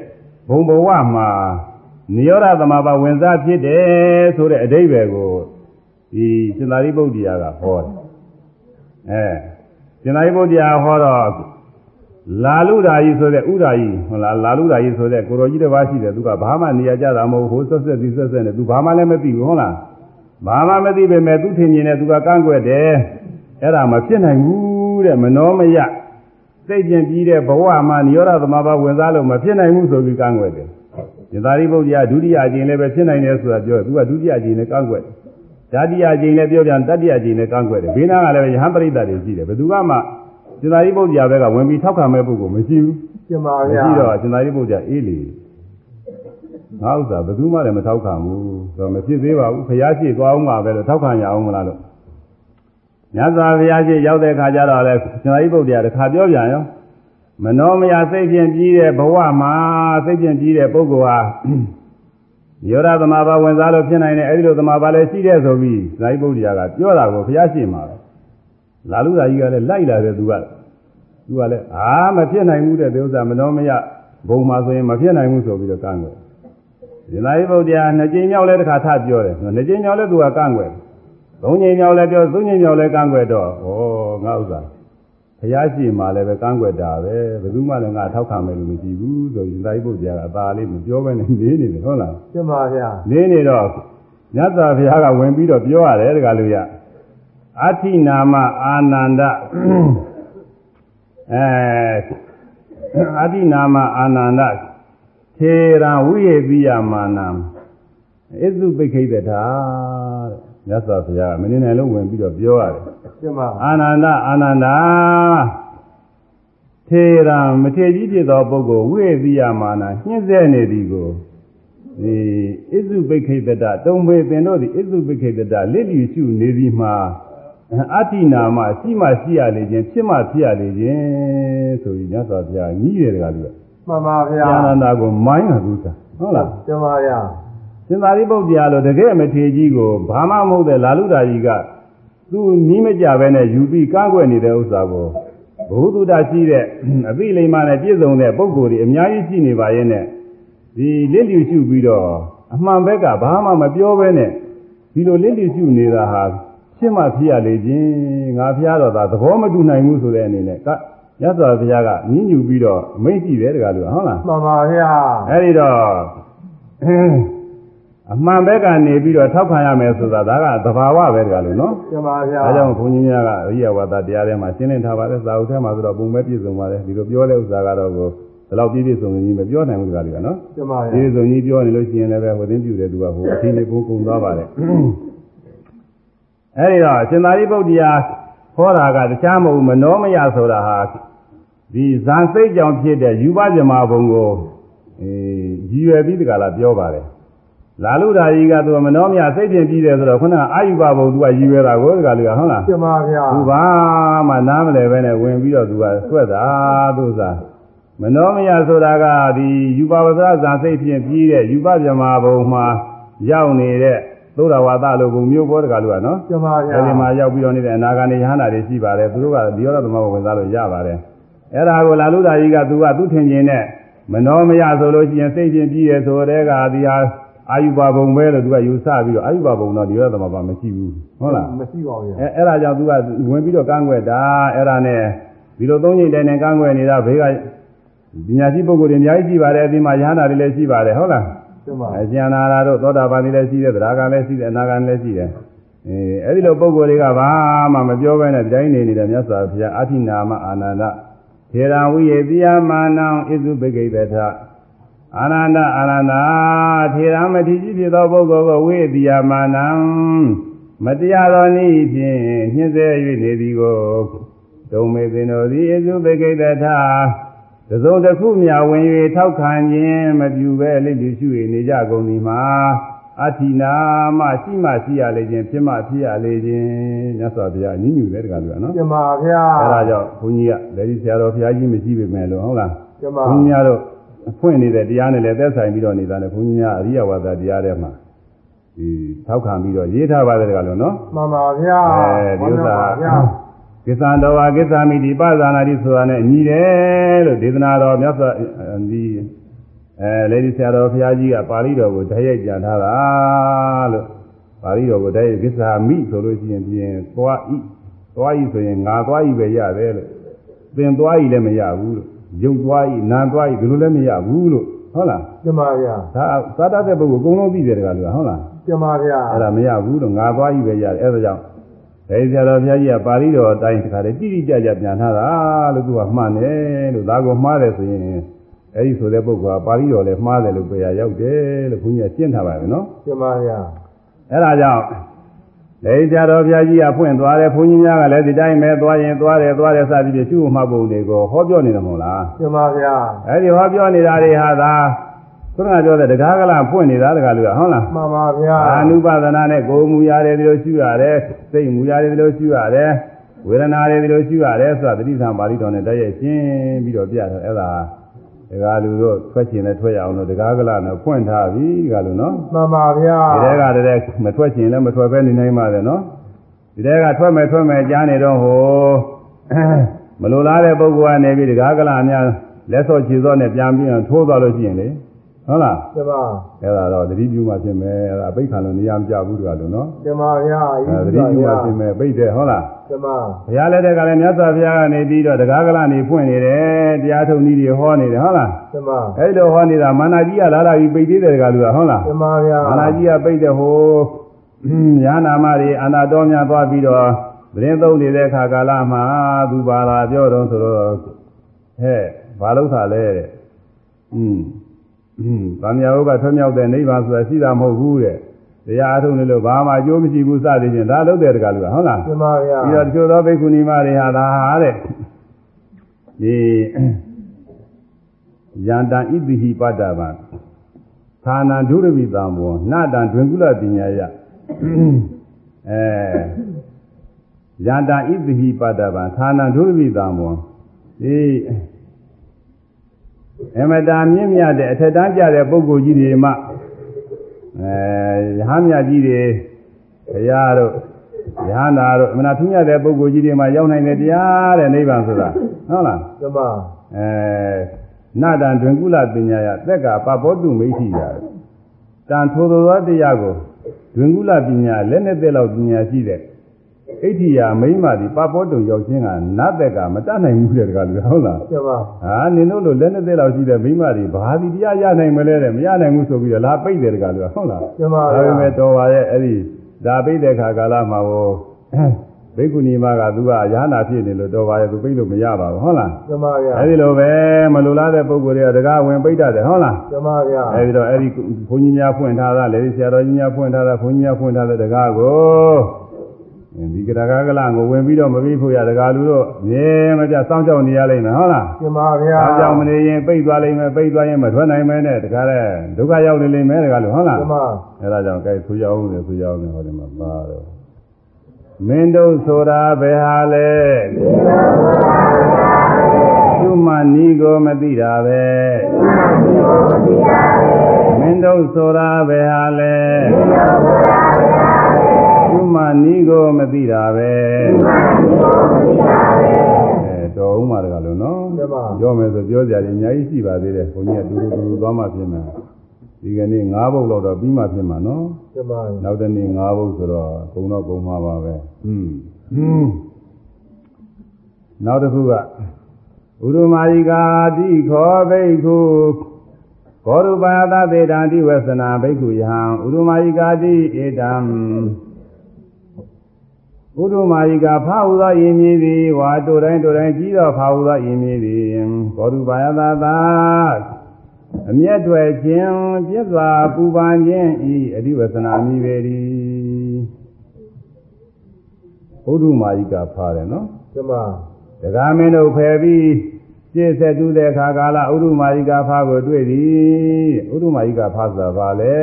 ဘုံဘဝမှာနိရောဓသမာဘဝင်စားဖြစ်တယ်ဆိုတဲ့အဓိပ္ပာယ်ကို ဒီရှင်သာရိပုတ္တရာကဟောတယ်အဲရှင်သာရိပုတ္တရာဟောတော့လာလူဓာကြီးဆိုတဲ့ဥဓာကြီးဟုတ်လားလာလူဓာကြီးဆိုတဲ့ကိုရောကြီးတစ်ပါးရှိတယ်သူကဘာမှနေရာကြတာမဟုတ်ဘူးဟိုဆက်ဆက်ပြီးဆက်ဆက်နဲ့သူဘာမှလည်းမသိဘူးဟုတ်လားဘာမှမသိပေမဲ့သူထင်မြင်တဲ့သူကကန့်ကွက်တယ်အဲ့ဒါမဖြစ်နိုင်ဘူးတဲ့မနောမယစိတ်ကျင်ပြီးတဲ့ဘဝမှာနိရောဓသမဘာဝင်စားလို့မဖြစ်နိုင်ဘူးဆိုပြီးကန့်ကွက်တယ်။ဒီသာရိပုတ္တရာဒုတိယအကျင့်လည်းပဲဖြစ်နိုင်တယ်ဆိုတာပြောတယ်သူကဒုတိယအကျင့်နဲ့ကန့်ကွက်တယ်။ ဓာတိယအကျင့်လည်းပြောပြန်တတိယအကျင့်နဲ့ကန့်ကွက်တယ်။ဘေးနားကလည်းယဟန်ပရိသတ်တွေရှိတယ်ဘယ်သူကမှဒီသာရိပုတ္တရာဘက်ကဝင်ပြီးထောက်ခံမဲ့ပုဂ္ဂိုလ်မရှိဘူးကျင်ပါ။ဗျာမရှိတော့ဒီသာရိပုတ္တရာအေးလေငါဥစ္စာဘယ်သူမှလည်းမထောက်ခံဘူးဆိုတော့မဖြစ်သေးပါဘူးဖျားရှိသွားအောင်ပါပဲလို့ထောက်ခံရအောင်မလားလို့မြတ်စွာဘုရားရှိရောက်တဲ့ခါကျတော့လေရှင်သာရိပုတ္တရာတခါပြောပြန်ရောမနောမယစိတ်ဖြင့်ပြီးတဲ့ဘဝမှာစိတ်ဖြင့်ပြီးတဲ့ပုဂ္ဂိုလ်ဟာ ယောရသမဘာဝင်စားလို့ဖြစ်နိုင်တယ်အဲဒီလိုသမဘာလည်းရှိတဲ့ဆိုပြီးဇာတိပုတ္တရာကပြောတာကိုဘုရားရှိမှာပဲလာလူသားကြီးကလည်းလိုက်လာတယ်သူကသူကလည်းအာမဖြစ်နိုင်ဘူးတဲ့ဒီဥစ္စာမနောမယဘုံမှာဆိုရင်မဖြစ်နိုင်ဘူးဆိုပြီးတော့ကန့်ကွယ်ဒီဇာတိပုတ္တရာနှစ်ကြိမ်မြောက်လဲတစ်ခါထပြောတယ်နှစ်ကြိမ်မြောက်လဲသူကကန့်ကွယ်သုံးကြိမ်မြောက်လဲပြောသုံးကြိမ်မြောက်လဲကန့်ကွယ်တော့ဩငါဥစ္စာ ဘုရားရှိမှလည်းပဲကန့်ကွက်တာပဲဘယ်သူမှလည်းငါထောက်ခံမယ်လို့မရှိဘူးဆိုရင်သာရိပုတ္တရာကအသာလေးမပြောဘဲနဲ့နေနေတယ်ဟုတ်လားကျင်ပါဗျာနေနေတော့မြတ်စွာဘုရားကဝင်ပြီးတော့ပြောရတယ်တကလူရအဋ္ဌိနာမအာနန္ဒအဲအဋ္ဌိနာမအာနန္ဒထေရဝိယေပိယမာနံဣသုပိခိတ္တာတဲ့မြတ်စွာဘုရားမနေနိုင်လို့ဝင်ပြီးတော့ပြောရတယ်ကျင်ပါ အာနန္ဒအာနန္ဒာထေရမထေကြီးဖြစ်သောပုဂ္ဂိုလ်ဝိသေယမာနညှင်းဆဲနေသည်ကိုဒီဣစုပိခိတတတုံပေပင်တို့သည်ဣစုပိခိတတလစ်လျရှုနေသည်မှာအဋ္ဌိနာမရှိမှရှိရလေခြင်းဖြစ်မှဖြစ်ရလေခြင်းဆိုပြီးမြတ်စွာဘုရားညီးတယ်တကားလို့မှန်ပါဗျာအာနန္ဒာကိုမိုင်းတာသူစားဟုတ်လားကျင်ပါဗျာရှင်သာရိပုတ္တရာလိုတကယ်မထေကြီးကိုဘာမှမဟုတ်တဲ့လာလူတာကြီးက သူနီးမကြပဲနဲ့ယူပြီးကားကွယ်နေတဲ့ဥစ္စာကိုဘုသူတရှိတဲ့အပိလိမ္မာနဲ့ပြည့်စုံတဲ့ပုံကိုယ်ကြီးအများကြီးရှိနေပါရဲ့နဲ့ဒီလစ်လျူရှုပြီးတော့အမှန်ဘက်ကဘာမှမပြောဘဲနဲ့ဒီလိုလစ်လျူရှုနေတာဟာဖြစ်မှဖြစ်ရလေခြင်းငါဖျားတော့သာသဘောမတူနိုင်ဘူးဆိုတဲ့အနေနဲ့ကရသော်ဘုရားကညှဉ်းညူပြီးတော့အမိန့်ရှိတယ်တကားလို့ဟုတ်လားမှန်ပါဗျာအဲဒီတော့ အမှန်ဘက်ကနေပြီးတော့ထောက်ခံရမယ်ဆိုတာဒါကသဘာဝပဲတကားလို့နော်ကျင်ပါဗျာဒါကြောင့်ဘုန်းကြီးများကအရိယဝါဒတရားထဲမှာရှင်းလင်းထားပါတယ်သာဝထဲမှာဆိုတော့ပုံမဲ့ပြည့်စုံပါတယ်ဒီလိုပြောတဲ့ဥစ္စာကတော့ကိုဒီလောက်ပြည့်ပြည့်စုံစုံကြီးမပြောနိုင်ဘူးတကားလို့ကနော်ကျင်ပါပြဗျာည့်စုံကြီးပြောနေလို့ရှိရင်လည်းပဲဝသိင်းပြူတဲ့သူကဟိုအထင်းလေးပုံကုန်သွားပါတယ်အဲဒီတော့ရှင်သာရိပုတ္တရာဟောတာကတခြားမဟုတ်ဘူးမနောမယဆိုတာဟာဒီဇန်စိတ်ကြောင့်ဖြစ်တဲ့ယူပဇမဘုံကိုအဲရည်ရွယ်ပြီးတကလားပြောပါတယ် လာလူဓာကြီးကသူကမနောမယစိတ်ပြင်ပြီးတယ်ဆိုတော့ခုနကအာယုဘဘုံသူကရည်ရွယ်တာကိုတကလူကဟုတ်လားကျင်ပါဗျာသူဘာမှနားမလဲပဲနဲ့ဝင်ပြီးတော့သူကဆွက်တာသူစားမနောမယဆိုတာကဒီယူပါဝဇ္ဇဇာစိတ်ဖြင့်ပြီးတဲ့ယူပဇမဘုံမှာရောက်နေတဲ့သုဒ္ဓဝါဒလိုဘုံမျိုးပေါ်တကလူကနော်ကျင်ပါဗျာအဲဒီမှာရောက်ပြီးတော့နေတဲ့အနာဂါနေယဟနာတွေရှိပါတယ်သူတို့ကဒီရောဓသမဘုံဝင်စားလို့ရပါတယ်အဲ့ဒါကိုလာလူသားကြီးကသူကသူထင်ကျင်တဲ့မနောမယဆိုလို့ရှိရင်စိတ်ဖြင့်ပြီးရဆိုတဲ့ကဒီဟာ အာယုဘဘုံပဲလို့သူကယူဆပြီးတော့အာယုဘဘုံတော့ဒီရောဓသမဘမရှိဘူးဟုတ်လားမရှိပါဘူးဗျာအဲအဲ့ဒါကြောင့်သူကဝင်ပြီးတော့ကန့်ကွက်တာအဲ့ဒါနဲ့ဒီလိုသုံးချိန်တိုင်တိုင်ကန့်ကွက်နေတာဘေးကပညာရှိပုဂ္ဂိုလ်တွေအများကြီးရှိပါတယ်အဒီမှာယဟနာတွေလည်းရှိပါတယ်ဟုတ်လားကျင်ပါအကျဉ်းနာရာတို့သောတာပန်တွေလည်းရှိတယ်သရဂံလည်းရှိတယ်အနာဂံလည်းရှိတယ်အဲအဲ့ဒီလိုပုဂ္ဂိုလ်တွေကဘာမှမပြောဘဲနဲ့တိုင်းနေနေတဲ့မြတ်စွာဘုရားအဋ္ဌိနာမအာနန္ဒထေရဝိယေတိယမာနံဣသုပိကိတထ အာနန္ဒအာနန္ဒထေရမတိကြီးဖြစ်သောပုဂ္ဂိုလ်ကိုဝိယေတိယမာနံမတရားသောနည်းဖြင့်ညှင်းဆဲ၍နေသည်ကိုဒုံမေသင်တို့သည်ဣသုပိကိတထတစုံတစ်ခုမြဝင်၍ထောက်ခံခြင်းမပြုဘဲလိပ်ရှိ၍နေကြကုန်သည်မှာအဋ္ဌိနာမရှိမှရှိရလေခြင်းဖြစ်မှဖြစ်ရလေခြင်းမြတ်စွာဘုရားညညူတယ်တကားလို့နော်ကျင်ပါဗျာအဲဒါကြောင့်ဘုန်းကြီးကလက်ကြီးဆရာတော်ဘုရားကြီးမရှိပေမဲ့လို့ဟုတ်လားကျင်ပါဘုန်းကြီးများတို့ အဖွင့်နေတဲ့တရားနဲ့လည်းသက်ဆိုင်ပြီးတော့နေတာနဲ့ဘုန်းကြီးများအရိယဝါဒတရားထဲမှာဒီထောက်ခံပြီးတော့ရေးထားပါတယ်ကလို့နော်မှန်ပါဗျာအဲဒီဥစ္စာပါဗျာကိစ္စံတော်ဝါကိစ္စမိတိပဇာနာတိဆိုတာနဲ့ညီတယ်လို့ဒေသနာတော်မြတ်စွာဒီအဲလေဒီဆရာတော်ဘုရားကြီးကပါဠိတော်ကိုဓာတ်ရိုက်ကြံထားတာလို့ပါဠိတော်ကိုဓာတ်ရိုက်ကိစ္စမိဆိုလို့ရှိရင်ပြင်သွားဤသွားဤဆိုရင်ငါသွားဤပဲရတယ်လို့သင်သွားဤလည်းမရဘူးလို့ ယုံသွားဤနာသွားဤဒီလိုလည်းမရဘူးလို့ဟုတ်လားကျမဗျာဒါသာတတ်တဲ့ပုဂ္ဂိုလ်အကုန်လုံးသိတယ်တကားလို့ဟုတ်လားကျမဗျာအဲ့ဒါမရဘူးလို့ငါသွားဤပဲရတယ်အဲ့ဒါကြောင့်ဒေဆရာတော်ဘုရားကြီးကပါဠိတော်အတိုင်းတခါတည်းတိတိကျကျပြန်ထားတာလို့သူကမှန်တယ်လို့ဒါကိုမှားတယ်ဆိုရင်အဲ့ဒီဆိုတဲ့ပုဂ္ဂိုလ်ကပါဠိတော်လည်းမှားတယ်လို့ပြရရောက်တယ်လို့ဘုန်းကြီးကရှင်းထားပါတယ်နော်ကျမဗျာအဲ့ဒါကြောင့် ဒေဆရာတော်ဘုရားကြီးကဖွင့်သွားတယ်ဘုန်းကြီးများကလည်းဒီတိုင်းပဲသွားရင်သွားတယ်သွားတယ်စသည်ဖြင့်ရှုမှတ်ပုံတွေကိုဟောပြောနေတယ်မဟုတ်လားကျမဗျာအဲ့ဒီဟောပြောနေတာတွေဟာသာခုနကပြောတဲ့တရားကလာဖွင့်နေတာတကားလို့ဟုတ်လားမှန်ပါဗျာအာနုပါဒနာနဲ့ကိုယ်မူရတယ်ဒီလိုရှုရတယ်စိတ်မူရတယ်ဒီလိုရှုရတယ်ဝေဒနာတွေဒီလိုရှုရတယ်ဆိုတာတတိသံပါဠိတော်နဲ့တည်းရဲ့ရှင်းပြီးတော့ပြတယ်အဲ့ဒါ ဒကာလူတို့ထွက်ချင်တဲ့ထွက်ရအောင်လို့ဒကာကလာနဲ့ဖွင့်ထားပြီဒကာလူနော်မှန်ပါဗျာဒီတဲကတည်းကမထွက်ချင်လည်းမထွက်ပဲနေနိုင်ပါလေနော်ဒီတဲကထွက်မယ်ထွက်မယ်ကြားနေတော့ဟိုမလိုလားတဲ့ပုဂ္ဂိုလ်ကနေပြီးဒကာကလာများလက်စော့ခြေစော့နဲ့ပြန်ပြီးတော့ထိုးသွားလို့ရှိရင်လေ ဟုတ်လားကျမအဲ့ဒါတော့တတိပြုမှဖြစ်မယ်အဲ့ဒါအပိတ်ခံလို့နေရာမကြဘူးတကလို့နော်ကျမဗျာအဲတတိပြုမှဖြစ်မယ်ပိတ်တယ်ဟုတ်လားကျမဘုရားလက်ထက်ကလည်းမြတ်စွာဘုရားကနေပြီးတော့တရားကလနေဖွင့်နေတယ်တရားထုံနည်းတွေဟောနေတယ်ဟုတ်လားကျမအဲ့လိုဟောနေတာမာနာကြီးကလာလာပြီးပိတ်သေးတယ်တကလူကဟုတ်လားကျမဗျာမာနာကြီးကပိတ်တဲ့ဟိုညာနာမတွေအနာတော်များသွားပြီးတော့သတင်းသုံးနေတဲ့အခါကာလမှာသူပါလာပြောတော့ဆိုတော့ဟဲ့ဘာလို့ခါလဲတဲ့อืม อืมဗာမယာဟုတ်ကထွမြောက်တဲ့နိဗ္ဗာန်ဆိုတာရှိတာမဟုတ်ဘူးတဲ့တရားအထုံးနေလို့ဘာမှအကျိုးမရှိဘူးစသည်ဖြင့်ဒါလုပ်တယ်တကလူကဟုတ်လားကျမဗျာပြီးတော့တချို့သောဘိက္ခုနီမတွေဟာဒါဟာတဲ့ဒီယန္တံဣတိဟိပတ္တဗံသာနာဒုရဝိတံဘောနာတံဒွင်ကုလပညာယအဲယန္တံဣတိဟိပတ္တဗံသာနာဒုရဝိတံဘောဒီ အမတာမြင့်မြတ်တဲ့အထက်တန်းကြတဲ့ပုဂ္ဂိုလ်ကြီးတွေမှအဲရဟန်းမြတ်ကြီးတွေဘုရားတို့ရဟန္တာတို့အမနာထူးမြတ်တဲ့ပုဂ္ဂိုလ်ကြီးတွေမှာရောက်နိုင်တဲ့တရားတဲ့နိဗ္ဗာန်ဆိုတာဟုတ်လားကျမအဲနာတံတွင်ကုလပညာယသက်ကပပောတုမိဋ္ဌိယာတန်ထိုသောတရားကိုတွင်ကုလပညာလက်နဲ့သက်လောက်ပညာရှိတဲ့ ဣဋ္ဌိယာမိမ့်မာဒီပပောတုရောက်ခြင်းကနတ်သက်ကမတတ်နိုင်ဘူးတဲ့တကားလူဟုတ်လားကျမဟာနင်တို့လိုလက်နဲ့သက်လောက်ရှိတဲ့မိမတွေဘာဒီတရားရနိုင်မလဲတဲ့မရနိုင်ဘူးဆိုပြီးတော့လာပိတ်တယ်တကားလူဟုတ်လားကျမဒါဗျာပေမဲ့တော်ပါရဲ့အဲ့ဒီဒါပိတ်တဲ့ခါကာလမှာဟိုဘိက္ခုနီမကသူကရဟနာဖြစ်နေလို့တော်ပါရဲ့သူပိတ်လို့မရပါဘူးဟုတ်လားကျမဗျာအဲ့ဒီလိုပဲမလိုလားတဲ့ပုံကိုယ်တွေကတကားဝင်ပိတ်တတ်တယ်ဟုတ်လားကျမဗျာအဲ့ဒီတော့အဲ့ဒီဘုန်းကြီးများဖွင့်ထားတာလေဆရာတော်ကြီးများဖွင့်ထားတာဘုန်းကြီးများဖွင့်ထားတဲ့တကားကို ဒီကရကာကလကိုဝင်ပြီးတော့မပြီးဖို့ရတကားလူတို့မြဲမပြစောင့်ကြောက်နေရလိမ့်မယ်ဟုတ်လားကျမဗျာအားကြောင့်မနေရင်ပိတ်သွားလိမ့်မယ်ပိတ်သွားရင်မထွက်နိုင်မဲနဲ့တကားတဲ့ဒုက္ခရောက်နေလိမ့်မယ်တကားလူဟုတ်လားကျမအဲဒါကြောင့်ကြိုက်ဆူရအောင်လေဆူရအောင်လေဟောဒီမှာပါတော့မင်းတို့ဆိုတာဘယ်ဟာလဲသူမနီကိုမသိတာပဲမင်းတို့ဆိုတာဘယ်ဟာလဲ သူမနီကိုမသိတာပဲအဲတော်ဦးမှာတကလို့နော် ကျမ ပြောမယ်ဆိုပြောကြတယ်အများကြီးရှိပါသေးတယ်ဘုန်းကြီးကတူတူတူတူသွားမှပြင်မယ်ဒီကနေ့၅ဘုတ်လောက်တော့ပြီးမှပြင်မှာနော် ကျမ နောက်တနေ့၅ဘုတ်ဆိုတော့ဘုံတော့ဘုံမှာပါပဲอืมอืมနောက်တစ်ခုကဥရမာယိကာတိခောဘိက္ခုဘောရူပါသသေတံတိဝေသနာဘိက္ခုယဟံဥရမာယိကာတိဧတံ ဥဒုမာယိကာဖာဟုသောယင်မြည်သည်ဝါတို့တိုင်းတို့တိုင်းကြီးသောဖာဟုသောယင်မြည်သည်ဘောရူပါယသသာအမျက်တွေခြင်းပြည့်စွာပူပန်ခြင်းဤအဓိဝသနာမိပေသည်ဥဒုမာယိကာဖာတယ်နော်ကျမဒဂါမင်းတို့ဖယ်ပြီးပြည့်စက်တူးတဲ့ခါကာလဥဒုမာယိကာဖာကိုတွေ့သည်ဥဒုမာယိကာဖာဆိုတာဘာလဲ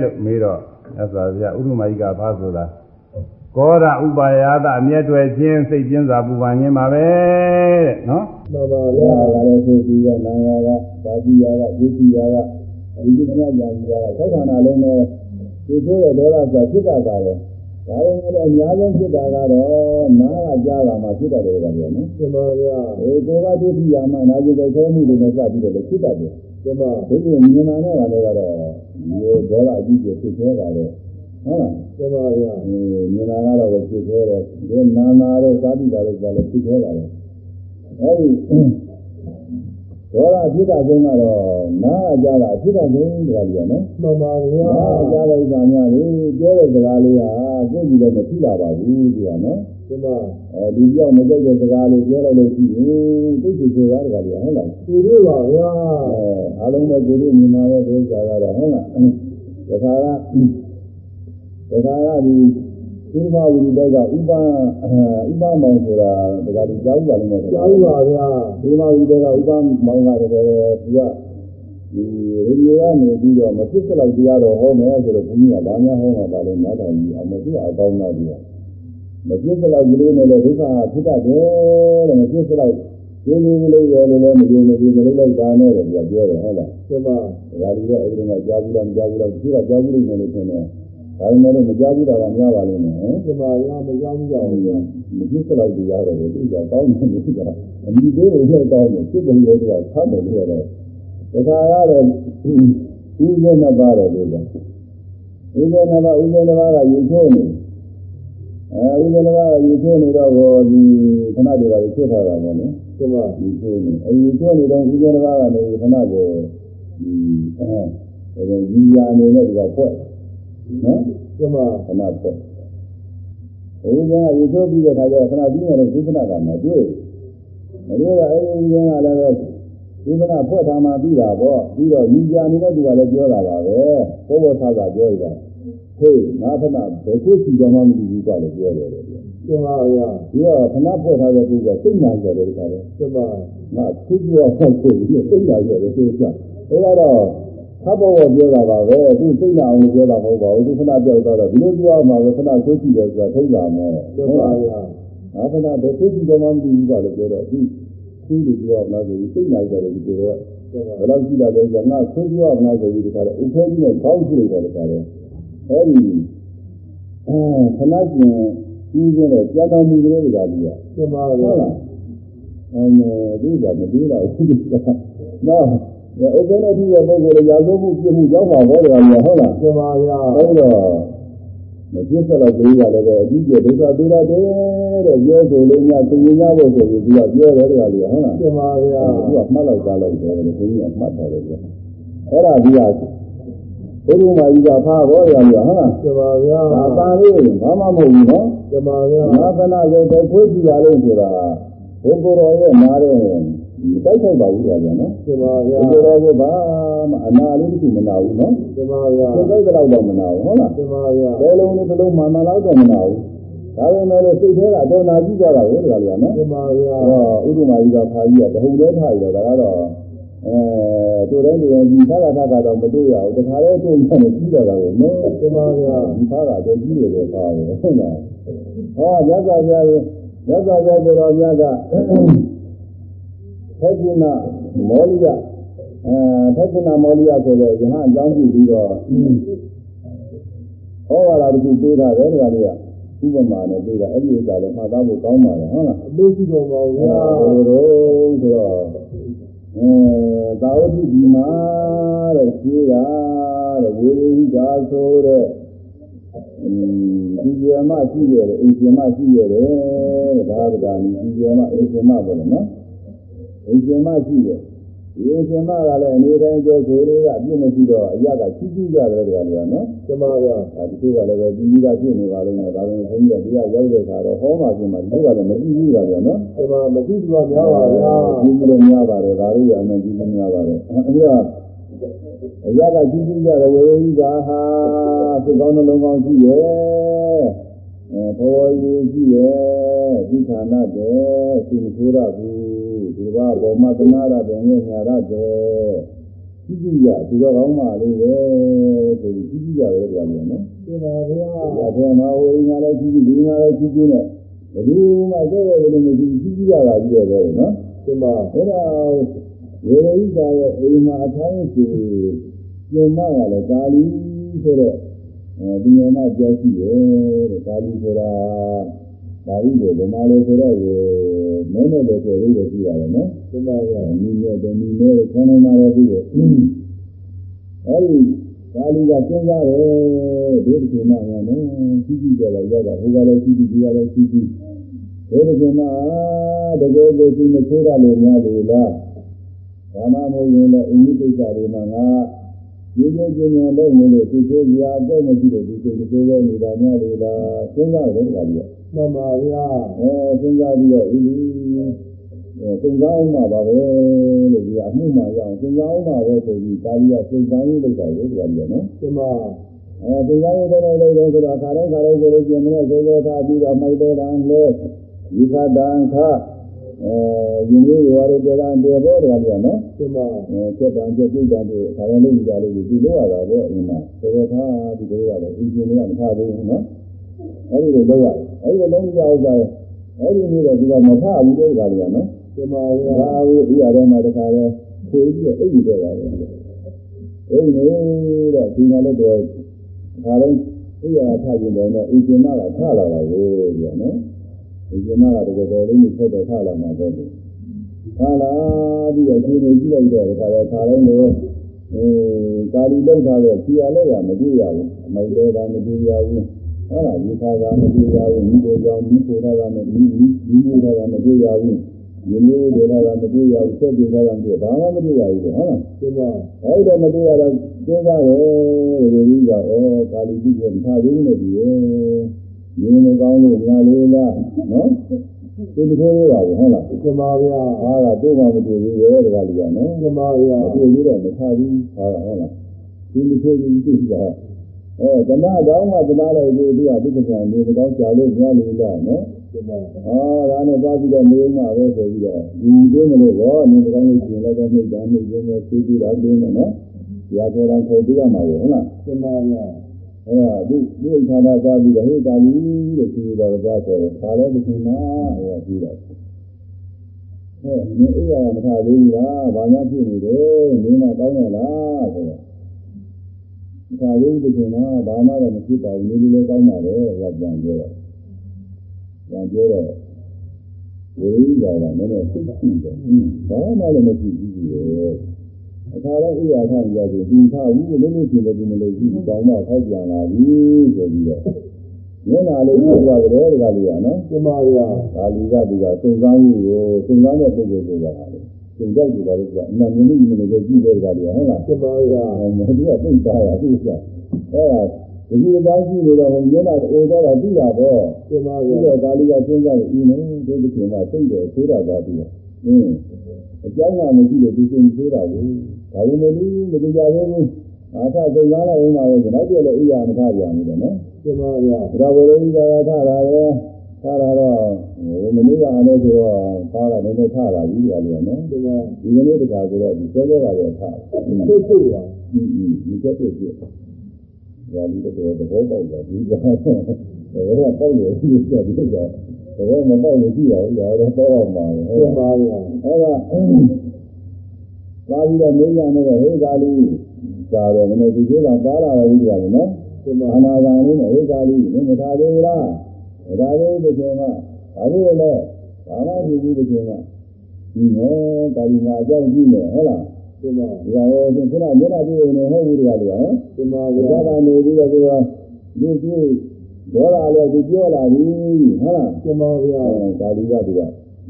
လို့မေးတော့အဲ့ဆိုဗျာဥဒုမာယိကာဖာဆိုတာ ကောရဥပါယသအမျက်တွေခြင်းစိတ်ကျဉ်စာပူပန်ခြင်းပါပဲတဲ့နော်မှန်ပါဘုဗျာရားကလည်းဆိုသူကနာယာကသာတိယာကဒုတိယာကဒီကိစ္စညာညာကသောက်ခန္ဓာလုံးပဲဒီဆိုတဲ့ဒေါသဆိုတာဖြစ်တတ်ပါတယ်ဒါပေမဲ့လည်းအများဆုံးဖြစ်တာကတော့နားကကြားတာမှဖြစ်တတ်တယ်ကွာနော်ကျမဗျာအေးကိုယ်ကဒုတိယမှနာကျင်တဲ့ခဲမှုတွေနဲ့စပြီးတော့လည်းဖြစ်တတ်တယ်ကျမဒီလိုမြင်လာတဲ့ဘာလဲကတော့ဒီလိုဒေါသအကြီးကြီးဖြစ်သေးပါတယ် ဟုတ်လားကျမဗျာအေးမြင်လာကတော့ပဲဖြစ်သေးတယ်ဒီနာနာတို့သာတိတာတို့ကလည်းဖြစ်သေးပါတယ်အဲဒီဒေါသဖြစ်တာဆုံးကတော့နားကကြားတာဖြစ်တာဆုံးတကယ်ကြီးနော်မှန်ပါဗျာနားကကြားတဲ့ဥစ္စာများလေပြောတဲ့စကားလေးဟာကိုယ်ကြည့်လည်းမထိတာပါဘူးသူကနော်ကျမအဲဒီပြောင်းမကြိုက်တဲ့စကားလေးပြောလိုက်လို့ရှိရင်သိချင်ဆိုတာတကယ်ကြီးဟုတ်လားသူတို့ပါဗျာအဲအားလုံးပဲကိုယ်တို့ညီမပဲဒီဥစ္စာကတော့ဟုတ်လားတခါက တခါကဒီသုမဝိရိတိုက်ကဥပဥပမောင်ဆိုတာတခါဒီကြောက်ပါလိမ့်မယ်ကျောင်းပါဗျာသုမဝိရိတိုက်ကဥပမောင်ကတကယ်သူကဒီရေဒီယိုကနေပြီးတော့မဖြစ်စလောက်တရားတော်ဟောမယ်ဆိုတော့ဘုန်းကြီးကဗာများဟောမှာပါလဲနားထောင်ပြီးအောင်မသူကအကောင်းလားသူကမဖြစ်စလောက်ကလေးနဲ့လည်းဒုက္ခဖြစ်တတ်တယ်တဲ့မဖြစ်စလောက်ဒီလေးကလေးရဲ့လည်းမယုံမကြည်မလုပ်လိုက်ပါနဲ့တဲ့သူကပြောတယ်ဟုတ်လားကျမဒါကြတော့အဲဒီတော့ကြားဘူးလားမကြားဘူးလားသူကကြားဘူးလိမ့်မယ်လို့ထင်တယ် ဒါပေမဲ့လို့မကြားဘူးတာကများပါလိမ့်မယ်ဟမ်ကျမဗျာမကြောက်ဘူးကြောက်ဗျာမဖြစ်စလောက်တရားတော့သူကကောင်းတယ်လို့ကအမိသေးကိုလည်းကောင်းတယ်စစ်ပုံလေးကသတ်တယ်လို့တော့တခါရတယ်ဥစ္စေနှစ်ပါးတယ်လို့ကဥစ္စေနှစ်ပါးဥစ္စေနှစ်ပါးကရေချိုးနေအဲဥစ္စေနှစ်ပါးကရေချိုးနေတော့ဘောဒီခဏတည်းကရေချိုးထားတာပေါ့နော်ကျမဒီချိုးနေအဲဒီချိုးနေတော့ဥစ္စေတစ်ပါးကနေခဏကိုဒီအဲဟိုကြီးရာအနေနဲ့ဒီကဖွက် နော်ကျမခဏဖွက်ဥစ္စေကရေချိုးပြီးတဲ့ခါကျတော့ခဏပြီးမှတော့သုခဏကမှတွေ့မတွေ့တော့အဲဒီဥစ္စေကလည်းပဲသုခဏဖွက်ထားမှပြီးတာပေါ့ပြီးတော့ကြီးရာအနေနဲ့သူကလည်းပြောတာပါပဲဘောဘောသာသာပြောရတာဟေးငါခဏဘယ်ကိုစီတော်မှမသိဘူးကွာလို့ပြောတယ်လေပြီးကျမဗျာတော့ခဏဖွက်ထားတဲ့သူကစိတ်နာကြတယ်တခါလေကျမငါသူ့ပြောဆက်ဆိုပြီးသိလာရတယ်သူကဟိုကတော့ သဘောဝပြောတာပါပဲသူသိလာအောင်ပြောတာမဟုတ်ပါဘူးသူခဏပြောက်တော့ဒီလိုပြောမှပဲခဏခွေးကြည့်တယ်ဆိုတာထုံးလာမယ်ကျမဗျာငါခဏပဲခွေးကြည့်တော့မှမသိဘူးပါလို့ပြောတော့သူခွေးလို့ပြောရမလားဆိုပြီးသိလာကြတယ်ဒီကိုတော့ကျမဘယ်လောက်ကြည့်လာလဲဆိုတော့ငါခွေးပြောရမလားဆိုပြီးဒီကရဥဖဲကြီးနဲ့ခေါင်းကြည့်လိုက်တာတခါလေအဲဒီအဲခဏကျင်ကြီးတဲ့ကြာတော်မူတဲ့တခါကြီးကကျမဟုတ်ဗျာလားအမေသူကမပြေးတော့ဘူးကနော် ဥပ္ပနဲ့သူ့ရဲ့ပုဂ္ဂိုလ်ရာဇဝမှုပြမှုရောက်ပါဘောတယ်ကွာဟုတ်လားကျမဗျာဟုတ်တော့မပြည့်စက်တော့ပြေးရတယ်ပဲအကြီးကျယ်ဒုက္ခပေးရတယ်တဲ့ပြောဆိုလေးများသင်ញရဖို့ဆိုပြီးသူကပြောတယ်တကယ်လို့ဟုတ်လားကျမဗျာသူကမှတ်လောက်သားလောက်တယ်လို့ဘုန်းကြီးကမှတ်ထားတယ်ကွာအဲ့ဒါဒီကဘုရုမာကြီးကဖားဘောရရဟုတ်လားကျမဗျာဒါပါလေးဘာမှမဟုတ်ဘူးနော်ကျမဗျာငါခဏရုပ်ပဲခွေးကြည့်ရလို့ဆိုတာဘုကိုယ်တော်ရဲ့နားတဲ့ မတိုက်ခိုက်ပါဘူးကွာဗျာနော်ကျမဗျာဘုကိုယ်တော်ကဘာမှအနာလေးတစ်ခုမနာဘူးနော်ကျမဗျာသင်္ကိတ်တော့တော့မနာဘူးဟုတ်လားကျမဗျာဘယ်လုံးလေးတစ်လုံးမှန်မှန်လောက်တော့မနာဘူးဒါပေမဲ့လို့စိတ်ထဲကအတော်နာကြည့်ကြတာကိုတကယ်လို့နော်ကျမဗျာအဲတော့ဥဒ္ဓမာကြီးကဖာကြီးကတဟုန်တည်းထားရတော့ဒါကတော့အဲတို့တိုင်းတို့တိုင်းဒီသာသာသာတော့မတွေ့ရဘူးတခါလဲတွေ့ရတယ်ပြီးတော့တာကိုနော်ကျမဗျာဒီဖာကတော့ကြီးတယ်ဖာပဲဟုတ်လားဟောမြတ်စွာဘုရားမြတ်စွာဘုရားကိုတော်မြတ်က သက္ကုဏမောလိယအဲသက္ကုဏမောလိယဆိုတဲ့ယဟန်အကြောင်းပြုပြီးတော့ဟောရတာတခုပေးတာတယ်တရားလေးကဥပမာနဲ့ပေးတာအဲ့ဒီဥစ္စာလည်းမှတ်သားဖို့ကောင်းပါတယ်ဟုတ်လားအလို့ရှိတော်ပါဗျာဘုရောဆိုတော့အဲသာဝတိဒီမာတဲ့ရှိတာတဲ့ဝေရိဟိကာဆိုတဲ့အင်းဒီဇေမရှိရတယ်အင်ဇေမရှိရတယ်တဲ့ဒါဗဒါနီဒီဇေမအင်ဇေမပေါ့လေနော် အင်ဇေမရှိတယ်ဒီအင်ဇေမကလည်းအနေတိုင်းကြောဆိုလေးကအပြစ်မရှိတော့အရကချီးကျူးကြတယ်တကယ်လို့နော်ကျမဗျာဒါဒီလိုကလည်းပဲပြီးပြီးသားဖြစ်နေပါလိမ့်မယ်ဒါပေမဲ့ဘုန်းကြီးကတရားရောက်တဲ့ခါတော့ဟောမှပြင်မှာဒီလိုကလည်းမပြီးဘူးလားဗျာနော်ကျမမသိသူကများပါဗျာကြီးကြီးလည်းများပါတယ်ဒါလေးရအမှန်ကြီးကြီးများပါတယ်အဲဒီတော့အရာကကြီးကြီးကြတယ်ဝေဟိကဟာသိကောင်းနှလုံးကောင်းရှိရဲ့အဲဘောရီရှိရဲ့ဒီဌာနတဲ့သိမဆိုးရဘူး ဒီဘာဘောမသနာရတယ်ငဲ့ညာရတယ်ကြီးကြီးရသူတော်ကောင်းပါလေပဲဆိုပြီးကြီးကြီးရတယ်ကြတယ်နော်ကျမဗျာ။ဒါထဲမှာဟိုငါလည်းကြီးကြီးဒီငါလည်းကြီးကြီးနဲ့ဘယ်သူမှကြည့်ရလို့မရှိကြီးကြီးရတာကြီးရပဲနော်ကျမ။အဲ့ဒါဝေရိကာရဲ့အိမ်မှာအထိုင်းစီကျုံမကလည်းကာလီဆိုတဲ့အဲဒီညမှာကြောက်ရှိတယ်တဲ့ကာလီဆိုတာ ပါဠိလိုဗမာလိုဆိုတော့မဲနဲ့လည်းဆိုလို့ရှိရတယ်နော်ဒီမှာဗျာအမိနဲ့တမီနဲ့ခေါင်းနေမှာလည်းပြီးတယ်အဲဒီကာလီကစဉ်းစားတယ်ဒီတစ်ချိန်မှငါနော်ကြည့်ကြည့်ကြလိုက်ရတာဟိုကလည်းကြည့်ကြည့်ဒီကလည်းကြည့်ကြည့်ဒီတစ်ချိန်မှတကယ်ကိုသူမချိုးရလို့များလို့လားဒါမှမဟုတ်ရင်လည်းအင်းကြီးကိစ္စတွေမှာငါဒီကျင်းကျင်းလုံးနေလို့သူချိုးရာအတော့မရှိလို့ဒီစိတ်မချိုးပဲနေတာများလို့လားစဉ်းစားတယ်တခါကြီး မှန်ပါဗျာအဲစဉ်းစားပြီးတော့ဤအဲသုံးစားအောင်ပါပါပဲလို့ဒီအမှုမှရအောင်သုံးစားအောင်ပါပဲဆိုပြီးကာလီကသုံးစားရေးလုပ်တာကိုဒီကကြီးနော်ဒီမှာအဲသုံးစားရေးတဲ့လုပ်တော့ဆိုတော့ခါတိုင်းခါတိုင်းဆိုလို့ပြင်မနဲ့သောသောသားပြီးတော့မိုက်တဲ့တန်လဲဒီခတန်ခအဲယဉ်ကျေးရွာတွေတန်တေဘောတကကြီးနော်ဒီမှာအဲကျက်တန်ကျက်ပြုတ်တန်တို့ခါတိုင်းလုပ်ကြလို့ဒီလိုရတာပေါ့အင်းမှာသောသောသားပြီးတော့ရတယ်အင်းရှင်တွေကမထားသေးဘူးနော် အဲဒီလိုလုပ်ရတယ်အဲဒီလိုလုံးကြဥစ္စာအဲ့ဒီနေ့တော့သူကမဖဘူးတဲ့ခါကြီးနော်ဒီမှာဗျာဒါကိုဒီရတဲ့မှာတခါလဲခွေပြီးတော့အိပ်ပြီးတော့တာပဲအိပ်နေတော့ဒီကလည်းတော့ခါတိုင်းအိယာထကျင်တယ်တော့အင်ဂျင်မကထလာတာကိုဒီကနော်အင်ဂျင်မကတကယ်တော်လေးကိုဖက်တော့ထလာမှာပေါ့လေထလာပြီးတော့ဒီနေကြည့်လိုက်တော့တခါလဲခါတိုင်းတော့အဲကာလီလောက်ထားတဲ့ခြေရလက်ရမကြည့်ရဘူးအမိုက်သေးတာမကြည့်ရဘူး ဟုတ်လားဒီခါကမကြည့်ရဘူးမိကိုကြောင့်မိကိုထားတာမမိမိမိထားတာမကြည့်ရဘူးမျိုးမျိုးတွေလာတာမတွေ့ရဘူးဆက်ပြေလာတာမတွေ့ဘာမှမတွေ့ရဘူးပေါ့ဟုတ်လားဒီမှာအဲ့တော့မတွေ့ရတော့စဉ်းစားတယ်ဒီလိုကြီးကဩကာလီကြီးကမထားသေးဘူးနဲ့ဒီရဲ့မင်းမကောင်းလို့ညာလေးလားနော်ဒီမတွေ့ရပါဘူးဟုတ်လားဒီမှာဗျာအားကတော့မှမတွေ့သေးရဲ့တကလူကနော်ဒီမှာဗျာမတွေ့သေးတော့မထားဘူးဟာဟုတ်လားဒီမတွေ့ဘူးသူက အဲတဏှာကောင်းမှတဏှာလိုက်ပြီးသူကသူကပြန်နေမကောင်းကြာလို့ညာလေးလားနော်ဒီမှာအာဒါနဲ့သွားပြီးတော့မယုံမှာပဲဆိုပြီးတော့ဒီတွင်းမလို့ဘောနင်းကောင်းလို့ရှင်လည်းပဲနှိမ့်တာနှိမ့်ရင်းနဲ့သိပြီးတော့တွင်းနဲ့နော်။ရာပေါ်တော်ခေါ်ပြရမှာပေါ့ဟုတ်လားဒီမှာဗျာ။အဲဒါသူသူ့ဌာနသွားပြီးတော့ဟေ့တာလီလို့ပြောတော့သွားဆိုတော့ဒါလည်းဒီမှာဟောပြီးတော့ဟဲ့မင်းအိယာမထားသေးဘူးလား။ဘာများဖြစ်နေတယ်။မင်းမကောင်းရလားဆိုတော့ မထားသေးဘူးဒီမှာဘာမှတော့မဖြစ်ပါဘူး။နေလည်းကောင်းပါလေ။ဟောပြန်ပြောတော့ပြန်ပြောတော့ဝိရိယကလည်းနည်းနည်းသိသိတယ်။ဘာမှလည်းမရှိဘူးလေ။အခါတိုင်းဣယာထကြဆိုဒီထားဘူးလို့လို့ရှိရင်လည်းဒီမလို့ဘူးတောင်းတော့ထောက်ပြန်လာပြီဆိုပြီးတော့မျက်နာလေးပြသွားတယ်တကလေးကနော်ဒီမှာဗျာ။ဒါလီကသူကစုံစမ်းရေးကိုစုံစမ်းတဲ့ပုဂ္ဂိုလ်ဆိုတာ ဟာလေ။စုံတိုက်ကြပါလို့ကအမှန်မြင်လို့မြင်လို့ကြည့်တဲ့တကလေးကဟုတ်လားဒီမှာဗျာ။အဲမသူကသိသားတာသူကအဲဒါဒီလိုတိုင်းကြည့်နေတော့မျက်နာအိုတော့တာသိတာပေါ့ဒီမှာပြီးဗျာတော့ကာလီကစဉ်းစားပြီးနော်တို့ဒီချိန်မှာစိတ်တော်ဆိုးတာသာပြီးတော့အင်းအကြောင်းကမရှိလို့ဒီစိတ်ဆိုးတာကိုဒါပေမဲ့ဒီမတရားသေးဘူးအာသသုံးကားလိုက်အောင်ပါပဲနောက်ပြည့်လည်းအိယာမထပြန်ဘူးတော့နော်ဒီမှာဗျာဒါဝေရိကာယထတာလေ ထတာတော့ဟိုမနေ့ကအားလည်းဆိုတော့ပါတာလည်းထတာပြီဒီကလေးကနော်ဒီမှာဒီကနေ့တခါဆိုတော့ဒီစောစောကလည်းထတာသိသိပါอืมဒီစက်တော့ပြဒါဒီတော့သဘောပေါက်တာဒီကတော့တော့ပေါက်ရရှိတယ်ဒီကတော့မပေါက်လို့ကြည့်ရအောင်လားတော့ပေါက်အောင်ပါပဲဟုတ်ဒီလားမှာဗျာအဲ့ဒါပါပြီးတော့မင်းရနေတဲ့ဟေကာလီစားတယ်နည်းဒီလိုတော့ပါလာတယ်ဒီကလည်းနော်ဒီမှာအနာဂါလေးနဲ့ဟေကာလီမင်းမထားသေးဘူးလား မထားသေးဘူးတစ်ချိန်မှဘာလို့လဲဘာမှမဖြစ်ဘူးတစ်ချိန်မှဒီနော်တာဒီမှာအကြောင်းကြည့်နေဟုတ်လားဒီမှာဒီကောင်ကခုနမျက်နှာပြည့်နေဟုတ်ဘူးတကယ်လို့ဟမ်ဒီမှာဘုဗျာရားကနေပြီးတော့သူကသူသူဒေါ်လာလည်းသူပြောလာပြီဟုတ်လားဒီမှာဗျာအဲဒါလီကသူက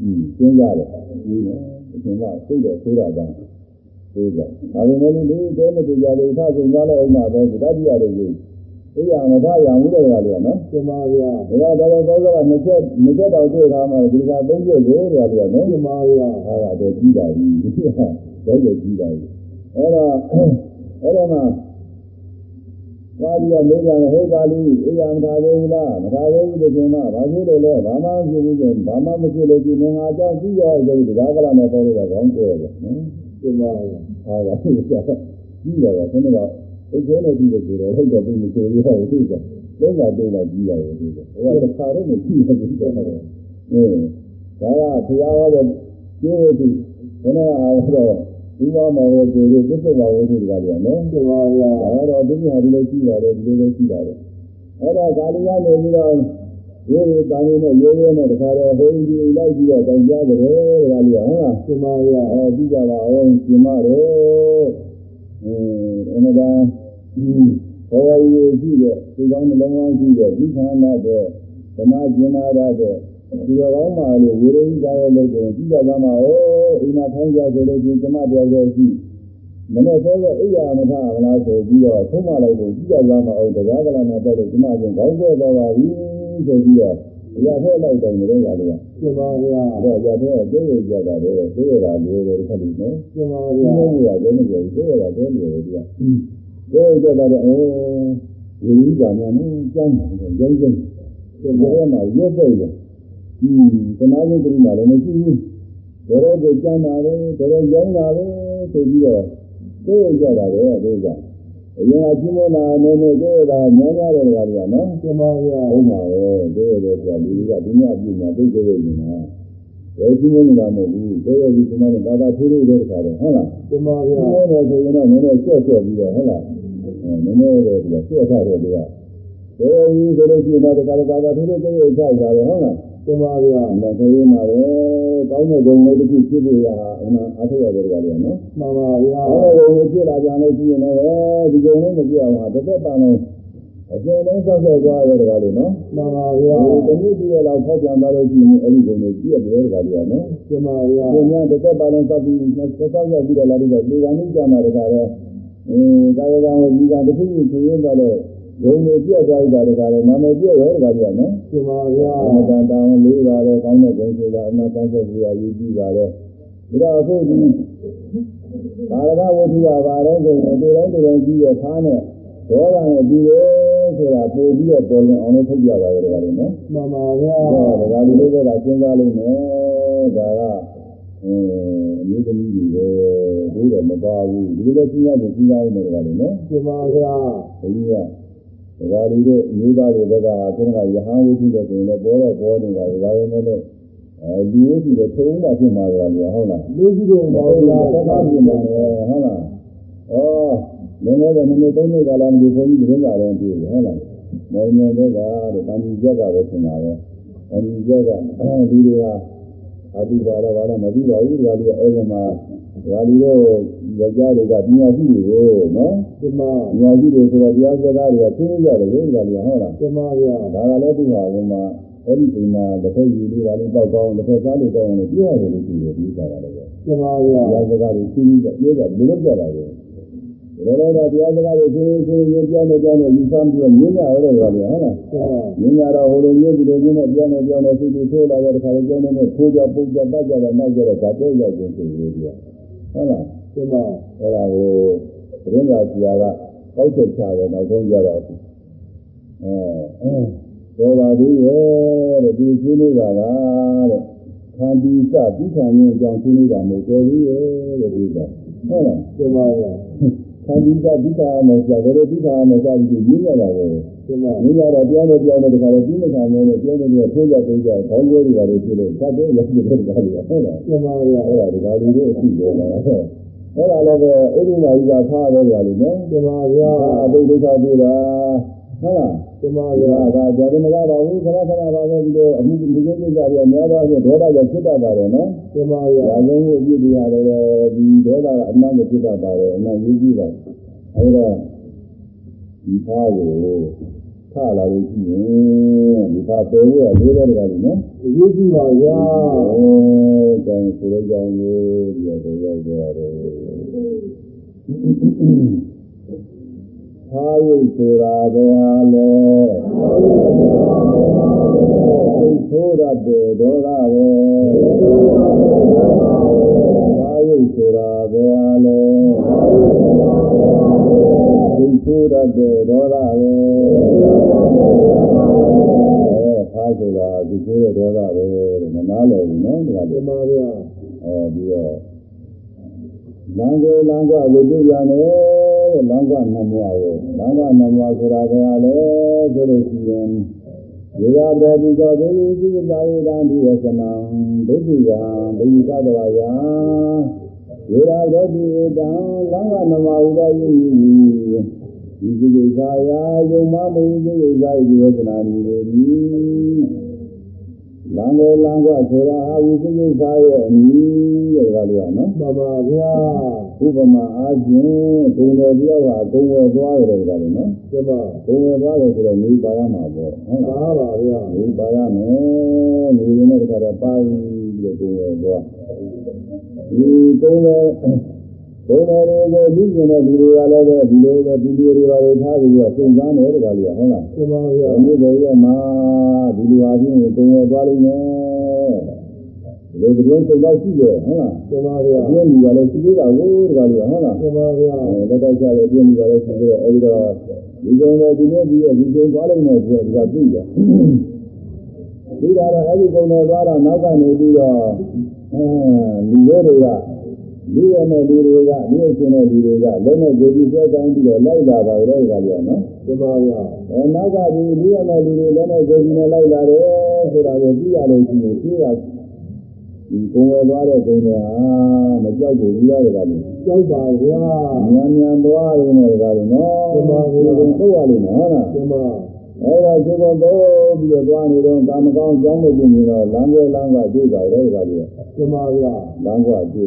อืมစဉ်းစားတယ်ဒီနော်အရှင်ကစိတ်တော်ဆိုးတာကဆိုးကြဒါပေမဲ့လေတဲမတူကြလို့ထဆုံးသွားလိုက်အောင်ပါပဲတတိယလေးကြီး အေးရမထားရအောင်တဲ့ကလေးကနော်ဒီမှာဗျာဒါကတော့သောသောကနှစ်ချက်နှစ်ချက်တောင်တွေ့ထားမှဒီကသုံးချက်ကိုတဲ့ကလေးကနော်ဒီမှာဗျာအားကတော့ကြီးတာပြီတော့တော့ကြီးတာပြီအဲ့တော့အဲ့ဒါမှသွားပြီးတော့မေးကြတယ်ဟေးကာလီအေးရမထားသေးဘူးလားမထားသေးဘူးဒီချိန်မှာဘာဖြစ်လို့လဲဘာမှမဖြစ်ဘူးဆိုဘာမှမဖြစ်လို့ဒီငါအကြောင်းကြည့်ရဆိုပြီးဒါကလာနဲ့ပေါ်လို့တော့ကောင်းကိုရပဲနော်ဒီမှာဗျာအားကသူကကြည့်ရတာခဏတော့ ဥစ္စာနဲ့ကြည့်လို့ဆိုတော့ဟုတ်တော့ပြင်မဆိုရဘူးသူကလုံးဝတော့မှကြည့်ရတယ်သူကဟိုကခါတော့မကြည့်ဘူးသူကအဲဒါကဘုရားဟောတဲ့ကျေဝတိခဏအားတော့ဒီမှာမောကိုယ်တို့သစ္စာဝိသုဒ္ဓကလည်းနော်ပြပါဗျာအဲတော့ဒုညာဒီလိုရှိပါတယ်ဒီလိုပဲရှိပါတယ်အဲ့ဒါကာလီကနေပြီးတော့ဝိရိတာနေနဲ့ရဲရဲနဲ့တခါတည်းဟိုင်းကြီးလိုက်ပြီးတော့တိုင်ကြတယ်တခါလေးဟုတ်လားပြပါဗျာအော်ပြီးကြပါအောင်ရှင်မတော်အဲအနဒါ ဘောဝရီရှိတဲ့ဒီကောင်းနှလုံးကောင်းရှိတဲ့ဒီခန္ဓာတဲ့သနာကျင်နာရတဲ့ဒီတော်ကောင်းပါလေဝိရိယရဲ့လုပ်ကိုကြည့်ကြသမှာဩအိမ်မှာထိုင်ကြဆိုလို့ချင်းကျမတယောက်တည်းရှိမနေ့ကလည်းအိယာမထမလားဆိုပြီးတော့သုံးမလိုက်ဖို့ကြည့်ကြသမှာဩတရားကလာနဲ့ပေါ့လို့ကျမကခေါင်းကွဲသွားပါပြီဆိုပြီးတော့အရာထဲလိုက်တိုင်းလည်းကလည်းပြပါဗျာအဲ့တော့ကြာတဲ့ကျိုးရကြတာလေကျိုးရတာလေတဲ့ခက်လို့နော်ပြပါဒီဗျာလိုမျိုးရတယ်မပြောဘူးကျိုးရတာတဲလေဒီကကျိုး ရကြတာလေအော်ဒီလိုကြာနေတယ်ကျမ်းတယ်ရုံးရုံးဒီလိုမှရက်တဲ့ရอืมတနာရေးတိမှလည်းမရှိဘူးတော်တော်ကိုကျမ်းတာလေတော်တော်ရိုင်းတာပဲဆိုပြီးတော့ကျိုးရကြတာလေဒီကအရင်ကချင်းမနာနေနေကျိုးရတာများများတယ်ကွာနော်ပြပါဗျာဟုတ်ပါပဲကျိုးရတဲ့ကြာလူကဒုညပြညာသိကြရနေတာဘယ်ချင်းမနာမဟုတ်ဘူးကျိုးရဒီကမှလည်းဘာသာထိုးလို့တဲ့ခါတယ်ဟုတ်လားပြပါဒီဗျာလိုနဲ့ဆိုရင်တော့နည်းနည်းကျွတ်ကျွတ်ပြီးတော့ဟုတ်လားအဲ နည်းနည်းတော့ဒီကကျွတ်ထားတယ်သူကဘယ်လိုဆိုလို့ရှိရင်တော့တခါတခါသူတို့ကြိတ်ချကြတယ်ဟုတ်လားပြပါဗျာအဲ့ဒါဆိုရင်မှာလေကောင်းတဲ့ဂုဏ်လေးတစ်ခုဖြစ်ဖို့ရတာအနာအထောက်ရတယ်ကြတယ်နော်မှန်ပါဗျာကောင်းတဲ့ဂုဏ်လေးဖြစ်လာကြလို့ရှိရင်လည်းဒီဂုဏ်လေးမပြတ်အောင်ဟာတစ်သက်ပန်လုံးအရှင်လေးဆောက်ဆက်သွားရတယ်ကြတယ်နော်မှန်ပါဗျာဒီတနည်းတည်းလောက်ဖောက်ပြန်သွားလို့ရှိရင်အဲ့ဒီဂုဏ်လေးပြည့်တယ်ကြတယ်နော်ပြပါဗျာကိုညာတစ်သက်ပါလုံးသတ်ပြီးသောက်ရပြီးတော့လာပြီးတော့ဒီကနေ့ကြမှာတခါလဲ အင်းကာယကံဝစီကံတစ်ခုခုဆိုရင်တော့ဂုံတွေပြည့်သွားကြတခါလဲနာမည်ပြည့်ရောတခါပြနော်ပြပါဗျာအမတန်တောင်းလေးပါတယ်ကောင်းတဲ့ဂုံဆိုတာအနာတန်းဆက်ပြီးရည်ကြည့်ပါတယ်ဒါတော့အခုဒီဘာရကဝတ္ထုကဘာလဲဆိုရင်ဒီတိုင်းဒီတိုင်းကြည့်ရခါနဲ့ဒေါသနဲ့ပြီးတယ်ဆိုတာပို့ပြီးတော့ပေါ်လွင်အောင်လို့ထုတ်ပြပါကြတယ်ကွာနော်မှန်ပါဗျာဒါကလူလိုပဲကစဉ်းစားလိမ့်မယ်ဒါက အင်းအမျိုးသမီးတွေပဲတို့တော့မပါဘူးဒီလိုပဲစဉ်းစားကြစဉ်းစားအောင်တယ်ကွာနော်ပြပါဗျာဘုရားကဒါကလူတို့အမျိုးသားတွေကခုနကယဟန်ဝိသုတဲ့ဆိုရင်လည်းပေါ်တော့ပေါ်နေပါလေဒါပဲမဲ့လို့အဲလူဝိသုတဲ့သုံးပါဖြစ်မှာကြလားဟုတ်လားလူကြီးတို့မပါဟုတ်ဗျာလားသက်သာပြင်ပါမယ်ဟုတ်လားဩလွန်ခဲ့တဲ့နှစ်နှစ်သုံးနှစ်ကလာဒီဘုန်းကြီးသတင်းစာတွေတွေ့တယ်ဟုတ်လားမော်နယ်တွေကတဲ့တန်ကြီးချက်ကပဲထင်တာပဲတန်ကြီးချက်ကလူတွေက အတူပါတော့ဘာလို့မသိပါဘူးဒါလူအဲ့ဒီမှာဒါလူတို့ယောက်ျားတွေကပညာရှိတွေကိုနော်ပြပါပညာရှိတွေဆိုတော့တရားစကားတွေကသိနေကြတယ်လို့ဒါလူကဟုတ်လားပြပါဗျာဒါကလည်းသူ့ဟာဟိုမှာအဲ့ဒီချိန်မှာတစ်ဖက်ယူလေးပါလေးပေါက်ကောင်းတစ်ဖက်စားလို့ကောင်းအောင်လို့ပြောရတယ်လို့ရှိတယ်ဒီကကလည်းပဲပြပါဗျာတရားစကားတွေသိနေကြပြောကြဘယ်လိုလုပ်ကြတာ လဲဒါတော့တော့တရားစကားတွေသိသိရင်ပြောနေကြောင်းနဲ့ယူဆပြီးတော့မြင်ကြရတယ်ကွာလေဟုတ်လားပြပါမြင်ကြတော့ဟိုလိုမျိုးဒီလိုမျိုးနဲ့ပြောနေပြောနေသိသိဆိုးလာတဲ့ခါလေးပြောနေနဲ့ထိုးကြပုတ်ကြပတ်ကြတာနောက်ကြတော့ဓာတ်တဲ့ရောက်ကုန်ဆိုပြီးဒီကဟုတ်လားပြပါအဲ့ဒါကိုသတင်းစာဆရာကကောက်ချက်ချတယ်နောက်ဆုံးကြတော့အဲအဲတော်ပါသေးရဲ့တဲ့ဒီဆွေးနွေးတာကတဲ့ခန္တီစပြီးခံရင်အကြောင်းဆွေးနွေးတာမဟုတ်တော်သေးရဲ့တဲ့ဒီကဟုတ်လားပြပါ ဗျာခန္တီစပြီးခံရမယ်ဆိုတော့ပြီးခံရမယ်ဆိုပြီးရင်းရတာကိုပြပါရင်းရတော့ပြောနေပြောနေတခါတော့ပြီးမခံနေလို့ပြောနေပြီးထိုးကြပိတ်ကြခေါင်းကျဲတွေပါလို့ဖြစ်လို့သတ်တယ်လက်ပြတဲ့တခါလို့ဟုတ်လားပြပါဗျာအဲ့ဒါဒီကားလူတို့အရှိတယ်လားဟုတ်အဲ့ဒါလည်းပဲဥဒ္ဓမာကြီးကဖားတယ်ကြလို့နော်ပြပါဗျာအတိတ်ဒုက္ခပြေတာ ဟုတ်လားပြပါဒီဗျာကဒါကြတယ်မကားပါဘူးခဏခဏပါပဲဒီလိုအမှုဒီကိစ္စတွေအများပါဖြင့်ဒေါသကြောင့်ဖြစ်တတ်ပါတယ်နော်ပြပါဗျာဒါလုံးကိုအပြစ်တွေရတယ်ဒီဒေါသကအမှန်ကိုဖြစ်တတ်ပါတယ်အမှန်ရေးကြည့်ပါအဲ့တော့ဒီဖားကိုထလာလို့ရှိရင်ဒီဖားပယ်ရလို့ရတယ်ကလည်းနော်အရေးကြီးပါဗျာအဲကျန်ဆိုရကြောင်းလို့ဒီတော့ရောက်ကြရတယ် သာယုတ်ဆိုတာပဲဟာလေသိဆိုရတဲ့ဒေါသပဲသာယုတ်ဆိုတာပဲဟာလေသိဆိုရတဲ့ဒေါသပဲအဲဖားဆိုတာသိဆိုရဒေါသပဲတဲ့မနာလဲဘူးနော်ဒီကပြလေးပါဗျာဟောပြီးတော့လမ်းကိုလမ်းကကိုတွေ့ကြတယ်တဲ့ လမ်းကနမွားကိုလမ်းကနမွားဆိုတာကလည်းဆိုလို့ရှိရင်ဒီကတော်ဒီတော်ဒီလူကြီးလာရတဲ့ဒီဝဆနံဒိဋ္ဌိယဘိသတဝါယဝေရာသောတိဧတံလံကနမဥဒယိဒီစိကိသာယာယုံမမုံစိကိသာဤဝေဒနာမီလေဒီလံလေလံကဆိုတာအာဝိစိကိသာရဲ့အမည်တဲ့ကလေးကနော်မှန်ပါဗျာ ဥပမာအားဖြင့်ဂုံတယ်ပြောဟာဂုံဝယ်သွားရတယ်ကလည်းနော်ကျမဂုံဝယ်သွားတယ်ဆိုတော့ငွေပါရမှာပေါ့ဟုတ်လားပါပါဗျာငွေပါရမယ်ငွေရင်းနဲ့တခါတည်းပါပြီးတော့ဂုံဝယ်သွားဒီဂုံတယ်ဂုံတယ်တွေကိုလူကျင်တဲ့လူတွေကလည်းပဲဒီလိုပဲဒီလူတွေပါလေထားပြီးတော့စုံစမ်းတယ်တခါလို့ဟုတ်လားကျမဗျာအမှုတွေရဲ့မှာဒီလိုအားဖြင့်ဂုံဝယ်သွားလိမ့်မယ်ဒီ လိုသတင်းစုံတော့ရှိတယ်ဟုတ်လားကျမဗျာအပြည့်ကြီးကလည်းရှိသေးတာကိုတခါလို့ဟုတ်လားကျမဗျာလက်တိုက်ချလည်းပြင်းပြီးပါလေဆိုတော့အဲဒီတော့ဒီကုန်းနဲ့ဒီနေ့ဒီရဲ့ဒီကုန်းသွားလိုက်မယ်ဆိုတော့ဒီကသိတယ်ဒီတော့အဲဒီကုန်းနဲ့သွားတော့နောက်ကနေပြီးတော့အဲလူတွေတွေကလူရမဲ့လူတွေကလူအချင်းတဲ့လူတွေကလက်နဲ့ကြိုပြီးဆွဲတိုင်းပြီးတော့လိုက်လာပါကြတဲ့ကလေးကနော်ကျမဗျာအဲနောက်ကဒီလူရမဲ့လူတွေလက်နဲ့ကြိုပြီးနဲ့လိုက်လာတယ်ဆိုတာကိုသိရလို့ရှိရင်သိရ ဒီကုန်းဝဲသွားတဲ့ကုန်းတွေဟာမကြောက်ဘူးလူရတယ်ကလေးကြောက်ပါဗျာမြန်မြန်သွားရင်းနဲ့ကြတော့နော်ဒီမှာဘုရားကိုပုတ်ရလိမ့်မယ်ဟုတ်လားကျမအဲ့ဒါဒီကောင်တော့ပြီးတော့သွားနေတော့ကာမကောင်းကြောင်းလို့ပြင်နေတော့လမ်းွယ်လမ်းကတွေ့ပါလေကြတယ်ကျမဗျာလမ်းကတွေ့ဒီ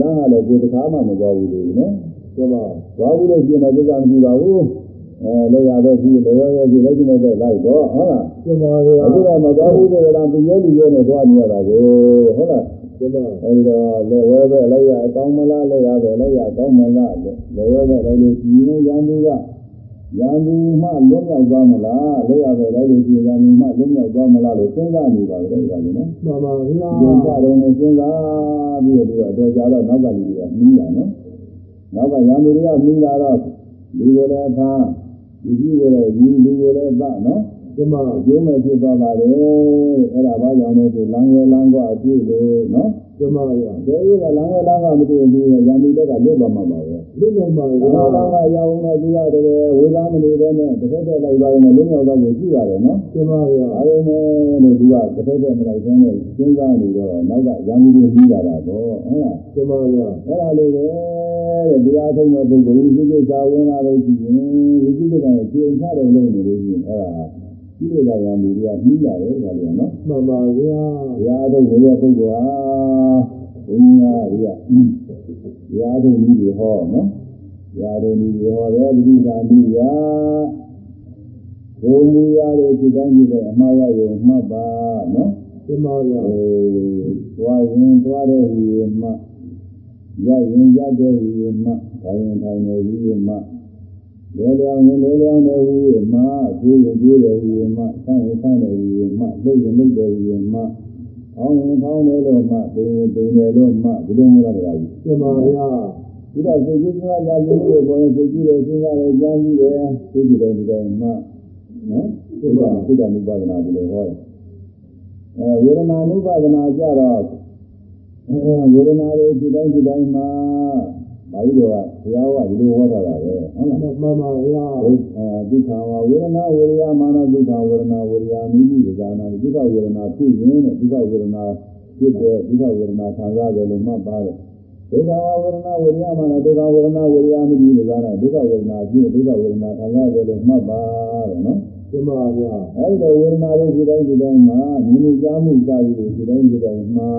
လမ်းကလည်းကိုယ်တစ်ခါမှမသွားဘူးလေနော်ကျမသွားဘူးလို့ပြင်တော့ကိစ္စမကြည့်ပါဘူး အဲလည်းရပဲပြီးလည်းရပဲပြီးလည်းကျင်းတော့လိုက်တော့ဟုတ်လားကျမဗျာအခုတော့မသွားဘူးတဲ့လားသူရဲလူရဲနဲ့သွားနေရတာကိုဟုတ်လားကျမအဲဒီတော့လက်ဝဲပဲလိုက်ရအကောင်းမလားလက်ရပဲလိုက်ရအကောင်းမလားလက်ဝဲပဲလိုက်လို့ဒီနေ့ရန်သူကရန်သူမှလွတ်မြောက်သွားမလားလက်ရပဲလိုက်လို့ဒီရန်သူမှလွတ်မြောက်သွားမလားလို့စဉ်းစားနေပါလေဒါကလည်းနော်မှန်ပါဗျာဒီကရုံနဲ့စဉ်းစားပြီးတော့တော့ကြာတော့နောက်ကလူတွေကမီးလာနော်နောက်ကရန်သူတွေကမီးလာတော့လူကိုလည်းဖမ်း လူကြီးကိုလည်းယူလူကိုလည်းသနော်ကျမအကျိုးမဲ့ဖြစ်သွားပါလေအဲ့ဒါဘာကြောင့်လို့ဆိုလမ်းဝဲလမ်းကွာအပြည့်လို့နော်ကျမဗျာတဲ့ရလမ်းဝဲလမ်းကမတွေ့ဘူးရံသူတက်ကလွတ်သွားမှာပါပဲလွတ်နိုင်ပါဒီဗျာလမ်းကရအောင်တော့သူကတကယ်ဝေသားမနေပဲနဲ့တစ်ဖက်သက်လိုက်ပါရင်လည်းလွတ်မြောက်တော့ကိုကြည့်ရတယ်နော်ကျမဗျာဒါပေမဲ့လို့သူကတစ်ဖက်သက်မလိုက်ဘဲနဲ့စဉ်းစားနေတော့နောက်ကရံသူတွေပြီးလာတာပေါ့ဟုတ်လားကျမဗျာအဲ့ဒါလိုပဲ တဲ့တရားထုံးမဲ့ပုဂ္ဂိုလ်ဝိသိကိစ္စဝင်လာလို့ရှိရင်ဝိသိကိစ္စနဲ့ခြေချတော်လုံးနေလို့ရှိရင်အဲ့ဒါဒီလိုလာရံသူတွေကပြီးလာတယ်ဒါလည်းနော်မှန်ပါဗျာတရားထုတ်နေတဲ့ပုဂ္ဂိုလ်ဟာဘုရားရိယတရားထုတ်နည်းတွေဟောနော်တရားထုတ်နည်းတွေဟောတယ်ဒီကနည်းရာဘုံမူရတဲ့ဒီတိုင်းကြီးတဲ့အမှားရယုံမှတ်ပါနော်ကျမဗျာအဲသွားရင်သွားတဲ့ဟူရမှ ရရင်ရတဲ့ဟူရမှထိုင်ရင်ထိုင်တဲ့ဟူရမှလဲလျောင်းရင်လဲလျောင်းတဲ့ဟူရမှတွေးရင်တွေးတဲ့ဟူရမှဆန်းရင်ဆန်းတဲ့ဟူရမှလှုပ်ရင်လှုပ်တဲ့ဟူရမှအောင်းရင်ဖောင်းတယ်လို့မှပိန်ရင်ပိန်တယ်လို့မှဒီလိုမျိုးလာတာကြီးကျမဗျာဒီတော့စိတ်ကူးစဉ်းစားကြခြင်းတွေပေါ်ရင်စိတ်ကူးတယ်စဉ်းစားတယ်ကြားပြီးတယ်သိကြတယ်ဒီတိုင်းမှနော်စိတ်ကစိတ်ကနုပါဒနာဒီလိုဟောတယ်အဲဝေဒနာနုပါဒနာကြတော့ အဲဝေဒနာတွေဒီတိုင်းဒီတိုင်းမှာဘာလို့တော့ဘုရားကဒီလိုဟောတာပါပဲဟုတ်လားမှန်ပါဗျာအဲဒုက္ခဝဝေဒနာဝေရမာနဒုက္ခဝေဒနာဝေရမိမိဒီကနာဒုက္ခဝေဒနာဖြစ်ရင်တဲ့ဒုက္ခဝေဒနာဖြစ်တဲ့ဒုက္ခဝေဒနာခံစားတယ်လို့မှတ်ပါတယ်ဒုက္ခဝေဒနာဝေရမာနဒုက္ခဝေဒနာဝေရမိမိဒီကနာဒုက္ခဝေဒနာဖြစ်ဒုက္ခဝေဒနာခံစားတယ်လို့မှတ်ပါတယ်နော်ကျမဗျာအဲဒီတော့ဝေဒနာတွေဒီတိုင်းဒီတိုင်းမှာမြင်မှုကြားမှုစသည်တွေဒီတိုင်းဒီတိုင်းမှာ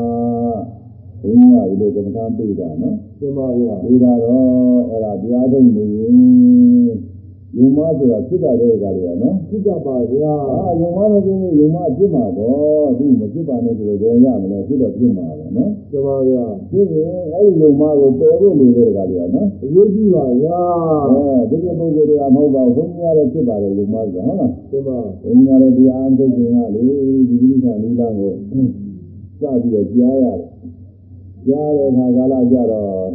ဘုရားကဒီလိုကမ္ဘာပေးတာနော်ကျမဗျာဒီကတော့အဲ့ဒါတရားထုတ်နေရင်ယုံမဆိုတာဖြစ်တာတဲ့ကလေးကနော်ဖြစ်ကြပါဗျာအာယုံမလို့ချင်းယုံမဖြစ်မှာပေါ့သူမဖြစ်ပါနဲ့ဆိုတော့ဘယ်ရမလဲဖြစ်တော့ဖြစ်မှာပဲနော်ကျမဗျာဖြစ်ရင်အဲ့ဒီယုံမကိုပယ်ဖို့လိုတဲ့ကလေးကနော်အရေးကြီးပါဗျာအဲဒီကိပုဂ္ဂိုလ်တွေကမဟုတ်ပါဘူးဘုန်းကြီးရတဲ့ဖြစ်ပါတယ်ယုံမဆိုတာဟုတ်လားကျမဘုန်းကြီးရတဲ့တရားအထုတ်ခြင်းကလေဒီကိစ္စနိလကိုစပြီးတော့ကြားရတယ် ကြားတဲ့အခါကာလကြတော့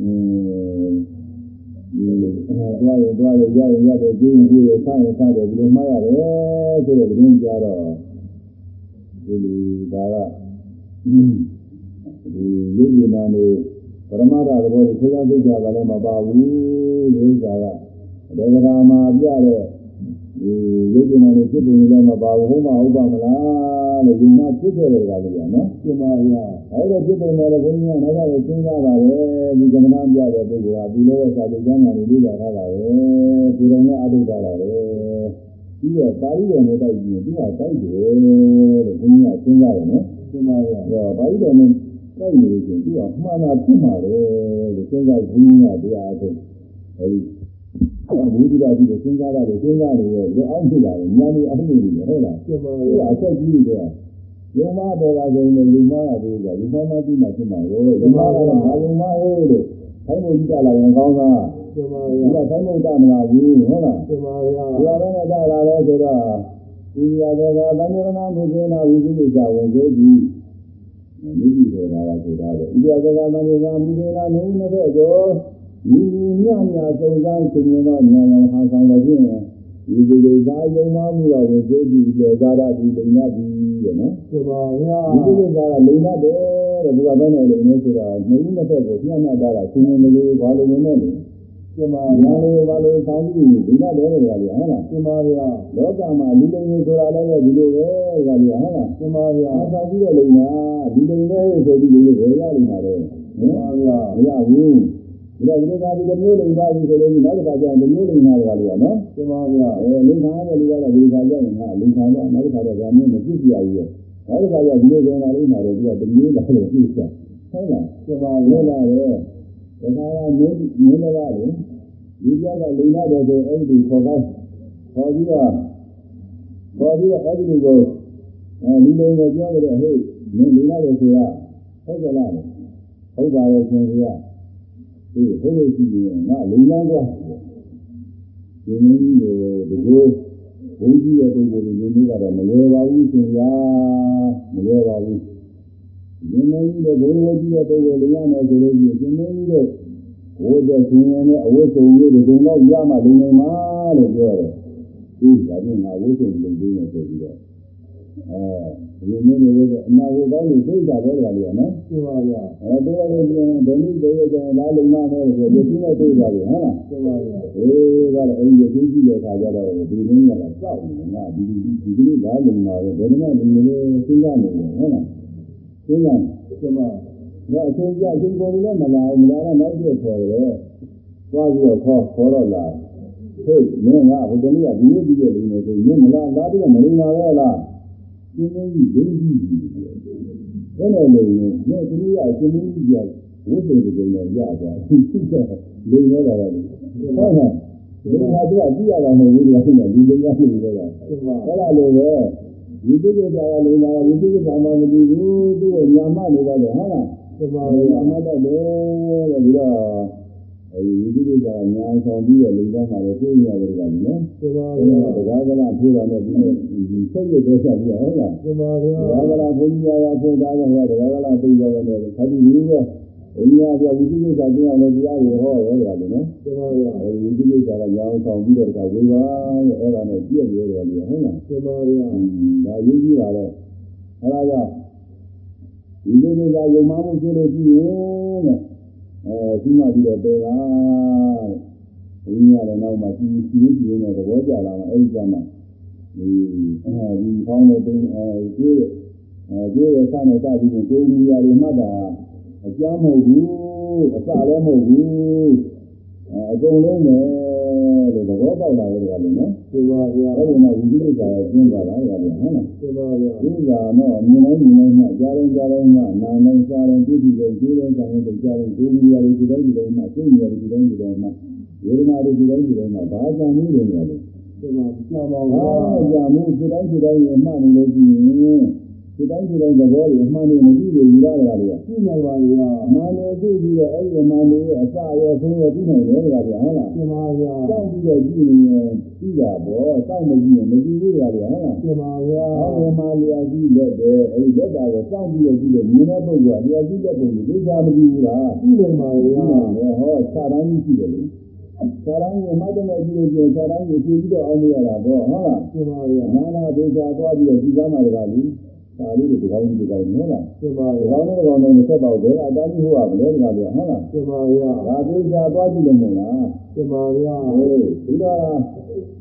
အင်းဒီသွားရသွားရရရရတယ်ကျင်းကျင်းရဆရင်ဆတယ်ဒီလိုမှတ်ရတယ်ဆိုတဲ့သတင်းကြတော့ဒီလိုဒါကဒီရုပ်ဉာဏ်နဲ့ပရမတ္ထသဘောကိုခွဲခြားသိကြပါလည်းမပါဘူးဒီဥစ္စာကဒေဂရာမှာပြတဲ့ဒီ ရုပ်ဉာဏ်နဲ့ဖြစ်ပုံလည်းမပါဘူးဟုတ်မဟုတ်ပါမလားလို့ယုံမှဖြစ်ခဲ့တဲ့ကလေးကနော်ပြမဗျာအဲ့တော့ဖြစ်ပေမဲ့လည်းဘုန်းကြီးကနောက်တော့စဉ်းစားပါတယ်ဒီကမ္မနာပြတဲ့ပုဂ္ဂိုလ်ဟာဒီလိုပဲစာပေကျမ်းဂန်တွေလေ့လာထားတာပဲကိုယ်တိုင်နဲ့အထုတ်ထားတာပဲပြီးတော့ပါဠိတော်နဲ့တိုက်ပြီးသူကတိုက်တယ်လို့ဘုန်းကြီးကစဉ်းစားတယ်နော်ပြမဗျာအဲ့တော့ပါဠိတော်နဲ့တိုက်နေလို့ရှိရင်သူကမှန်တာဖြစ်မှာပဲလို့စဉ်းစားဘုန်းကြီးကတရားအထုတ်အဲဒီ ဘုရားကြီးကိုစဉ်းစားတာကိုစဉ်းစားနေရဲ့ရောအောင်ဖြစ်လာတယ်ညာနေအောင်နေတယ်ဟုတ်လားပြမသူဗျာကအဆက်ကြီးတော့ယုံမပေါ်လာဆုံးနဲ့ယုံမကတို့ကယုံမမပြီးမှဖြစ်မှာကိုယုံမကလည်းငါယုံမရေးလို့ခိုင်းဖို့ကြည့်လာရင်ကောင်းသားပြမဒီဗျာကခိုင်းဖို့တမလားဘူးဟုတ်လားပြမဗျာဒီကလည်းနဲ့တလာလဲဆိုတော့ဒီရတဲ့ကသံဃာနာမုခေနာဝိသုဒ္ဓဝင်သေးပြီမိတိတယ်လာဆိုတာပဲဒီရတဲ့ကသံဃာနာမုခေနာနုနှစ်ဘက်ကျော် ညီညီမြမြစုံစမ်းသင်ရင်တော့ညာရောင်ဟာဆောင်လည်းဖြင့်ဒီဒီဒီသာယုံမမှုတော့ဝင်သေးပြီလေသာရဒီလိမ့်ရပြီတဲ့နော်ပြမဗျာဒီကိစ္စကလိမ့်ရတယ်တဲ့သူကဘယ်နဲ့လိမ့်နေဆိုတော့နှုတ်နှစ်ဖက်ကိုပြတ်နှက်တာဆင်းရဲလို့ဘာလို့လုံးနဲ့လဲပြမညာလို့ဘာလို့ဆောင်းပြီးဒီနဲ့တယ်တွေကပြောဟုတ်လားပြမဗျာလောကမှာလူလိမ့်နေဆိုတာလည်းပဲဒီလိုပဲကပြောဟုတ်လားပြမဗျာအားဆောင်ပြီးတော့လိမ့်တာဒီလိမ့်နေဆိုပြီးလို့ဘယ်ရလိမ့်မှာတော့ပြမဗျာမရဘူး ဒါဒီလိုကဒီလိုမျိုးလိမ့်သွားပြီဆိုလို့နောက်တစ်ခါကျရင်ဒီမျိုးလိမ့်တာကလည်းနော်ပြမဗျာအဲလိမ့်တာတဲ့လူကတော့ဒီခါကျရင်ဟာလိမ့်တာတော့နောက်တစ်ခါတော့ဒါမျိုးမဖြစ်ပြရဘူးရဲ့နောက်တစ်ခါကျဒီလိုပြန်လာလိမ့်မှာတော့သူကဒီမျိုးလာလို့ပြစ်တာဟုတ်လားပြမပါဗျာလို့လာတယ်ဒါကမင်းမင်းလည်းပါလေဒီကြောက်ကလိမ့်ရတယ်ဆိုအဲ့ဒီခေါ်ခိုင်းခေါ်ပြီးတော့ခေါ်ပြီးတော့အဲ့ဒီလူကိုအဲဒီလိုကိုပြောကြတယ်ဟေးမင်းလိမ့်ရတယ်ဆိုတာဟုတ်ကြလားဟုတ်ပါတယ်ရှင်ဗျာ ဒီဟုတ်လို့ရှိရင်ငါလိမ့်လန်းကွာဒီနည်းလိုဒီကိုဘုန်းကြီးရဲ့ပုံပေါ်နေနေကတော့မလွယ်ပါဘူးရှင်ဗျာမလွယ်ပါဘူးဒီမင်းကြီးတို့ဘုရားကြီးရဲ့ပုံကိုလင်ရမယ်ဆိုလို့ရှိရင်ဒီမင်းကြီးတို့ဝိဇ္ဇရှင်ရင်နဲ့အဝိဇ္ဇုံမျိုးတွေကတော့ရမှလိမ့်နေမှာလို့ပြောတယ်။ဒီဒါပြင်ငါဝိဇ္ဇုံလုံပေးနေဆိုပြီးတော့အဲ ဒီမျိုးတွေဝိဇ္ဇအနာဝကောင်းလို့သိတာပဲကြလို့နော်ပြမဗျာ။အဲပေးရလို့ပြင်ဘယ်နည်းပေးရကြလားလိမ့်မှာမယ်ဆိုရည်ချင်းနဲ့ပြေးပါလေဟုတ်လားပြမဗျာ။အေးဒါလည်းအဲဒီရည်ချင်းကြည့်တဲ့အခါကျတော့ဒီမင်းကလည်းစောက်နေငါဒီဒီဒီကလေးလားလိမ့်မှာပဲဘယ်နှမလိမ့်မလဲစဉ်းစားနေတယ်ဟုတ်လား။စဉ်းစားပြမဒါအချင်းကြအချင်းပေါ်လည်းမလာဘူးမလာတော့နောက်ပြည့်ခေါ်တယ်။သွားပြီးတော့ခေါ်ခေါ်တော့လာ။ဟေးမင်းကဘုဒ္ဓမြတ်ဒီနေ့ပြီးတဲ့လူနေဆိုမင်းမလာလာပြီးတော့မလိမ္မာပဲလား။ ရှင်မင်းကြီးဒိဋ္ဌိကြီး။ဘယ်နဲ့လဲ။တို့ဒီနေ့အချင်းကြီးကဝိသုဒ္ဓကုံတော်ရသွား။သူကလိမ္မာတာကလည်းဟုတ်လား။ဒီမှာသူကကြည့်ရတာမဟုတ်ဘူးသူကလူလိမ္မာဖြစ်နေတော့တာပြမ။အဲ့ဒါလိုပဲဒီတိကျတာကလိမ္မာဒီတိကျတာမှမသိဘူးသူကညာမနေတော့တယ်ဟုတ်လား။ပြမပါရဗျာအမတ်တတ်တယ်တဲ့ပြီးတော့ အဲဒီဒီလိုကညာဆောင်ပြီးတော့လုံတော့မှလည်းသိနေရတယ်ကနော်ပြမအဲဗျာဒါတကားကလာထိုးတာနဲ့ဒီဆက်ရတဲ့ဆက်ပြီးတော့ဟုတ်လားပြမဗျာတကားကလာဘုန်းကြီးရာဖွင့်သားတယ်ဟောတကားကလာပြီးတော့လည်းသာတိလူပဲဘုန်းကြီးကဝိသုဒ္ဓစာကျင်းအောင်လို့တရားတွေဟောရောကြတယ်နော်ပြမဗျာအဲဒီဝိသုဒ္ဓစာကညာဆောင်ပြီးတော့တကားဝေပါရဲ့အဲ့ဒါနဲ့ပြည့်ရတယ်လေဟုတ်လားပြမဗျာဒါရေးကြည့်ပါလေအဲဒါကြောင့်ဒီလိုမျိုးကယုံမှမှုဖြစ်လို့ရှိရင်တဲ့ အဲပြီးမှပြီးတော့ပယ်ပါတဲ့ဘုရားလည်းနောက်မှစီစီရင်းစီရင်းနဲ့သဘောကျလာမှအဲဒီကျမှဒီအဲဒီကောင်းတဲ့တင်းအဲကျွေးအဲကျွေးရစနဲ့စပြီးရင်ကိုယ်မူရာတွေမှတ်တာအကျမ်းမဟုတ်ဘူးအစလည်းမဟုတ်ဘူး အဲအကုန်လုံးပဲလို့သဘောပေါက်လာတယ်ကလည်းနော်ပြမဗျာအဲ့ဒီမှာဝိသုဒ္ဓစာရဲ့ကျင်းသွားတာကလည်းဟုတ်လားပြမဗျာဒီဥစ္စာတော့မြင်တိုင်းမြင်တိုင်းမှကြားတိုင်းကြားတိုင်းမှနားတိုင်းစားတိုင်းသိသိတိုင်းသိတိုင်းစားတိုင်းကြားတိုင်းကိုယ်မြရာတွေဒီတိုင်းဒီတိုင်းမှစိတ်မြရာတွေဒီတိုင်းဒီတိုင်းမှဝေဒနာတွေဒီတိုင်းဒီတိုင်းမှဘာသာနည်းတွေနေရလဲပြမကြောက်ပါဘာဗျာမှကြာမှုဒီတိုင်းဒီတိုင်းမှနေလို့ရှိရင် ဒီတိုင်းဒီတိုင်းသဘောတွေအမှန်တွေမသိဘူးယူရတာတွေကသိနိုင်ပါဗျာအမှန်တွေသိပြီးတော့အဲ့ဒီအမှန်တွေရဲ့အစရောဆုံးရောသိနိုင်တယ်တကားပြောဟုတ်လားပြမဗျာစောင့်ပြီးတော့ကြည့်နေရင်သိတာပေါ့စောင့်မကြည့်ရင်မကြည့်ဘူးတကားပြောဟုတ်လားပြမဗျာအောင်းမြမာလျာကြီးလက်တယ်အဲဒီလက်တာကိုစောင့်ပြီးတော့ကြည့်လို့မြင်တဲ့ပုဂ္ဂိုလ်ကလျာကြီးလက်ပုံကိုသိချာမကြည့်ဘူးလားသိနိုင်ပါသိဗျာတယ်ဟောခြာတိုင်းကြီးရှိတယ်လေခြာတိုင်းကြီးမတ်တမဲ့ကြည့်လို့ကျခြာတိုင်းကြီးဖြည့်ပြီးတော့အောင်မရတာပေါ့ဟုတ်လားပြမဗျာနာနာဒေချာသွားပြီးတော့ဒီကားမှာတကားလူ ဒါလေးတွေဒီကောင်းကြီးဒီကောင်းကြီးဟုတ်လားပြမဒီဗျာကောင်းနဲ့ဒီကောင်းနဲ့မဆက်ပါဘူးဘယ်ကအတိုင်းကြီးဟုတ်ပါမလဲတကားပြောဟုတ်လားပြမဗျာဒါဒေချာသွားကြည့်လို့မဟုတ်လားပြမဗျာဟေးဒီတော့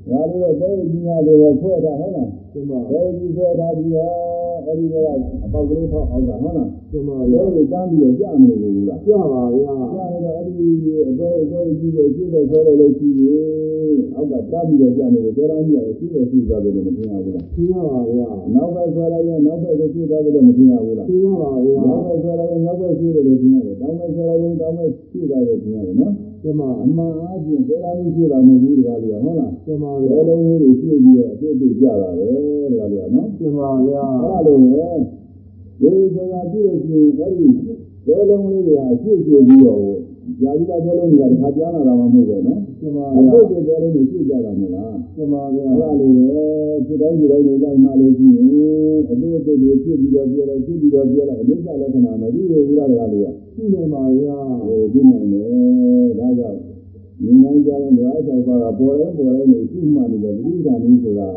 ငါတို့တဲ့ကြီးများတွေဆွဲတာဟုတ်လားပြမဘယ်ကြီးဆွဲထားပြီးတော့ အဲ့ဒီကအပေါက်ကလေးဖောက်အောင်တာဟုတ်လားကျမအဲ့ဗျာဒီတန်းပြီးတော့ကြာမနေဘူးလားကြပါဗျာကြာနေတော့အဲ့ဒီအပွဲအပွဲကြီးကိုကြည့်တဲ့ဆွဲလိုက်လို့ရှိရင်အောက်ကတန်းပြီးတော့ကြာနေတယ်ကြောင်းကြီးရတယ်ရှိတယ်ရှိသွားတယ်လို့မသိရဘူးလားသိရပါဗျာနောက်ဘက်ဆွဲလိုက်ရင်နောက်ဘက်ကိုရှိသွားတယ်လို့မသိရဘူးလားသိရပါဗျာနောက်ဘက်ဆွဲလိုက်ရင်နောက်ဘက်ရှိတယ်လို့သိရတယ်တောင်းဘက်ဆွဲလိုက်ရင်တောင်းဘက်ရှိသွားတယ်သိရတယ်နော် ကျမအမှန်အားဖြင့်ကြောင်းကြီးရှိတာမဟုတ်ဘူးတကားလို့ဟုတ်လားကျမဘဗျာယ်လုံးလေးတွေရှိပြီးတော့အဖြစ်အပျက်ကြတာပဲတကားလို့နော်ကျမဗျာအဲ့လိုပဲဒီကြာကြည့်လို့ရှိရင်အဲ့ဒီဘယ်လုံးလေးတွေအဖြစ်အပျက် ပြီးတော့ကြာပြီးတော့ဘယ်လုံးတွေကတစ်ခါကြားလာတာမှမဟုတ်ပဲနော်ကျမအဗျာဖြစ်အပျက်ဘယ်လုံးတွေရှိကြတာမဟုတ်လားကျမဗျာအဲ့လိုပဲဖြစ်တိုင်းဖြစ်တိုင်းနေလိုက်မှလို့ရှိရင်အသေးအသေးတွေဖြစ်ပြီးတော့ပြောလိုက်ဖြစ်ပြီးတော့ပြောလိုက်အနိစ္စလက္ခဏာမသိဘူးလားတကားလို့ရှိနေပါဗျာအဲသိနိုင်တယ်ဒါကြောင့်ဉာဏ်ကြတဲ့ဓဝါ၆ပါးကပေါ်တယ်ပေါ်တယ်နေရှိမှနေတယ်ဒီကံนี้ဆိုတာ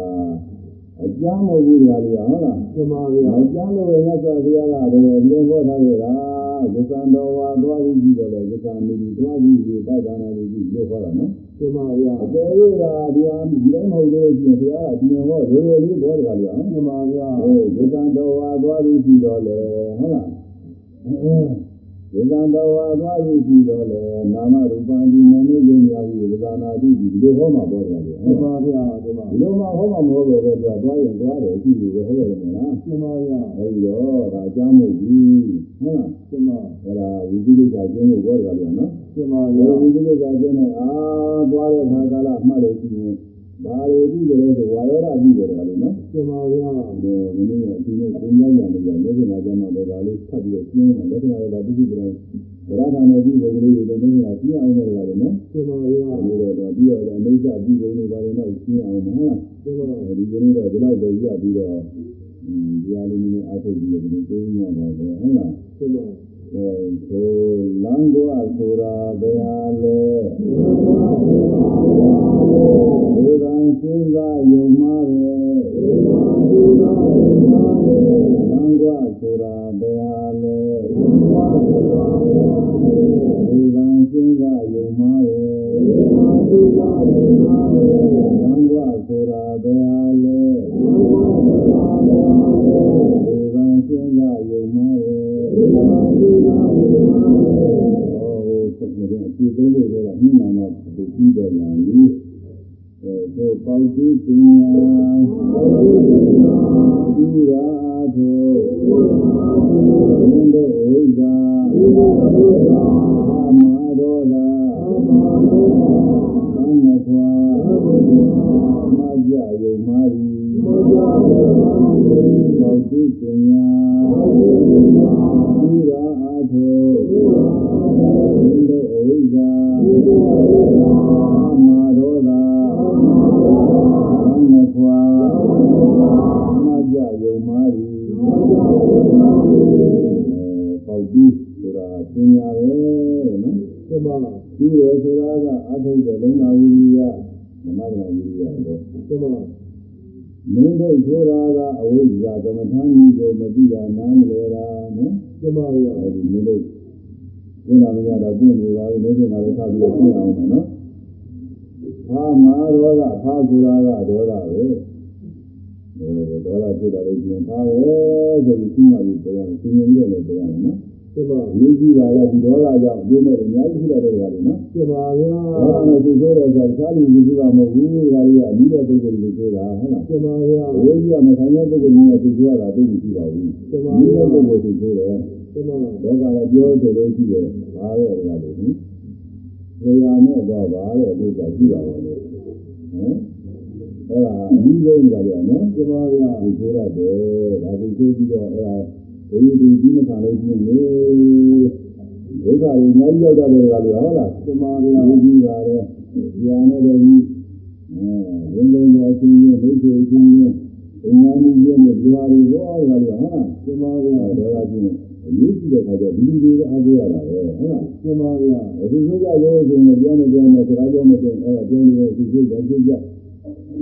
အကျမ်းမဟုတ်ဘူးလားလို့ဟုတ်လားကျမဗျာအကျမ်းလို့ပဲမြတ်စွာဘုရားကတော့ဒီဟောထားရတာ သစ္စာတော်ဝါသွားပြီးပြီးတော့လေသစ္စာမီဒီသွားပြီးပြီးပါဒနာပြီးပြီးလို့ဟောတာနော်ကျမဗျာအပေရကဒီဟာဒီတိုင်းမဟုတ်လို့ရှိရင်ဘုရားကဒီဟောရိုးရိုးလေးဘောတကားလို့နော်ကျမဗျာအဲသစ္စာတော်ဝါသွားပြီးပြီးတော့လေဟုတ်လားသစ္စာတော်ဝါသွားပြီးပြီးတော့လေနာမရူပံဒီနာမည်ယုံရဘူးသစ္စာနာတိဒီလိုဟောမှာဘောတကားလို့ကျမဗျာကျမ ဒီလိုမှဟောမှာမဟုတ်ပဲတော့သွားရင်သွားတယ်အကြည့်လို့ပဲဟောရတယ်မလားကျမဗျာအဲဒီတော့ဒါအကြောင်းမဟုတ်ဘူးဟုတ်လားကျမအဲ့ဒါဝိသုဒ္ဓကကျင်းဖို့ဘောတယ်လို့နော်ကျမအဲဗျာဝိသုဒ္ဓကကျင်းနဲ့အာသွားတဲ့ခါကာလမှတ်လို့ရှိရင်ဘာတွေပြီးကြလဲဆိုဝါရောဓပြီးကြတယ်လို့နော်ကျမဗျာအဲမင်းတို့ကအချိန်နဲ့သင်ကြားရတယ်ကြာလက်စင်ကကျမှတော့ဒါလေးဖတ်ပြီးတော့ကျင်းမှလက္ခဏာတော့တိတိကျကျ ဗရဒာနဲ့ပြီးပုံလေးတွေလည်းနည်းနည်းကျင်းအောင်လည်းရတယ်နော်ကျမဗျာအဲဒီတော့ပြီးတော့အိဋ္ဌပြီးပုံတွေပါတယ်တော့ကျင်းအောင်ဟုတ်လားကျမဒီကနေ့တော့ဒီလောက်ပဲရပြီးတော့ဒီအားလေးနည်းအားထုတ်ပြီးတော့ဒီသိမှပါပဲဟုတ်လားကျမအဲဆိုလမ်းကွာဆိုတာဘယ်ဟာလဲဒီကံစဉ်းစားယုံမှားတယ်လမ်းကွာဆိုတာဘယ်ဟာလဲ ဒီကံစဉ်းစားယုံမှားတယ်လမ်းကွာဆိုတာဘယ်ဟာလဲဒီကံစဉ်းစားယုံမှားတယ်ဟောဟိုဆက်နေတဲ့အပြည့်သုံးဖို့ကညနာမှာပူပြီးတော့လာပြီအဲတို့ပေါတုပညာသူရာသောဘုံတို့ဝိဇ္ဇာအာ မဒောလာသံဃခွာမကြယုံမာရီပေါတုပညာသူ သူရဆိုတာကအထုတဲ့လုံလာဝိရိယဓမ္မဗလာဝိရိယပေါ့ကျမမင်းတို့ဆိုတာကအဝိဇ္ဇာကမ္မထာကြီးကိုမသိတာနားမလဲတာနော်ကျမဗျာအဲဒီမင်းတို့ဘုရားမရတော့ပြင့်နေပါဘူးလို့ဆိုတာလည်းဆက်ပြီးပြင့်အောင်မယ်နော်ဘာမာဒေါသဖာဆိုတာကဒေါသပဲဒါလိုဒေါသဖြစ်တာလို့ကျင်ပါပဲဆိုပြီးရှိမှပြီးပြရတယ်သင်ရင်ပြီးတော့လည်းပြရတယ်နော် ကျမရေးကြည့်ပါလေဒီဒေါသကြောင့်အကျိုးမဲ့အများကြီးရှိတဲ့တွေကလည်းနော်ကျမဗျာဘာမှသူဆိုတယ်ဆိုတာတခြားလူလူဆိုတာမဟုတ်ဘူးဒါကြီးကအပြီးတဲ့ပုဂ္ဂိုလ်တွေဆိုတာဟုတ်လားကျမဗျာအဝိဇ္ဇာမဆိုင်တဲ့ပုဂ္ဂိုလ်ကြီးကသူဆိုတာသိပြီပါဘူးကျမဒီဗျာပုဂ္ဂိုလ်သူဆိုတယ်ကျမလောကလည်းပြောဆိုလို့ရှိတယ်ဘာလဲအဲ့ဒါလို့ဟင်ဇေယျနဲ့တော့ဘာလဲလို့သာရှိပါပါလို့ဟမ်အဲ့ဒါအပြီးဆုံးကြတယ်နော်ကျမဗျာသူဆိုရတယ်ဒါသူဆိုပြီးတော့အဲ့ဒါ ဒီဒီဒီမခံလို့ရှိရင်လေဒုက္ခတွေအများကြီးရောက်တတ်တယ်ကလို့ဟုတ်လားကျမဗျာဒီကြီးပါတော့ဉာဏ်နဲ့တည်းအဲဘုံလုံးပေါ်ချင်းချင်းဒိဋ္ဌိချင်းချင်းအညာနည်းချင်းနဲ့ကြွားပြီးဘောကလို့ဟုတ်လားကျမဗျာဒေါသချင်းအရေးကြီးတဲ့ခါကျဒီလူတွေကအားကိုးရတာပဲဟုတ်လားကျမဗျာအခုဆိုကြလို့ဆိုရင်ပြောနေပြောနေစကားပြောမတင်အဲ့ဒါပြောနေတဲ့သူစိတ်ဓာတ်စိတ်ကြ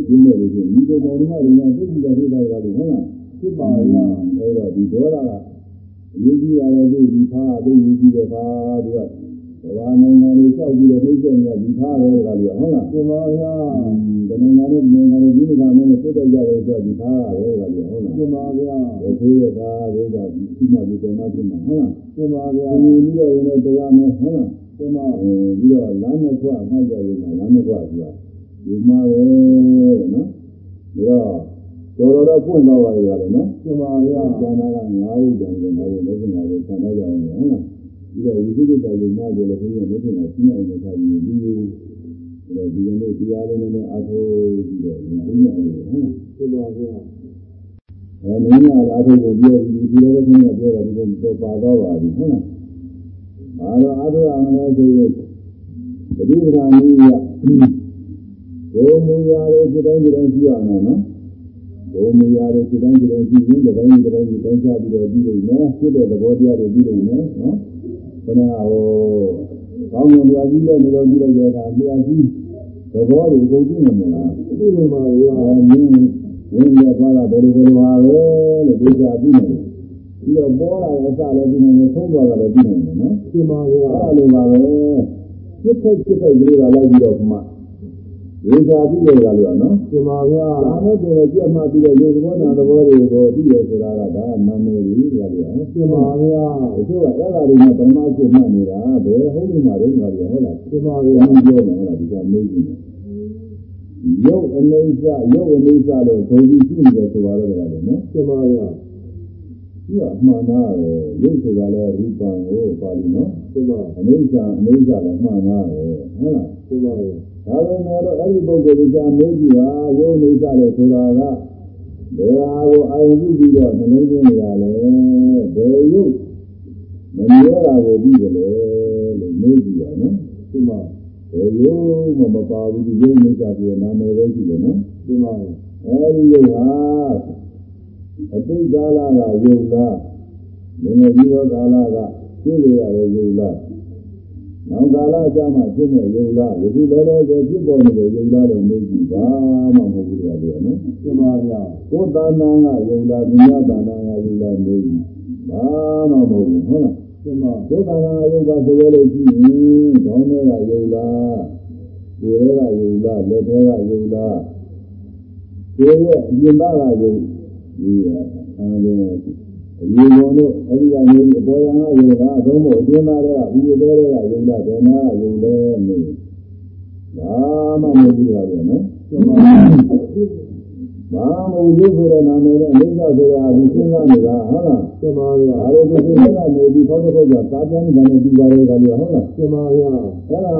ဒီလိုလိုချင်းဒီကောင်မောင်တို့ကလည်းသိကြတဲ့ဒေသကလို့ဟုတ်လား ဖြစ်ပါဗျာအဲ့တော့ဒီဒေါသကအရေးကြီးပါတယ်သူဒီဖားအသိရေးကြီးတယ်ပါသူကဘာနိုင်ငံတွေလျှောက်ပြီးတော့နှိမ့်ဆက်နေတာဒီသားပဲကလေးဟုတ်လားသင်ပါဗျာဒီနိုင်ငံနဲ့နိုင်ငံတွေဒီကမင်းနဲ့ပြတ်ကြရတယ်ဆိုတော့ဒီသားပဲကလေးဟုတ်လားသင်ပါဗျာဘယ်လိုလဲပါဘုရားဒီမှဒီဓမ္မဖြစ်မှာဟုတ်လားသင်ပါဗျာဒီပြီးတော့ရင်လည်းတရားမယ်ဟုတ်လားသင်ပါအဲပြီးတော့လမ်းနဲ့ခွအမှတ်ကြရင်လမ်းနဲ့ခွဆိုတာဒီမှာပဲတဲ့နော်ဒါ တော့တော်တော်တော့ပွင့်သွားပါလေရတယ်နော်သင်ပါဗျာကျန်တာကငါးဥဒ္ဒံကိုငါ့ကိုလက်ကျင်လာလို့ဆန္ဒကြအောင်ဟုတ်လားပြီးတော့ဝိသုဒ္ဓတိုင်မှာဆိုလည်းဘုရားလက်ကျင်လာရှင်းအောင်လုပ်ထားပြီးပြီးပြီးတော့ဒီနေ့တရားလေးနဲ့အားထုတ်ပြီးတော့ဒီနေ့အောင်ဟုတ်လားသင်ပါဗျာအဲမင်းကအားထုတ်ကိုပြောပြီးဒီလိုပဲခင်ဗျပြောတာဒီလိုတော့ပါတော့ပါပြီဟုတ်လား။အားတော့အားထုတ်အောင်လည်းဆိုရင်ပฏิပဒါနည်းရဘုံမူရာတွေဒီတိုင်းဒီတိုင်းရှိရမယ်နော်။ ဘုံမူရာတွေဒီတိုင်းဒီတိုင်းရှိရင်ဒီတိုင်းဒီတိုင်းဒီတိုင်းချပြီးတော့ပြီးနေမယ်။ဖြစ်တဲ့သဘောတရားတွေပြီးနေမယ်နော်။ခဏဟိုကောင်းကင်တရားကြီးလည်းနေတော့ပြီးတော့ရတာတရားကြီးသဘောတွေအကုန်ကြည့်နေမလား။သင်ပါဗျာအာမင်းဝင်းရပါလားဘယ်လိုဘယ်လိုပါပဲလို့ပြောကြပြီးနေတယ်ပြီးတော့ပေါ်လာတဲ့အစလည်းပြီးနေတယ်သုံးသွားတာလည်းပြီးနေတယ်နော်သင်ပါဗျာအဲ့လိုပါပဲစစ်ဖက်စစ်ဖက်ကလေးကလိုက်ပြီးတော့မှ ဝေစာပြီးတယ်ကလို့နော်သင်ပါဗျာဒါနဲ့တည်းကြက်မှပြီးတော့လူသဘောနာသဘောတွေကိုသိရဆိုတာကဒါနာမည်ကြီးကြတယ်နော်သင်ပါဗျာဒီလိုကအဲ့ဒါတွေနဲ့ပရမရှိမှနေတာဘယ်ဟုတ်လို့မှတော့ငါပြောဟုတ်လားသင်ပါဘုဗျာရားပြောတယ်ဟုတ်လားဒီကမေးကြည့်တယ်ရုပ်အနေစာရုပ်အနေစာလို့ဒုံကြီးရှိနေတယ်ဆိုပါတော့ကြတယ်နော်သင်ပါဗျာသူကအမှန်သားပဲရုပ်ဆိုတာလည်းရူပံကိုပါဠိနော်သင်ပါအနေစာအနေစာလည်းမှန်သားပဲဟုတ်လားသင်ပါဗျာ ဒါပေမဲ့တော့အဲ့ဒီပုဂ္ဂိုလ်ကမေးကြည့်ပါရုပ်အနေစာလို့ဆိုတာကဘယ်ဟာကိုအာရုံပြုပြီးတော့နှလုံးသွင်းနေရလဲဘယ်ရုပ်မမြဲတာကိုသိတယ်လေလို့မေးကြည့်ပါနော်သင်ပါဘယ်ရုပ်မှမပါဘူးဒီရုပ်နေတာပြီးနာမည်ပဲရှိတယ်နော်သင်ပါအဲဒီရုပ်ဟာအတိတ်ကာလကယုံလားငငယ်ကြီးသောကာလကပြည့်ရရတဲ့ယုံလား နောက်ကာလကျမှဖြစ်မဲ့ယုံလားယခုလောလောဆယ်ဖြစ်ပေါ်နေတဲ့ယုံလားတော့မေးကြည့်ပါမှမဟုတ်ဘူးလေနော်သင်ပါဗျာကိုယ်တာနာကယုံလားဒုညတာနာကယုံလားမေးကြည့်ဘာမှမဟုတ်ဘူးဟုတ်လားသင်ပါကိုယ်တာနာယုံပါဆိုရလို့ရှိရင်ခေါင်းထဲကယုံလားကိုယ်ထဲကယုံလားလက်ထဲကယုံလားကိုယ်ရဲ့အပြင်ဘကယုံဒီအဲဒီ အရေပေါ်တို့အဲဒီကနေအပေါ်ရံကယုံလားအသုံးဖို့အပြင်သားတွေကဥပဒေတွေကယုံလားဘယ်နာကယုံလဲမေးဘာမှမဟုတ်ဘူးလားနော်သင်ပါဘာမဟုတ်ဘူးဆိုတဲ့နာမည်နဲ့အနိစ္စဆိုတာဒီစဉ်းစားနေတာဟုတ်လားသင်ပါဗျာဒါလိုဒီစဉ်းစားနေပြီးပေါက်တော့ပေါက်တာသာပြန်တယ်နဲ့ဒီပါရဲကလေးဟုတ်လားသင်ပါဗျာအဲ့ဒါ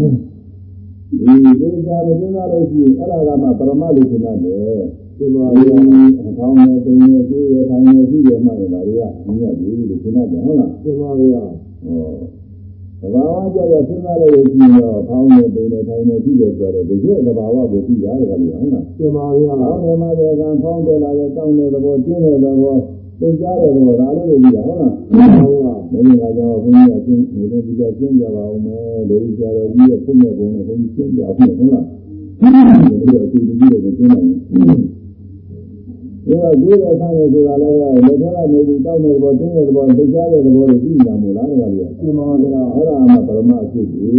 ဒီဒေသာမစဉ်းစားလို့ရှိရင်အဲ့ဒါကမှပရမလို့စဉ်းစားတယ်သင်ပါ ဒီဗျာအကောင်းနဲ့တင်းနဲ့ကိုယ်ရထိုင်နေရှိတယ်မှရင်ဒါတွေကမြင်ရတယ်လို့စဉ်းစားတယ်ဟုတ်လားသင်ပါဗျာဟောသဘာဝကြတဲ့စဉ်းစားလို့ရှိရင်တော့ကောင်းနဲ့တင်းနဲ့ထိုင်နေရှိတယ်ဆိုတော့ဒီကျသဘာဝကိုသိရတယ်ကလေးဟုတ်လားသင်ပါဗျာ။အောင်းတယ်မှာတဲ့ကံဖောင်းတယ်လာတဲ့တောင်းတဲ့သဘောကျင်းတဲ့သဘောသိကြတဲ့သဘောဒါလေးကိုကြည့်တာဟုတ်လားသင်ပါဗျာ။မင်းကကြောင့်ဘုန်းကြီးကကျင်းနေတဲ့ဒီကကျင်းကြပါအောင်မယ်။လူကြီးကြတော့ဒီရဲ့ဖုန်းနဲ့ဘုန်းနဲ့ဘုန်းကြီးကျင်းကြအောင်ဟုတ်လား။ဒီလိုအတူတူပြီးတော့ကျင်းနိုင်တယ်။ ဒီကကိုယ်ရဲ့ဆန်းရဆိုတာလည်းလက်ထဲကနေပြီးတောင်းတဲ့သဘောကျင်းတဲ့သဘောသိကြတဲ့သဘောတွေကြည့်နေတာမို့လားတကယ်လို့သင်ပါဗျာအဲ့ဒါမှပရမအဖြစ်ကြီး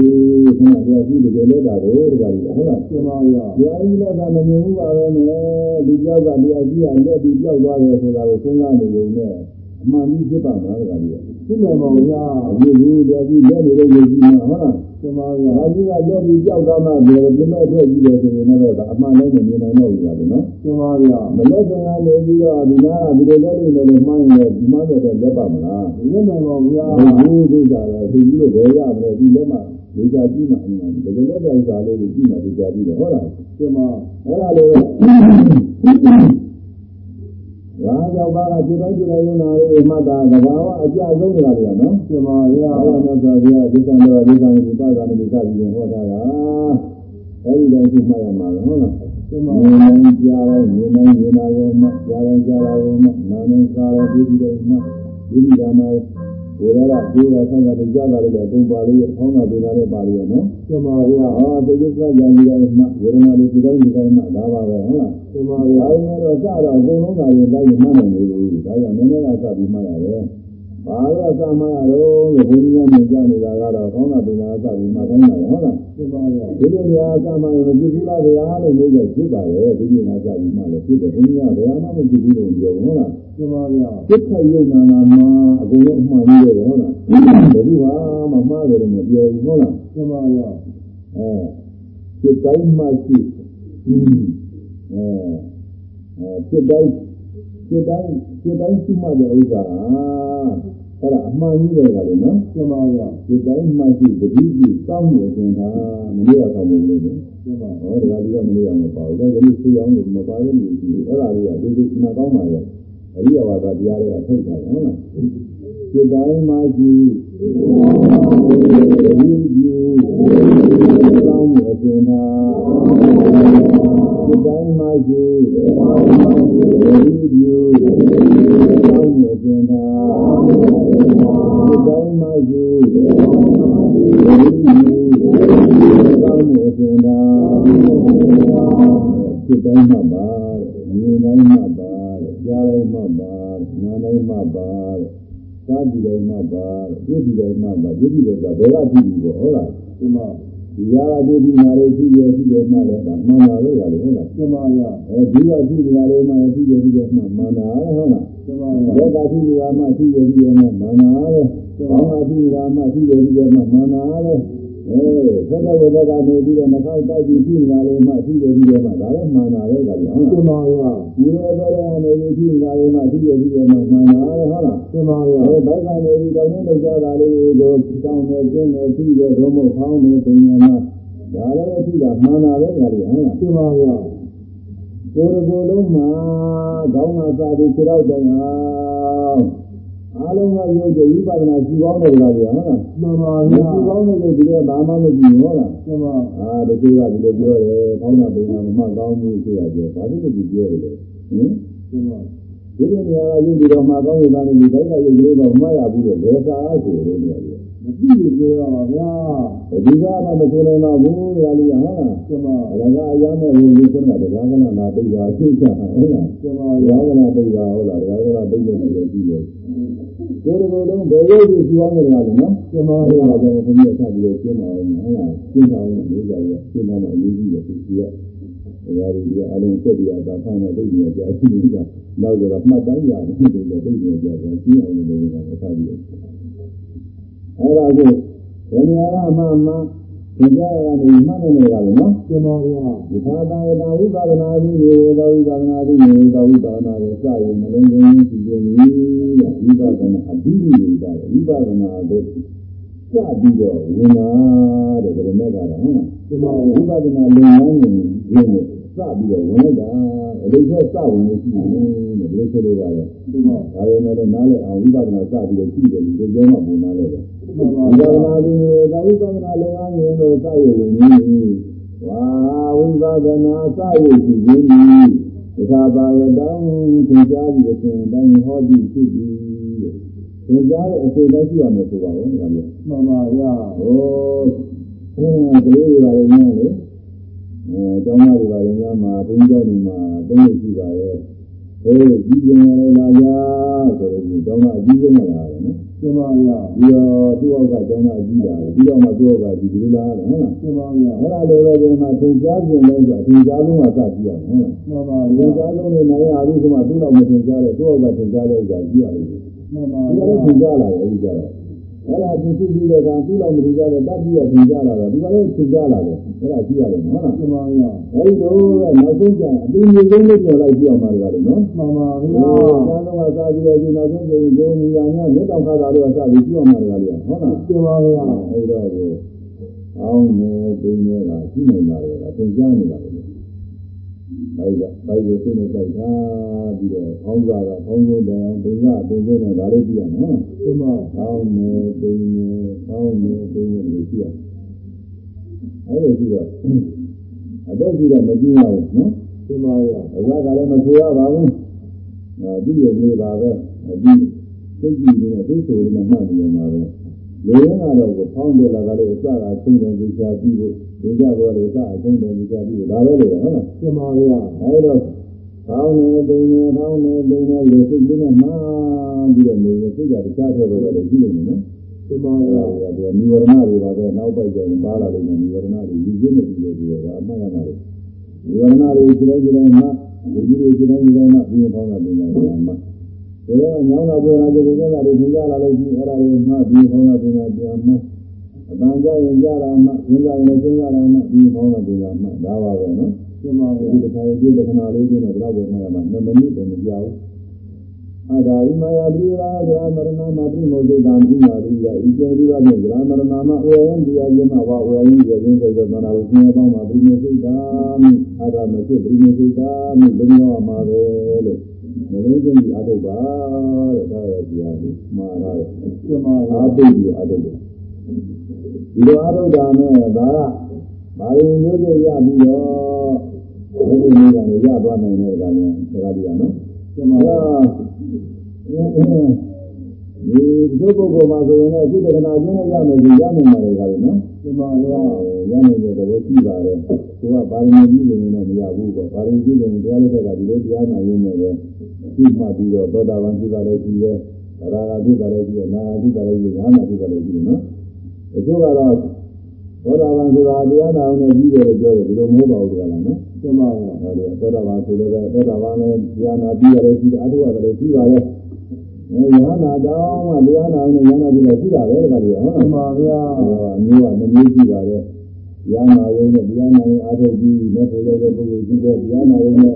ခဏပြရှိတကယ်လက်တာတော့တကယ်လို့ဟုတ်လားသင်ပါဗျာ။တရားကြီးလည်းကမမြင်ဘူးပါပဲနဲ့ဒီကြောက်ကတရားကြီးကလက်ပြီးကြောက်သွားတယ်ဆိုတာကိုစဉ်းစားနေုံနဲ့အမှန်ကြီးဖြစ်ပါမလားတကယ် လို့သိနိုင်ပါဗျာ။ဒီလိုတရားကြီးလက်နေတဲ့ယုံကြည်မှာဟုတ်လားသင်ပါ။ဗျာတရားကြီးကလက်ပြီးကြောက်သွားမှဒီလိုပြမဲ့အတွက်ကြီးတယ်ဆိုရင်လည်းအမှန်လည်းမမြင်နိုင်တော့ဘူးလားနော်သင်ပါဗျာ။မလက်ခင်ကနေပြီးတော့ဒီနာကဒီလိုလက်နေတယ်လို့မှန်းရင်ဒီမှတော့လက်ပါမလားသိနိုင်ပါဗျာ။ဒီလိုဥစ္စာလည်းဒီလိုပဲရမလဲဒီလက်မှဒီကြကြည့်မှအမှန်တကယ်လက်တဲ့ဥစ္စာလေးကိုကြည့်မှဒီကြကြည့်တယ်ဟုတ်လားသင်ပါအဲ့ဒါလို ဘာကြောင့်ပါကစိတ်တိုင်းစိတ်တိုင်းယုံနာလေးမှတ်တာသဘာဝအကြဆုံးနေတာလေနော်သင်ပါဗျာအားလုံးနဲ့ဆိုပြဒိသံတော်ဒိသံဒီပါဒနာမိသပြီးဟောတာကအဲ့ဒီတိုင်းရှိမှရမှာဟုတ်လားသင်ပါမြင်နိုင်ကြားတိုင်းမြင်နိုင်မြင်နာကုန်မှကြားတိုင်းကြားတာကုန်မှနားနိုင်စားတိုင်းပြီးပြီးတိုင်းမှဒီဒီကမှာဘုရားကဒီကဆန္ဒတရားကြားတာလည်းအကုန်ပါလို့အဖောင်းတာပြတာလည်းပါလို့ရနော်သင်ပါဗျာအာသေကိစ္စကြာနေတိုင်းမှဝေဒနာတွေဒီတိုင်းဒီတိုင်းမှဒါပါပဲဟုတ်လား သင်ပါဒါဗျာပေမဲ့တော့စတော့အကုန်လုံးကလည်းလိုက်မှန်းနိုင်နေလို့ဒါကြောင့်နည်းနည်းကစပြီးမှရတယ်ဘာလို့အစမရတော့လို့ဘုန်းကြီးများမြင်ကြနေတာကတော့ကောင်းတာပင်သာအစပြီးမှတိုင်းတာဟုတ်လားပြပါဗျာဒီလိုများအစမရမဖြစ်ဘူးလားဗျာလို့ပြောကြဖြစ်ပါလေဒီလိုများအစပြီးမှလည်းဖြစ်တယ်ဘုန်းကြီးကဘယ်မှမဖြစ်ဘူးလို့ပြောဟုတ်လားပြပါဗျာစိတ်ခရုံနာနာမှာအကုန်လုံးအမှန်ကြီးတယ်ဟုတ်လားဘယ်သူမှမမှားတယ်လို့မပြောဘူးဟုတ်လားပြပါဗျာအဲစိတ်တိုင်းမှရှိอืม အဲအဲစိတ်တိုင်းစိတ်တိုင်းစိတ်တိုင်းရှိမှတဲ့ဥစ္စာအဲ့ဒါအမှန်ကြီးတယ်ကလည်းနော်ပြပါဗျာစိတ်တိုင်းမှရှိတတိပိစောင့်နေခြင်းသာမလို့ရဆောင်မှုလို့နော်ပြပါဟောဒါကဒီကမလို့ရမှာပါဘူးဒါကလေးဆွေးအောင်လို့မပါလို့လို့ရှိတယ်အဲ့ဒါလေးကဒီလိုနာကောင်းပါရဲ့အရိယဝါဒတရားတွေကထုတ်တာဟုတ်လားစိတ်တိုင်းမှရှိ တတိပိစောင့်နေခြင်းသာစိတ်တိုင်းမှရှိတတိပိစောင့်နေခြင်းသာစိတ်တိုင်းမှရှိကောင်းမှုအစဉ်သာစိတ်တိုင်းမှပါမြင်တိုင်းမှပါကြားတို င်းမှပါနားတိုင်းမှပါသာတိတိုင်းမှပါပြည့်တိတိုင်းမှပါပြည့်တိတယ်ဆိုဘယ်ကကြည့်ပြီးပေါ့ဟုတ်လားပြပါဒီရာကကြည့်ပြီးနားလေးကြည့်ရကြည့်ရမှလည်းဒါမှန်ပါလို့ရတယ်ဟုတ်လားပြပါဗျာအဲဒီကကြည့်နေတာလေးမှလည်းကြည့်ရကြည့်ရမှမှန်တာဟုတ်လားပြပါဘဗျာက်ကကြည့်နေတာမှကြည့်ရကြည့်ရမှမှန်တာလေကောင်းတာကြည့်နေတာမှကြည့်ရကြည့်ရမှမှန်တာလေ အဲသက်သက်ဝေဒကနေပြီးတော့နှာခေါင်းတိုက်ပြီးကြည့်နေတာလေးမှကြည့်ရကြည့်ရမှဒါလည်းမှန်တာလေကလည်းဟုတ်ပြလားပါဗျာဒီလိုပဲကနေပြီးကြည့်နေတာလေးမှကြည့်ရကြည့်ရမှမှန်တာလေဟုတ်လားပြပါဗျာအဲဘက်ကနေပြီးတောင်းနေလောက်ကြတာလေးကိုတောင်းနေကျင်းနေကြည့်ရတော့မဟုတ်ဖောင်းနေပင်ညာမှာဒါလည်းကြည့်တာမှန်တာလေကလည်းဟုတ်လားပြပါဗျာကိုယ်တကိုယ်လုံးမှာခေါင်းကစားပြီးခြေတော့တိုင်အောင် အားလုံးကယုတ်ကြဝိပဿနာရှိကောင်းတယ်ကြလားဗျာဟုတ်လားပြပါရှိဗျာကောင်းတယ်လို့ဒီကဘာမှမကြည့်ဘူးဟုတ်လားပြပါအာဒီလိုကဒီလိုပြောတယ်ကောင်းတာပင်နာမမကောင်းဘူးဆိုတာပြောဘာလို့ဒီပြောတယ်လဲဟင်ပြပါဒီလိုနေရာကယုတ်ပြီးတော့မှကောင်းနေတာနဲ့ဒီဘက်ကယုတ်လေးတော့မရဘူးလို့ဘယ်စာအားဆိုလို့နေရတယ်မကြည့်လို့ပြောရပါဗျာဒီကမှမဆိုနိုင်ပါဘူးရာလီဟုတ်လားပြပါအလကအရာမဲ့ဝင်ပြီးဆိုတာတရားကနာနာသိတာသိချဟုတ်လားပြပါဘုဗျာရားကနာသိတာဟုတ်လားဘုရားကနာသိတယ်ဆိုတော့ကြည့်တယ် ကိုယ်တော်တော်ဘယ်လိုကြည့်ရှိအောင်လဲနော်ပြပါဘုဗျာရားကဘုရားဆက်ပြီးတော့ရှင်းပါအောင်ဟုတ်လားရှင်းပါအောင်လို့ကြာရရှင်းတာမှအရေးကြီးတယ်သူကဘုရားကြီးကအလုံးစက်ပြတာဖာနဲ့သိတယ်ကြာရှိနေတာနောက်တော့မှတ်တမ်းရတယ်သိတယ်သိတယ်ကြာဆိုရှင်းအောင်လို့လည်းကဆက်ပြီးအဲ့ဒါကိုဘယ်နေရာမှမှ သင်ကြားရတာဒီမှတ်နေကြတယ်နော်ပြပါဗျာဒီသာသာယတာဝိပါဒနာတိရေသောဝိပါဒနာတိရေသောဝိပါဒနာကိုစရင်နှလုံးသွင်းကြည့်ခြင်းဤဝိပါဒနာအဘိဓိဝိတာဝိပါဒနာတို့စပြီးတော့ဝင်လာတဲ့ဗရမေကတော့ဟုတ်လားပြပါဝိပါဒနာလုံလန်းနေခြင်းကို စပြီးတော့ဝင်လိုက်တာအတိတ်ကစဝင်လို့ရှိရင်တဲ့ဘယ်လိုဆိုလိုပါလဲပြပါဒါပေမဲ့တော့နားလည်အောင်ဝိပဿနာစပြီးတော့ကြည့်တယ်ဒီလိုပြောမှပုံနားလဲတယ်ပြပါဝိပဿနာဒီသာဝိပဿနာလုံအောင်ရင်တော့စရဝင်ကြီးဝါဝိပဿနာစရရှိခြင်းဒီသာပါရတောင်းသင်ကြားပြီးအစဉ်တိုင်းဟောကြည့်ဖြစ်ပြီးသင်ကြားတဲ့အစဉ်တိုင်းရှိရမယ်ဆိုပါဘောဒါလည်းပြပါဗျာဟိုအဲဒီကလေးတွေပါလေများလေ အဲကျောင်းသားတွေပါလေများမှာဘုန်းကြီးကျောင်းတွေမှာသုံးလို့ရှိပါရဲ့ဟေးဒီပြန်ရလာကြဆိုတော့ဒီကျောင်းသားအကြီးဆုံးလာတယ်နော်ပြပါဗျာပြီးတော့သူ့အောက်ကကျောင်းသားအကြီးလာတယ်ပြီးတော့မှသူ့အောက်ကဒီလိုလာတယ်ဟုတ်လားပြပါဗျာအဲ့ဒါလိုပဲဒီမှာသင်ကြားခြင်းလဲဆိုအသင်ကြားလုံးကစကြည့်ရမယ်ဟုတ်လားပြပါသဗျာင်ကြားလုံးနဲ့နိုင်ရဘူးဆိုမှသူ့တော့မသင်ကြားတဲ့သူ့အောက်ကသင်ကြားတဲ့ဥစ္စာကြည့်ရလိမ့်မယ်ပြပါဒီကဗျာနေ့သင်ကြားလာတယ်အဲဒီကြတော့ အဲ့ဒါသူစုပြီးတဲ့အခါသူ့လောက်မသင်ကြားတဲ့တတ်ပြီးတော့သင်ကြားလာတော့ဒီကနေ့သင်ကြားလာတယ်အဲ့ဒါကြည့်ရတယ်နော်ဟုတ်လားပြပါဗျာအဲဒီတော့နောက်ဆုံးကျရင်အပင်ကြီးဆုံးလေးပြောလိုက်ကြည့်အောင်ပါလေနော်ပြပါဒီဗျာကျောင်းတော်ကစားပြီးတော့ဒီနောက်ဆုံးကျရင်ကိုယ်မူရများမြေတောင်ခါတာတွေကစားပြီးကြည့်အောင်ပါလေဟုတ်လားပြပါဗျာအဲဒီတော့ကိုအောင်းနေပင်နေတာရှိနေပါလေလားသင်ကြားနေတာ ပဲဘိုက်ကဘိုက်ကိုသိနေတိုက်တာပြီးတော့ခေါင်းစားကခေါင်းဆုံးတယ်အောင်ပင်ကပင်ဆုံးတယ်ဒါလေးကြည့်ရနော်ပြပါကောင်းနေပင်နေကောင်းနေပင်နေလို့ရှိရအဲ့လိုရှိတော့အတော့ရှိတော့မကြည့်ရဘူးနော်ပြပါဗျာအစားကလည်းမဆိုရပါဘူးအဲဒီလိုနေပါပဲဒီစိတ်ကြည့်နေတဲ့သိဆိုနေမှတ်ပြီးမှာပဲလူရင်းကတော့ကိုဖောင်းတယ်လာကလေးအစကသုံးတယ်ကြချပြီးဖို့ ဒီကြတော့လေအစအသုံးတယ်ကြချပြီးဖို့ဒါပဲလေဟုတ်လားပြပါဗျာအဲဒါပေါင်းနေပိနေပေါင်းနေပိနေလို့စိတ်လေးနဲ့မှန်းပြီးတော့နေရင်စိတ်ကတခြားတော့တော့လည်းရှိနေတယ်နော်ဒီမှာအဲဗျာဒါကနိဝရဏတွေပါပဲနောက်ပိုက်ကျရင်ပါလာလို့နိဝရဏတွေယူခြင်းနဲ့ပြီးလို့ဒီကအမှန်ကမှလေနိဝရဏတွေခြေတိုင်းခြေတိုင်းမှာဒီကြီးတွေခြေတိုင်းခြေတိုင်းမှာပြီးရင်ပေါင်းတာပြင်တာမှာဘယ်တော့ညောင်းတာပေါ်လာကြတဲ့ကြတာတွေသင်ကြလာလို့ရှိရင်အဲ့ဒါတွေမှပြီးပေါင်းတာပြင်တာပြန်မှာ အတန်ကြရင်ကြတာမှသင်ကြရင်လည်းသင်ကြတာမှပြီးပေါင်းတာပြင်တာမှဒါပါပဲနော်ဒီမှာဗျာဒီတစ်ခါရေးတဲ့ခဏလေးတွေနဲ့ဘယ်တော့ပဲမှရမှာ2မိနစ်တည်းမကြောက်အဒါဤမာယာပိရာဇာမရဏမပိမောဒိတံပိမာရိယဤကျေဒီကဖြင့်ဇာမရဏမဝေယံဒီယယမဝဝေယံဒီယင်းစေသောသနာဝိညာဉ်ပေါင်းမှာပိမေစိတံအဒါမရှိပိမေစိတံလုံရောက်မှာပဲလို့နှလုံးသွင်းပြီးအထုတ်ပါတဲ့ဒါရကြီးရတယ်မှားရတယ်ဒီမှာဗျာအားပိတ်ပြီးအထုတ်တယ် ဒီလိုအထုတ်တာနဲ့ဒါကဘာလို့မျိုးတွေရပြီးတော့ဒီလိုမျိုးကနေရသွားနိုင်တဲ့ကောင်ကစကားပြောနော်ဒီမှာဗျာဒီဒီပုဂ္ဂိုလ်မှာဆိုရင်လည်းအခုတက္ကနာချင်းနဲ့ရမယ်ဆိုရနိုင်ပါလေကလည်းနော်ဒီမှာဗျာရနိုင်တဲ့သဘောရှိပါတယ်သူကပါရမီကြီးလို့တော့မရဘူးပေါ့ပါရမီကြီးလို့တရားလက်ထက်ကဒီလိုတရားနာရင်းနဲ့ပဲရှိမှပြီးတော့သောတာပန်ဖြစ်တာလည်းရှိတယ်သရဂါဖြစ်တာလည်းရှိတယ်နာဂါဖြစ်တာလည်းရှိတယ်ညာနာဖြစ်တာလည်းရှိတယ်နော် အကျိုးကတော့သောတာပန်ဆိုတာတရားနာအောင်နဲ့ကြီးတယ်လို့ပြောတယ်ဒီလိုမဟုတ်ပါဘူးကွာလားနော်ဒီမှာဗျာဟောတယ်သောတာပန်ဆိုလည်းပဲသောတာပန်လည်းတရားနာပြီးရတယ်ရှိတယ်အထုရလည်းရှိပါတယ်အဲယဟနာတောင်းမှတရားနာအောင်နဲ့ယဟနာပြီးလည်းရှိတာပဲတခါတည်းဟုတ်ဒီလားမှာဗျာအမျိုးကမမျိုးရှိပါတယ်တရားနာရုံနဲ့တရားနာရင်အာထုပြီးမဲ့ဖို့ရောက်တဲ့ပုဂ္ဂိုလ်ရှိတယ်တရားနာရုံနဲ့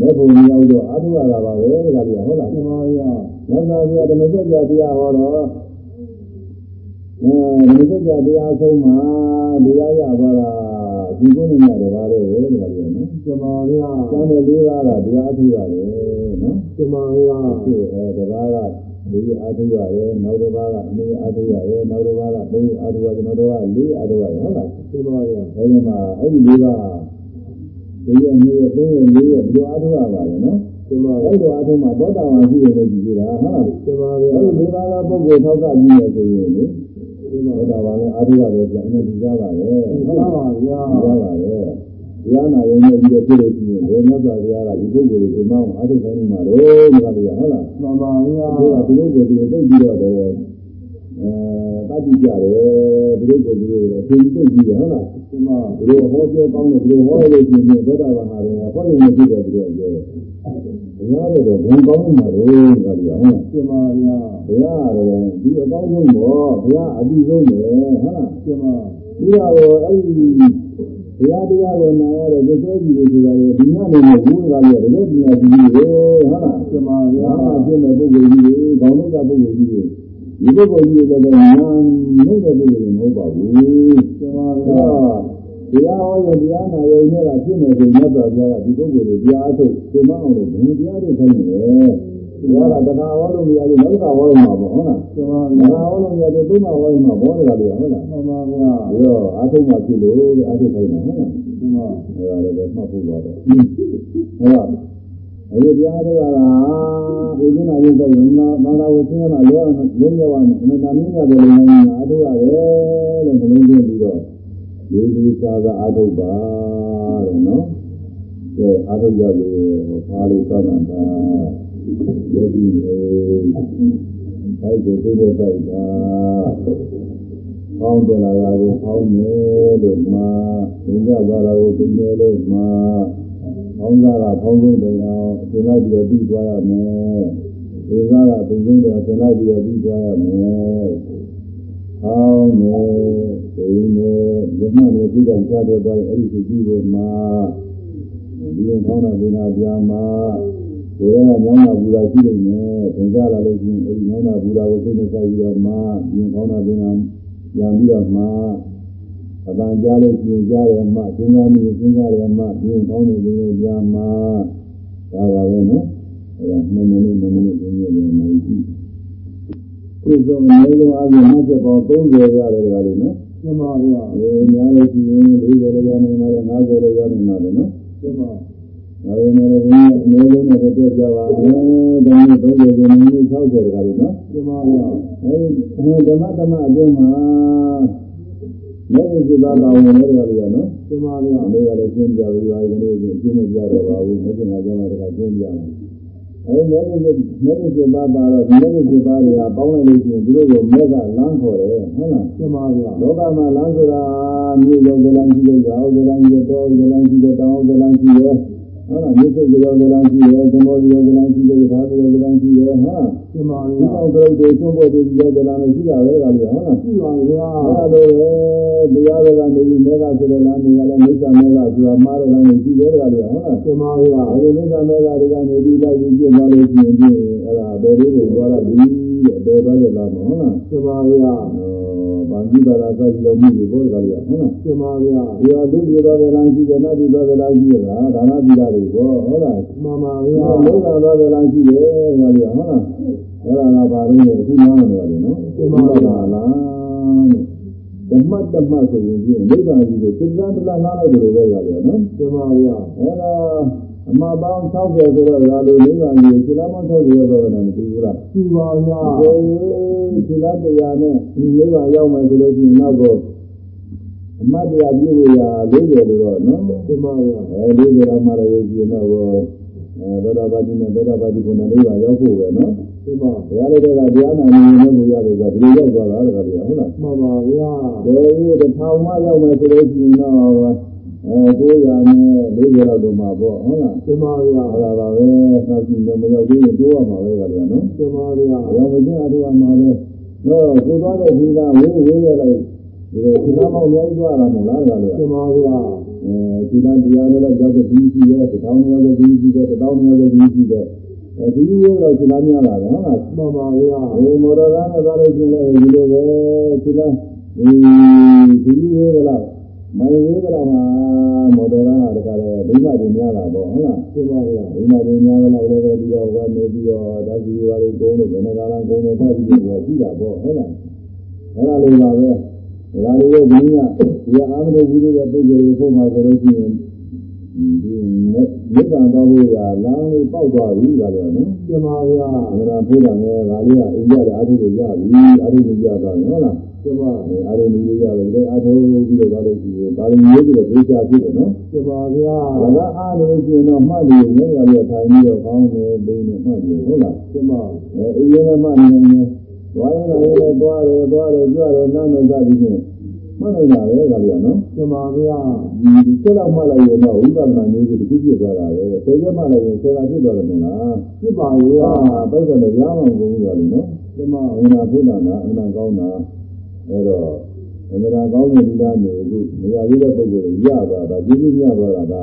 မဲ့ဖို့မရောက်တော့အာထုရတာပါပဲတခါတည်းဟုတ်လားဒီမှာဗျာသစ္စာပြဓမ္မစကြာတရားဟောတော့ အဲဓမ္မစကြာတရားဆုံးမှာတရားရပါလားဒီကုန်းနဲ့တပါးတော့ပဲတခါတည်းနော်ဒီမှာဗျာကျမ်းတဲ့လေးပါးကတရားအထုရတယ်နော်ဒီမှာဗျာသူအဲတပါးကလေးအထုရတယ်နောက်တစ်ပါးကအနည်းအထုရတယ်နောက်တစ်ပါးကသုံးအထုရတယ်နောက်တစ်ပါးကလေးအထုရတယ်ဟုတ်လားဒီမှာဗျာအဲဒီမှာအဲ့ဒီလေးပါးဒီရနေရသုံးရလေးရဒီလိုအထုရပါတယ်နော်ဒီမှာအဲ့လိုအထုမှာသောတာပန်ရှိတယ်လို့ကြည့်ကြတာဟုတ်လားဒီမှာဗျာအဲ့ဒီလေးပါးသောပုဂ္ဂိုလ်ထောက်ကကြည့်ရဆိုရင်လေ ဒီမှာသောတာပန်လည်းအထုရတယ်ဆိုတော့အနည်းဒီကြပါပဲဒီဟုတ်မှာလားပါဗျာရပါတယ်တရားနာရင်လည်းဒီလိုပြည့်လို့ရှိရင်ဘယ်မြတ်စွာဘုရားကဒီပုဂ္ဂိုလ်ကိုဒီမောင်းအားထုတ်ခိုင်းနေမှာတော့ဒီကလေးဟုတ်လားမှန်ပါဗျာဒီကဒီလိုကိုဒီလိုသိပြီးတော့တယ်အဲတတ်ကြည့်ကြတယ်ဒီလိုကိုဒီလိုအရှင်သိပြီးတယ်ဟုတ်လားဒီမှာဒီလိုဟောပြောကောင်းတယ်ဒီလိုဟောရလို့ရှိရင်သောတာပန်ဟာလည်းဟောရင်လည်းဖြစ်တယ်ပြီးတော့ပြောတယ် ဘုရားကတော့ဘုံကောင်းမှာတော့ဒီကလေးဟုတ်လားဒီမှာဗျာဘုရားကတော့ဒီအကောင်းဆုံးပေါ့ဘုရားအပြီးဆုံးပဲဟုတ်လားဒီမှာပြီးတော့အဲ့ဒီဘုရားတရားကိုနာရတဲ့ဒီစိုးကြီးတွေဆိုတာလေဒီညနေမှာဘုရားကလည်းတကယ်ပညာရှိကြီးတွေဟုတ်လားဒီမှာဗျာညာပြည့်မဲ့ပုဂ္ဂိုလ်ကြီးတွေခေါင်းလုံးကပုဂ္ဂိုလ်ကြီးတွေဒီပုဂ္ဂိုလ်ကြီးတွေလည်းညာနှုတ်တဲ့ပုဂ္ဂိုလ်တွေမဟုတ်ပါဘူးဒီမှာအဲ့ဗျာ တော့တရားဟောရင်တရားနာရင်လည်းပြည့်မဲ့ဆိုမြတ်စွာဘုရားကဒီပုဂ္ဂိုလ်တွေတရားအထုတ်သိမအောင်လို့ဘယ်တရားထုတ်ခိုင်းနေလဲတရားကတခါဟောလို့မရဘူးနောက်တစ်ခါဟောရမှာပေါ့ဟုတ်လားဒီမှာတဗျာခါဟောလို့မရဘူးသုံးခါဟောရမှာဘောတယ်လို့ဟုတ်လားမှန်ပါဗျာပြီးတော့အာထုံမှဖြစ်လို့အာထုခိုင်းတာဟုတ်လားဒီမှာအဲဒါလည်းပဲမှတ်ဖို့ပါတော့အဲတော့အခုတရားထုတ်ရတာဥဒိနာရုပ်တဲ့နာနာနာဝဆင်းရမှာလောလုံးရောက်အောင်အမှန်တမ်းရတယ်လို့လည်းအာထုရတယ်လို့နှလုံးသွင်းပြီးတော့ ဒီဒီသာသာအာထုပါတဲ့နော်ကဲအာထုရပြီဘာလို့သတ်တာယောဂီလေဘိုက်ကိုသိတဲ့ဘိုက်တာပေါင်းတယ်လာတာကိုပေါင်းတယ်လို့မှာသင်္ကြပါလာကိုပြင်းတယ်လို့မှာပေါင်းတာကပေါင်းဆုံးတယ်အောင်သင်လိုက်ပြီးတော့ပြီးသွားရမယ်ဒီကားကပြင်းဆုံးတယ်သင်လိုက်ပြီးတော့ပြီးသွားရမယ် ပေါင်းတယ်သိနေဓမ္မနဲ့ပြီးတော့ကြားတော့သွားအဲ့ဒီသူကြည့်ဖို့မှာဒီရင်ပေါင်းတာပြင်တာပြာမှာကိုယ်ကညောင်းတာဘူတာရှိနေတယ်သင်္ကြလာလို့ရှိရင်အဲ့ဒီညောင်းတာဘူတာကိုသိနေကြပြီးတော့မှာဒီရင်ပေါင်းတာပြင်တာပြန်ပြီးတော့မှာအပန်ကြားလို့ရှိရင်ကြားတယ်မှစဉ်းစားမိရင်စဉ်းစားတယ်မှဒီရင်ပေါင်းနေတယ်ပြန်မှာဒါပါပဲနော်အဲ့ဒါ2မိနစ်2မိနစ်3မိနစ်နိုင်ပြီ ခုဆုံးအနည်းဆုံးအပြင်မှတ်ချက်ပေါင်း30ရတယ်ကြတယ်နော်ဒီမှာဗျာအဲများလို့ရှိရင်40လည်းရနိုင်မှာလေ50လည်းရနိုင်မှာလေနော်ဒီမှာဒါပေမဲ့လည်းဘုရားအနည်းဆုံးနဲ့တွေ့ကြပါမယ်ဒါနဲ့30ကျင်းနေ60တခါလို့နော်ဒီမှာဗျာအဲဒီဓမ္မဓမ္မအတွင်းမှာလက်ရှိပါကောင်းဝင်တဲ့ကလေးကနော်ဒကျမဗျာ။ဒီကလည်းရှင်းပြပြီးပါဒီနေ့ရှင်းမပြတော့ပါဘူး။မကျင်တာကျမတကရှင်းပြမယ်။ အဲမဲကမဲကပြပါပါတော့မဲကပြပါတွေကပေါင်းလိုက်လို့ရှိရင်သူတို့ကမဲကလမ်းခေါ်တယ်ဟုတ်လားကျမဗျာလောကမှာလမ်းဆိုတာမြို့ရောက်တဲ့လမ်းရှိတယ်၊ကြောက်တဲ့လမ်းရှိတယ်၊တောတဲ့လမ်းရှိတယ်၊တောင်းတဲ့လမ်းရှိတယ် ဟုတ်လားမြို့စိတ်ကြောက်တဲ့လမ်းရှိတယ်၊သမောကြောက်တဲ့လမ်းရှိတယ်၊သာကြောက်တဲ့လမ်းရှိတယ်ဟုတ်လားကျမဒီဗျာအောင်တို့တွေကျွန်းပေါ်တွေကြောက်တဲ့လမ်းရှိတာပဲကလည်းဟုတ်လားရှိပါဗျာအဲ့ဒါလိုပဲတရားတွေကနေပြီးမေဃဆိုတဲ့လမ်းတွေကလည်းမိစ္ဆာမေဃဆိုတာမှားတဲ့လမ်းတွေရှိတယ်ကလည်းဟုတ်လားကျမဗျာအဲဒီမိစ္ဆာမေဃတွေကနေပြီးလိုက်ပြီးပြသွားလို့ရှိရင်ဒီအဲ့ဒါဘယ်လိုကိုသွားရပြီတဲ့ဘယ်သွားလဲလားမဟုတ်လားကျမဗျာဗာ တိပါဒသတိတော်မှုကိုဘောကလေးဟုတ်လားကျမဗျာဒီဟာသူပြေသွားတဲ့လမ်းရှိတယ်နတ်ပြေသွားတဲ့လမ်းရှိတယ်လားဒါနသီလတွေဘောဟုတ်လားမမဒီဗျာဟာလောကသွားတဲ့လမ်းရှိတယ်ကလေးဟုတ်လားအဲ့ဒါကဘာလို့လဲအခုနားနေရတယ်နော်လားဓမ္မတမဆိုရင်ဒီနိဗ္ဗာန်ကြီးကိုသစ္စာတလားနားလိုက်တယ်လို့ပဲရတယ်နော်ကျမဗျာအဲ့ဒါ အမှားပေါင်း60ဆိုတော့ဒါလိုနိဗ္ဗာန်ကြီးစိလမောင်း60ရောက်တော့တယ်မသိဘူးလားရှိပါဗျာကိုယ်စိလတရားနဲ့နိဗ္ဗာန်ရောက်မယ်ဆိုလို့ရှိရင်နောက်တော့အမတ်တရားပြုလို့ရ40လို့တော့နော်ကျမဗျာအဲ40လောက်မှလည်းရှိရင်တော့အဲသောတာပတိနဲ့သောတာပတိဘုံနဲ့နိဗ္ဗာန်ရောက်ဖို့ပဲနော်ကျမဘုရားလေးကတရားနာနေနေကိုရတယ်ဆိုတော့ဒီလိုရောက်သွားတာတကယ်ဟုတ်လားမမဗျာဘယ်လိုတစ်ထောင်မှရောက်မယ်ဆိုလို့ရှိရင်တော့ အဲ900နဲ့40လောက်တော့မှာပေါ့ဟုတ်လားကျမဗျာအဲ့ဒါပါပဲနောက်ကြည့်တယ်မရောက်သေးရင်တိုးရမှာပဲကလည်းနော်ကျမဗျာအရောင်မကျအတူအမှာပဲတော့ကိုသွားတဲ့ဒီကဝေးဝေးရလိုက်ဒီလိုဒီနာမောင်ရိုက်သွားတာမဟုတ်လားကလည်းကျမဗျာအဲဒီနာတရားလည်းရောက်တဲ့ဒီရှိတယ်တထောင်ရောက်တဲ့ဒီရှိတယ်တထောင်ရောက်တဲ့ဒီရှိတယ်အဲဒီဝေးတော့ဒီနာများလာတယ်ဟုတ်လားမမဗျာဒီမော်တော်ကားနဲ့သွားလို့ရှိရင်လည်းဒီလိုပဲဒီလားဒီဒီဝေးကလား မိုင်ဝေးကလားမှာမော်တော်ကားတကလည်းဒိမတွေများလာပေါ့ဟုတ်လားကျမဗျာဒီမှာဒီများကတော့လည်းပဲပြီးတော့ကနေပြီးတော့ဓာတ်ကြီးပါလေးကုန်းလို့ဘယ်နှကားလားကုန်းနေသတိပြီးတော့ရှိတာပေါ့ဟုတ်လားအဲ့ဒါလေးပါပဲဒါလေးကိုဒီကဒီအာမလို့ပြီးတဲ့ပုဂ္ဂိုလ်တွေပုံမှာဆိုလို့ရှိရင်ဒီမေတ္တာတော်ဘုရားလမ်းလေးပေါက်သွားပြီဒါတော့နော်ကျမဗျာအမှန်တရားဘုရားနဲ့ဒါလေးကအိမ်ကြတဲ့အာထုကိုရပြီအာထုကိုရသွားတယ်ဟုတ်လား ကျမအာထုကိုရတယ်ဒီအာထုပြီးတော့သွားလို့ရှိရင်ပါဠိမျိုးပြီးတော့ပြေချာဖြစ်တယ်နော်ကျမဗျာ။ဒါကအားလို့ရှိရင်တော့မှတ်တယ်ငယ်ရပြထိုင်ပြီးတော့ကောင်းတယ်ပြင်းတယ်မှတ်တယ်ဟုတ်လားကျမ။အဲအရင်ကမှတ်နေနေသွားရင်လည်းသွားတယ်သွားတယ်ကြွတယ်နားနေကြပြီးချင်းမှတ်နေတာပဲဒါပြန်နော်ကျမဗျာ။ဒီချက်တော့မှတ်လိုက်ရင်တော့ဝိပဿနာမျိုးတွေတစ်ခုပြည့်သွားတာပဲ။ဆယ်ချက်မှတ်လိုက်ရင်ဆယ်ကဖြစ်သွားတယ်မဟုတ်လားဖြစ်ပါ။ဗျာအာပိတ်တယ်လည်းကြားမှမကုန်ဘူးရတယ်နော်ကျမ။အင်္ဂါဘုဒ္ဓနာအင်္ဂါကောင်းတာ အဲတော့အင်္ဂါကောင်းတဲ့ဒီလားနေအခုမရသေးတဲ့ပုဂ္ဂိုလ်တွေရသွားတာကျေးဇူးများသွားတာက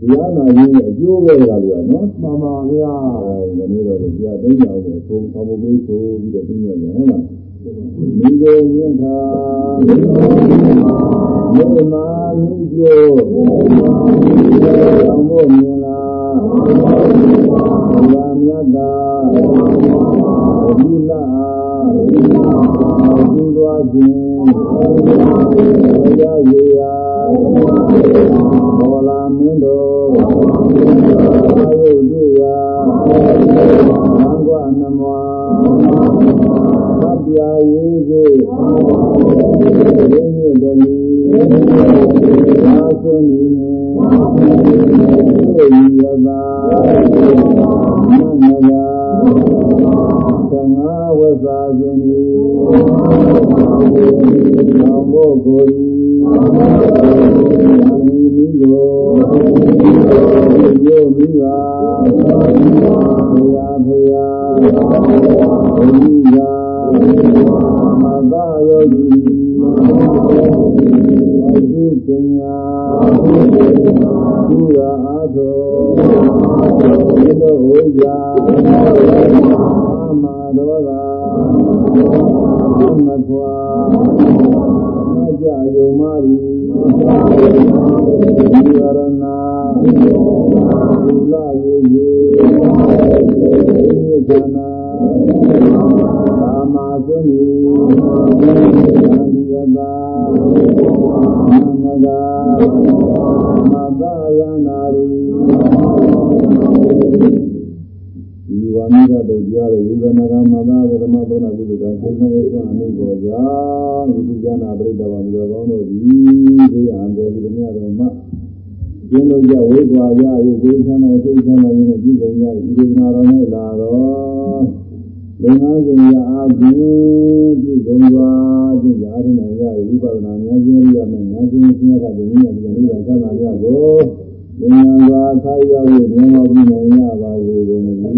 တရားနာခြင်းရဲ့အကျိုးပဲကလို့ရနော်မမဗျာအဲဒီနေ့တော့ကြာသိကြအောင်လို့သုံးသဘောပေးဆိုပြီးတော့သိရတယ်ဟုတ်လားမိဂုံမြတ်သာမြေမာမိကျိုးအောင်ဖို့မြင်လားဘုရားမြတ်သာဒီလာ သူတော်ခြင်းဘုရားရေယာဘောလာမင်းတို့အာယုတွေ့ရာသံဃာနမွာသဗ္ဗာရေးစေရင်းမြစ်တည်းသာသနီနေသေယတာနန္ဒရာ သံဃာဝဇာခြင်းဤသောဘောကိုယ်ဤမိမိကိုယောမိပါဘုရားဘုရားဘုရားမသာယောဂီအသုပညာသူရာအားတော်ဒီလို ဝိဇာအာမတော်သာမကွာမကြယုံမာရီဒီရဏဒုလယေယေဒီကနာသာမာသင်္နီသံဒီယတာနန္ဒာမသာယနာရီ ဒီဝါမကတုတ်တရားတို့ဝိသနာကမသာဓမ္မသောနာကုသကသုဏယေသွအနုဘောကြောင့်ဒီဉာဏပရိဒဝံမြေကောင်းတို့သည်ဒီအံတေဒီမြတ်တော်မှာကျင်းလို့ကြဝိကွာရ၍ဒီချမ်းသာစိတ်ချမ်းသာခြင်းနဲ့ပြည်စုံကြ၏ဒီနာတော်၌လာတော့လင်္ကာစဉ်ရအားဖြင့်ပြည်စုံသွားခြင်းရာထနိုင်ရဝိပဿနာဉာဏ်ခြင်းရမယ်ဉာဏ်ခြင်းဆင်းရဲတဲ့ဉာဏ်နဲ့ဒီလိုချမ်းသာကြကို ဉာဏ်သာခိုက်ရောက်၍ဉာဏ်တော်ပြနိုင်ရပါစေကုန်သတည်း